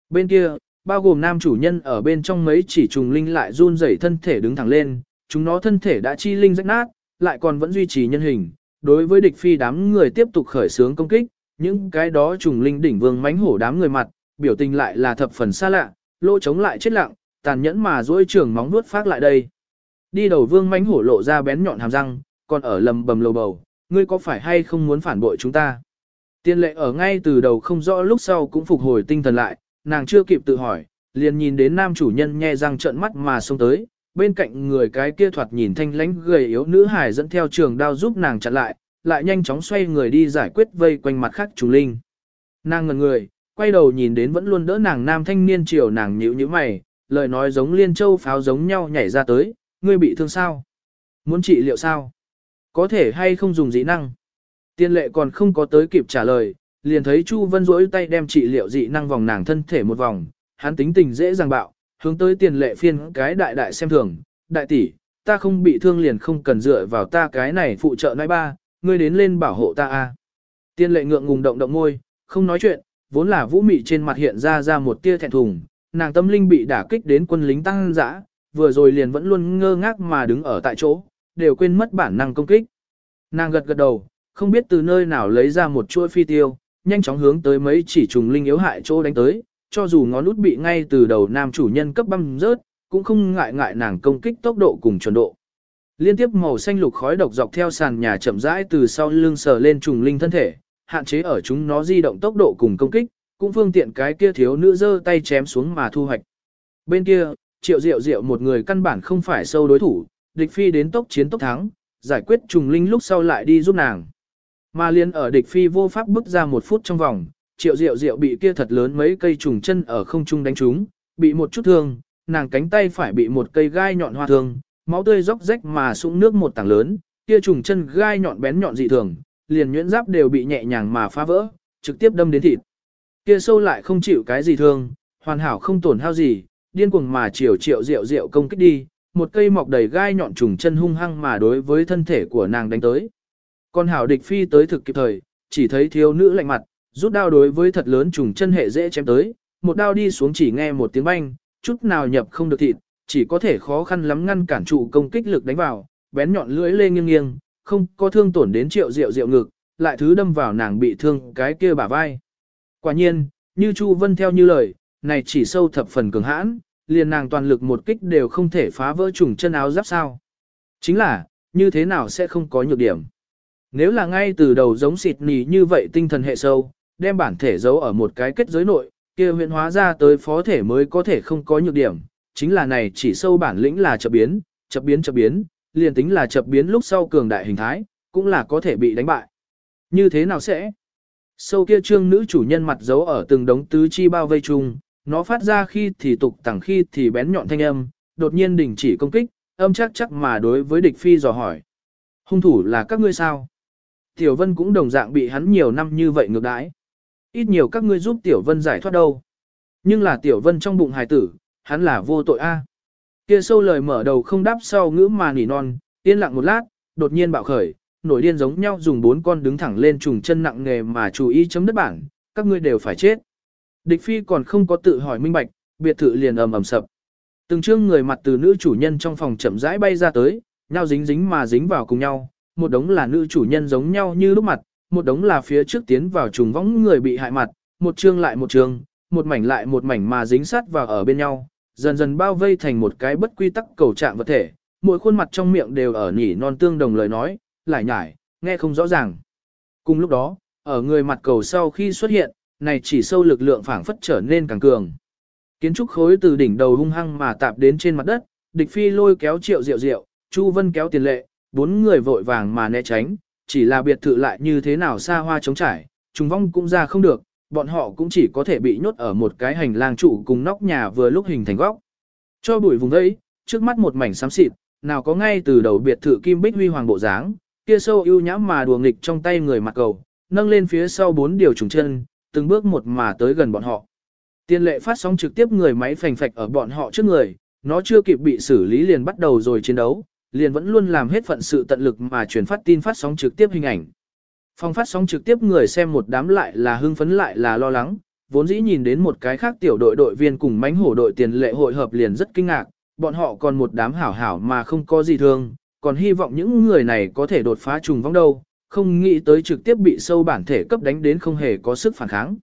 Bên kia, bao gồm nam chủ nhân ở bên trong mấy chỉ trùng linh lại run rẩy thân thể đứng thẳng lên, chúng nó thân thể đã chi linh rách nát, lại còn vẫn duy trì nhân hình. Đối với địch phi đám người tiếp tục khởi xướng công kích, những cái đó trùng linh đỉnh vương mánh hổ đám người mặt, biểu tình lại là thập phần xa lạ, lỗ chống lại chết lặng, tàn nhẫn mà duỗi trường móng nuốt phát lại đây. Đi đầu vương mánh hổ lộ ra bén nhọn hàm răng, còn ở lầm bầm lầu bầu, ngươi có phải hay không muốn phản bội chúng ta? Tiên lệ ở ngay từ đầu không rõ lúc sau cũng phục hồi tinh thần lại, nàng chưa kịp tự hỏi, liền nhìn đến nam chủ nhân nhe răng trợn mắt mà xông tới, bên cạnh người cái kia thoạt nhìn thanh lãnh gầy yếu nữ hải dẫn theo trường đao giúp nàng chặn lại, lại nhanh chóng xoay người đi giải quyết vây quanh mặt khác trùng linh. Nàng ngần người, quay đầu nhìn đến vẫn luôn đỡ nàng nam thanh niên chiều nàng nhíu như mày, lời nói giống liên châu pháo giống nhau nhảy ra tới, ngươi bị thương sao? Muốn trị liệu sao? Có thể hay không dùng dị năng? Tiên lệ còn không có tới kịp trả lời, liền thấy Chu Vân rỗi tay đem trị liệu dị năng vòng nàng thân thể một vòng, hắn tính tình dễ dàng bạo, hướng tới tiền lệ phiên cái đại đại xem thường, đại tỷ, ta không bị thương liền không cần dựa vào ta cái này phụ trợ nãi ba, ngươi đến lên bảo hộ ta a. Tiên lệ ngượng ngùng động động môi, không nói chuyện, vốn là vũ mị trên mặt hiện ra ra một tia thẹn thùng, nàng tâm linh bị đả kích đến quân lính tăng dã, vừa rồi liền vẫn luôn ngơ ngác mà đứng ở tại chỗ, đều quên mất bản năng công kích. Nàng gật gật đầu, không biết từ nơi nào lấy ra một chuỗi phi tiêu, nhanh chóng hướng tới mấy chỉ trùng linh yếu hại chỗ đánh tới, cho dù ngón út bị ngay từ đầu nam chủ nhân cấp băm rớt, cũng không ngại ngại nàng công kích tốc độ cùng chuẩn độ. Liên tiếp màu xanh lục khói độc dọc theo sàn nhà chậm rãi từ sau lưng sờ lên trùng linh thân thể, hạn chế ở chúng nó di động tốc độ cùng công kích, cũng phương tiện cái kia thiếu nữ giơ tay chém xuống mà thu hoạch. Bên kia, triệu diệu diệu một người căn bản không phải sâu đối thủ, địch phi đến tốc chiến tốc thắng, giải quyết trùng linh lúc sau lại đi giúp nàng. Mà liên ở địch phi vô pháp bước ra một phút trong vòng, triệu diệu diệu bị kia thật lớn mấy cây trùng chân ở không trung đánh trúng, bị một chút thương, nàng cánh tay phải bị một cây gai nhọn hoa thương, máu tươi róc rách mà sũng nước một tảng lớn, kia trùng chân gai nhọn bén nhọn dị thường, liền nhuyễn giáp đều bị nhẹ nhàng mà phá vỡ, trực tiếp đâm đến thịt. Kia sâu lại không chịu cái gì thương, hoàn hảo không tổn hao gì, điên cuồng mà chiều triệu diệu diệu công kích đi, một cây mọc đầy gai nhọn trùng chân hung hăng mà đối với thân thể của nàng đánh tới. Con hảo địch phi tới thực kịp thời, chỉ thấy thiếu nữ lạnh mặt, rút đao đối với thật lớn trùng chân hệ dễ chém tới, một đao đi xuống chỉ nghe một tiếng banh, chút nào nhập không được thịt, chỉ có thể khó khăn lắm ngăn cản trụ công kích lực đánh vào, bén nhọn lưỡi lê nghiêng nghiêng, không có thương tổn đến triệu rượu rượu ngực, lại thứ đâm vào nàng bị thương cái kia bả vai. Quả nhiên, như Chu Vân theo như lời, này chỉ sâu thập phần cường hãn, liền nàng toàn lực một kích đều không thể phá vỡ trùng chân áo giáp sao. Chính là, như thế nào sẽ không có nhược điểm. Nếu là ngay từ đầu giống xịt nì như vậy tinh thần hệ sâu, đem bản thể giấu ở một cái kết giới nội, kia huyện hóa ra tới phó thể mới có thể không có nhược điểm, chính là này chỉ sâu bản lĩnh là chập biến, chập biến chập biến, liền tính là chập biến lúc sau cường đại hình thái, cũng là có thể bị đánh bại. Như thế nào sẽ? Sâu kia trương nữ chủ nhân mặt giấu ở từng đống tứ chi bao vây chung, nó phát ra khi thì tục tẳng khi thì bén nhọn thanh âm, đột nhiên đình chỉ công kích, âm chắc chắc mà đối với địch phi dò hỏi. Hung thủ là các ngươi sao? Tiểu Vân cũng đồng dạng bị hắn nhiều năm như vậy ngược đãi. Ít nhiều các ngươi giúp Tiểu Vân giải thoát đâu. Nhưng là Tiểu Vân trong bụng hài tử, hắn là vô tội a. Kia sâu lời mở đầu không đáp sau ngữ mà nỉ non, yên lặng một lát, đột nhiên bạo khởi, nổi điên giống nhau dùng bốn con đứng thẳng lên trùng chân nặng nghề mà chú ý chấm đất bảng, các ngươi đều phải chết. Địch phi còn không có tự hỏi minh bạch, biệt thự liền ầm ầm sập. Từng trương người mặt từ nữ chủ nhân trong phòng chậm rãi bay ra tới, nhau dính dính mà dính vào cùng nhau, một đống là nữ chủ nhân giống nhau như lúc mặt, một đống là phía trước tiến vào trùng võng người bị hại mặt, một trương lại một trương, một mảnh lại một mảnh mà dính sát vào ở bên nhau, dần dần bao vây thành một cái bất quy tắc cầu trạng vật thể, mỗi khuôn mặt trong miệng đều ở nhỉ non tương đồng lời nói, lại nhải, nghe không rõ ràng. Cùng lúc đó, ở người mặt cầu sau khi xuất hiện, này chỉ sâu lực lượng phảng phất trở nên càng cường. Kiến trúc khối từ đỉnh đầu hung hăng mà tạp đến trên mặt đất, địch phi lôi kéo triệu diệu diệu, Chu Vân kéo tiền lệ, bốn người vội vàng mà né tránh, chỉ là biệt thự lại như thế nào xa hoa trống trải, trùng vong cũng ra không được, bọn họ cũng chỉ có thể bị nhốt ở một cái hành lang trụ cùng nóc nhà vừa lúc hình thành góc. Cho bụi vùng đấy, trước mắt một mảnh xám xịt, nào có ngay từ đầu biệt thự kim bích huy hoàng bộ dáng, kia sâu ưu nhãm mà đùa nghịch trong tay người mặt cầu, nâng lên phía sau bốn điều trùng chân, từng bước một mà tới gần bọn họ. Tiên lệ phát sóng trực tiếp người máy phành phạch ở bọn họ trước người, nó chưa kịp bị xử lý liền bắt đầu rồi chiến đấu, liền vẫn luôn làm hết phận sự tận lực mà truyền phát tin phát sóng trực tiếp hình ảnh. Phòng phát sóng trực tiếp người xem một đám lại là hưng phấn lại là lo lắng, vốn dĩ nhìn đến một cái khác tiểu đội đội viên cùng mánh hổ đội tiền lệ hội hợp liền rất kinh ngạc, bọn họ còn một đám hảo hảo mà không có gì thương, còn hy vọng những người này có thể đột phá trùng vong đâu, không nghĩ tới trực tiếp bị sâu bản thể cấp đánh đến không hề có sức phản kháng.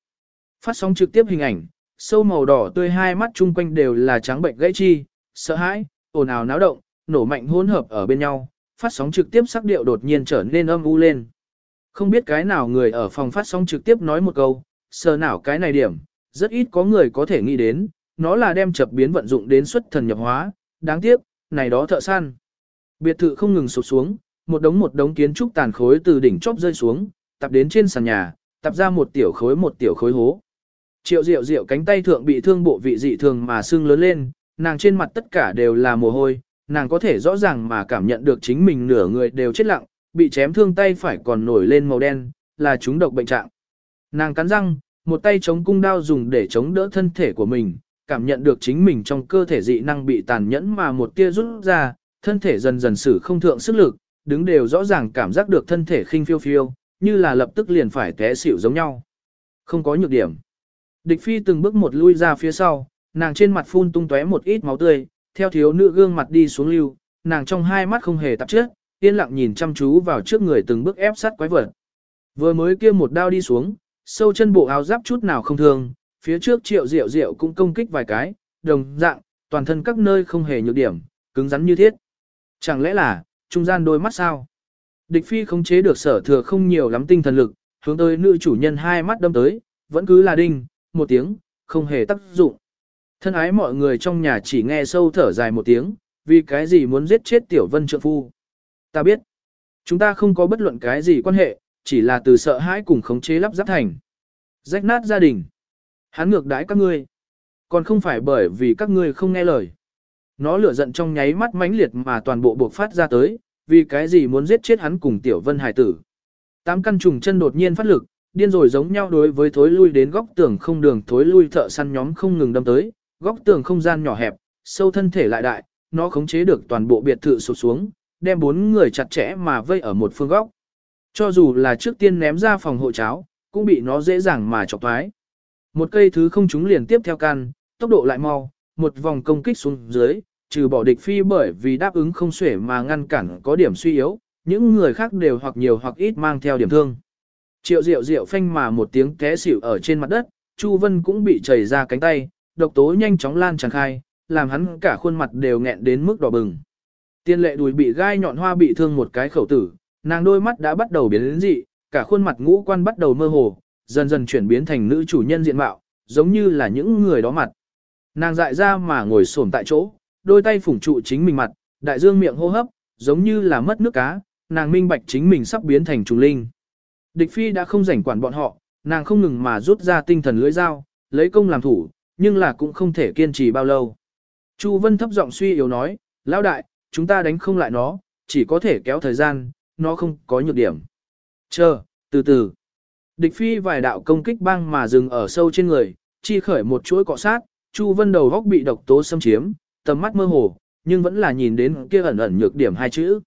Phát sóng trực tiếp hình ảnh, sâu màu đỏ tươi hai mắt chung quanh đều là trắng bệnh gãy chi, sợ hãi, ồn ào náo động, nổ mạnh hỗn hợp ở bên nhau, phát sóng trực tiếp sắc điệu đột nhiên trở nên âm u lên. Không biết cái nào người ở phòng phát sóng trực tiếp nói một câu, sờ nào cái này điểm, rất ít có người có thể nghĩ đến, nó là đem chập biến vận dụng đến xuất thần nhập hóa, đáng tiếc, này đó thợ săn. Biệt thự không ngừng sụp xuống, một đống một đống kiến trúc tàn khối từ đỉnh chóp rơi xuống, tập đến trên sàn nhà, tập ra một tiểu khối một tiểu khối hố. Triệu Diệu Diệu cánh tay thượng bị thương bộ vị dị thường mà sưng lớn lên, nàng trên mặt tất cả đều là mồ hôi, nàng có thể rõ ràng mà cảm nhận được chính mình nửa người đều chết lặng, bị chém thương tay phải còn nổi lên màu đen, là chúng độc bệnh trạng. Nàng cắn răng, một tay chống cung đao dùng để chống đỡ thân thể của mình, cảm nhận được chính mình trong cơ thể dị năng bị tàn nhẫn mà một tia rút ra, thân thể dần dần sử không thượng sức lực, đứng đều rõ ràng cảm giác được thân thể khinh phiêu phiêu, như là lập tức liền phải té xỉu giống nhau. Không có nhược điểm. Địch phi từng bước một lui ra phía sau, nàng trên mặt phun tung tóe một ít máu tươi, theo thiếu nữ gương mặt đi xuống lưu, nàng trong hai mắt không hề tạp trước yên lặng nhìn chăm chú vào trước người từng bước ép sát quái vật. Vừa mới kia một đao đi xuống, sâu chân bộ áo giáp chút nào không thương, phía trước triệu diệu diệu cũng công kích vài cái, đồng dạng, toàn thân các nơi không hề nhược điểm, cứng rắn như thiết. Chẳng lẽ là, trung gian đôi mắt sao? Địch phi khống chế được sở thừa không nhiều lắm tinh thần lực, hướng tới nữ chủ nhân hai mắt đâm tới, vẫn cứ là đinh, một tiếng, không hề tác dụng. Thân ái mọi người trong nhà chỉ nghe sâu thở dài một tiếng, vì cái gì muốn giết chết tiểu vân trượng phu. Ta biết, chúng ta không có bất luận cái gì quan hệ, chỉ là từ sợ hãi cùng khống chế lắp ráp thành. Rách nát gia đình. Hắn ngược đãi các ngươi. Còn không phải bởi vì các ngươi không nghe lời. Nó lửa giận trong nháy mắt mãnh liệt mà toàn bộ buộc phát ra tới, vì cái gì muốn giết chết hắn cùng tiểu vân hải tử. Tám căn trùng chân đột nhiên phát lực, điên rồi giống nhau đối với thối lui đến góc tường không đường thối lui thợ săn nhóm không ngừng đâm tới, góc tường không gian nhỏ hẹp, sâu thân thể lại đại, nó khống chế được toàn bộ biệt thự sụp xuống, đem bốn người chặt chẽ mà vây ở một phương góc. Cho dù là trước tiên ném ra phòng hộ cháo, cũng bị nó dễ dàng mà chọc thoái. Một cây thứ không trúng liền tiếp theo căn, tốc độ lại mau, một vòng công kích xuống dưới, trừ bỏ địch phi bởi vì đáp ứng không xuể mà ngăn cản có điểm suy yếu, những người khác đều hoặc nhiều hoặc ít mang theo điểm thương. Triệu Diệu Diệu phanh mà một tiếng té xỉu ở trên mặt đất, Chu Vân cũng bị chảy ra cánh tay, độc tố nhanh chóng lan tràn khai, làm hắn cả khuôn mặt đều nghẹn đến mức đỏ bừng. Tiên lệ đùi bị gai nhọn hoa bị thương một cái khẩu tử, nàng đôi mắt đã bắt đầu biến đến dị, cả khuôn mặt ngũ quan bắt đầu mơ hồ, dần dần chuyển biến thành nữ chủ nhân diện mạo, giống như là những người đó mặt. Nàng dại ra mà ngồi xổm tại chỗ, đôi tay phủng trụ chính mình mặt, đại dương miệng hô hấp, giống như là mất nước cá, nàng minh bạch chính mình sắp biến thành trùng linh. Địch phi đã không rảnh quản bọn họ, nàng không ngừng mà rút ra tinh thần lưỡi dao, lấy công làm thủ, nhưng là cũng không thể kiên trì bao lâu. Chu Vân thấp giọng suy yếu nói, lão đại, chúng ta đánh không lại nó, chỉ có thể kéo thời gian, nó không có nhược điểm. Chờ, từ từ. Địch phi vài đạo công kích băng mà dừng ở sâu trên người, chi khởi một chuỗi cọ sát, Chu Vân đầu góc bị độc tố xâm chiếm, tầm mắt mơ hồ, nhưng vẫn là nhìn đến kia ẩn ẩn nhược điểm hai chữ.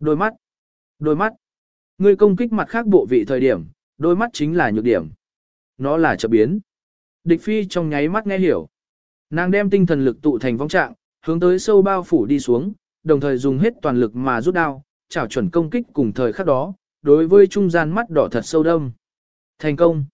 Đôi mắt. Đôi mắt. Ngươi công kích mặt khác bộ vị thời điểm, đôi mắt chính là nhược điểm. Nó là chập biến. Địch phi trong nháy mắt nghe hiểu. Nàng đem tinh thần lực tụ thành vong trạng, hướng tới sâu bao phủ đi xuống, đồng thời dùng hết toàn lực mà rút đao, chảo chuẩn công kích cùng thời khắc đó, đối với trung gian mắt đỏ thật sâu đâm. Thành công.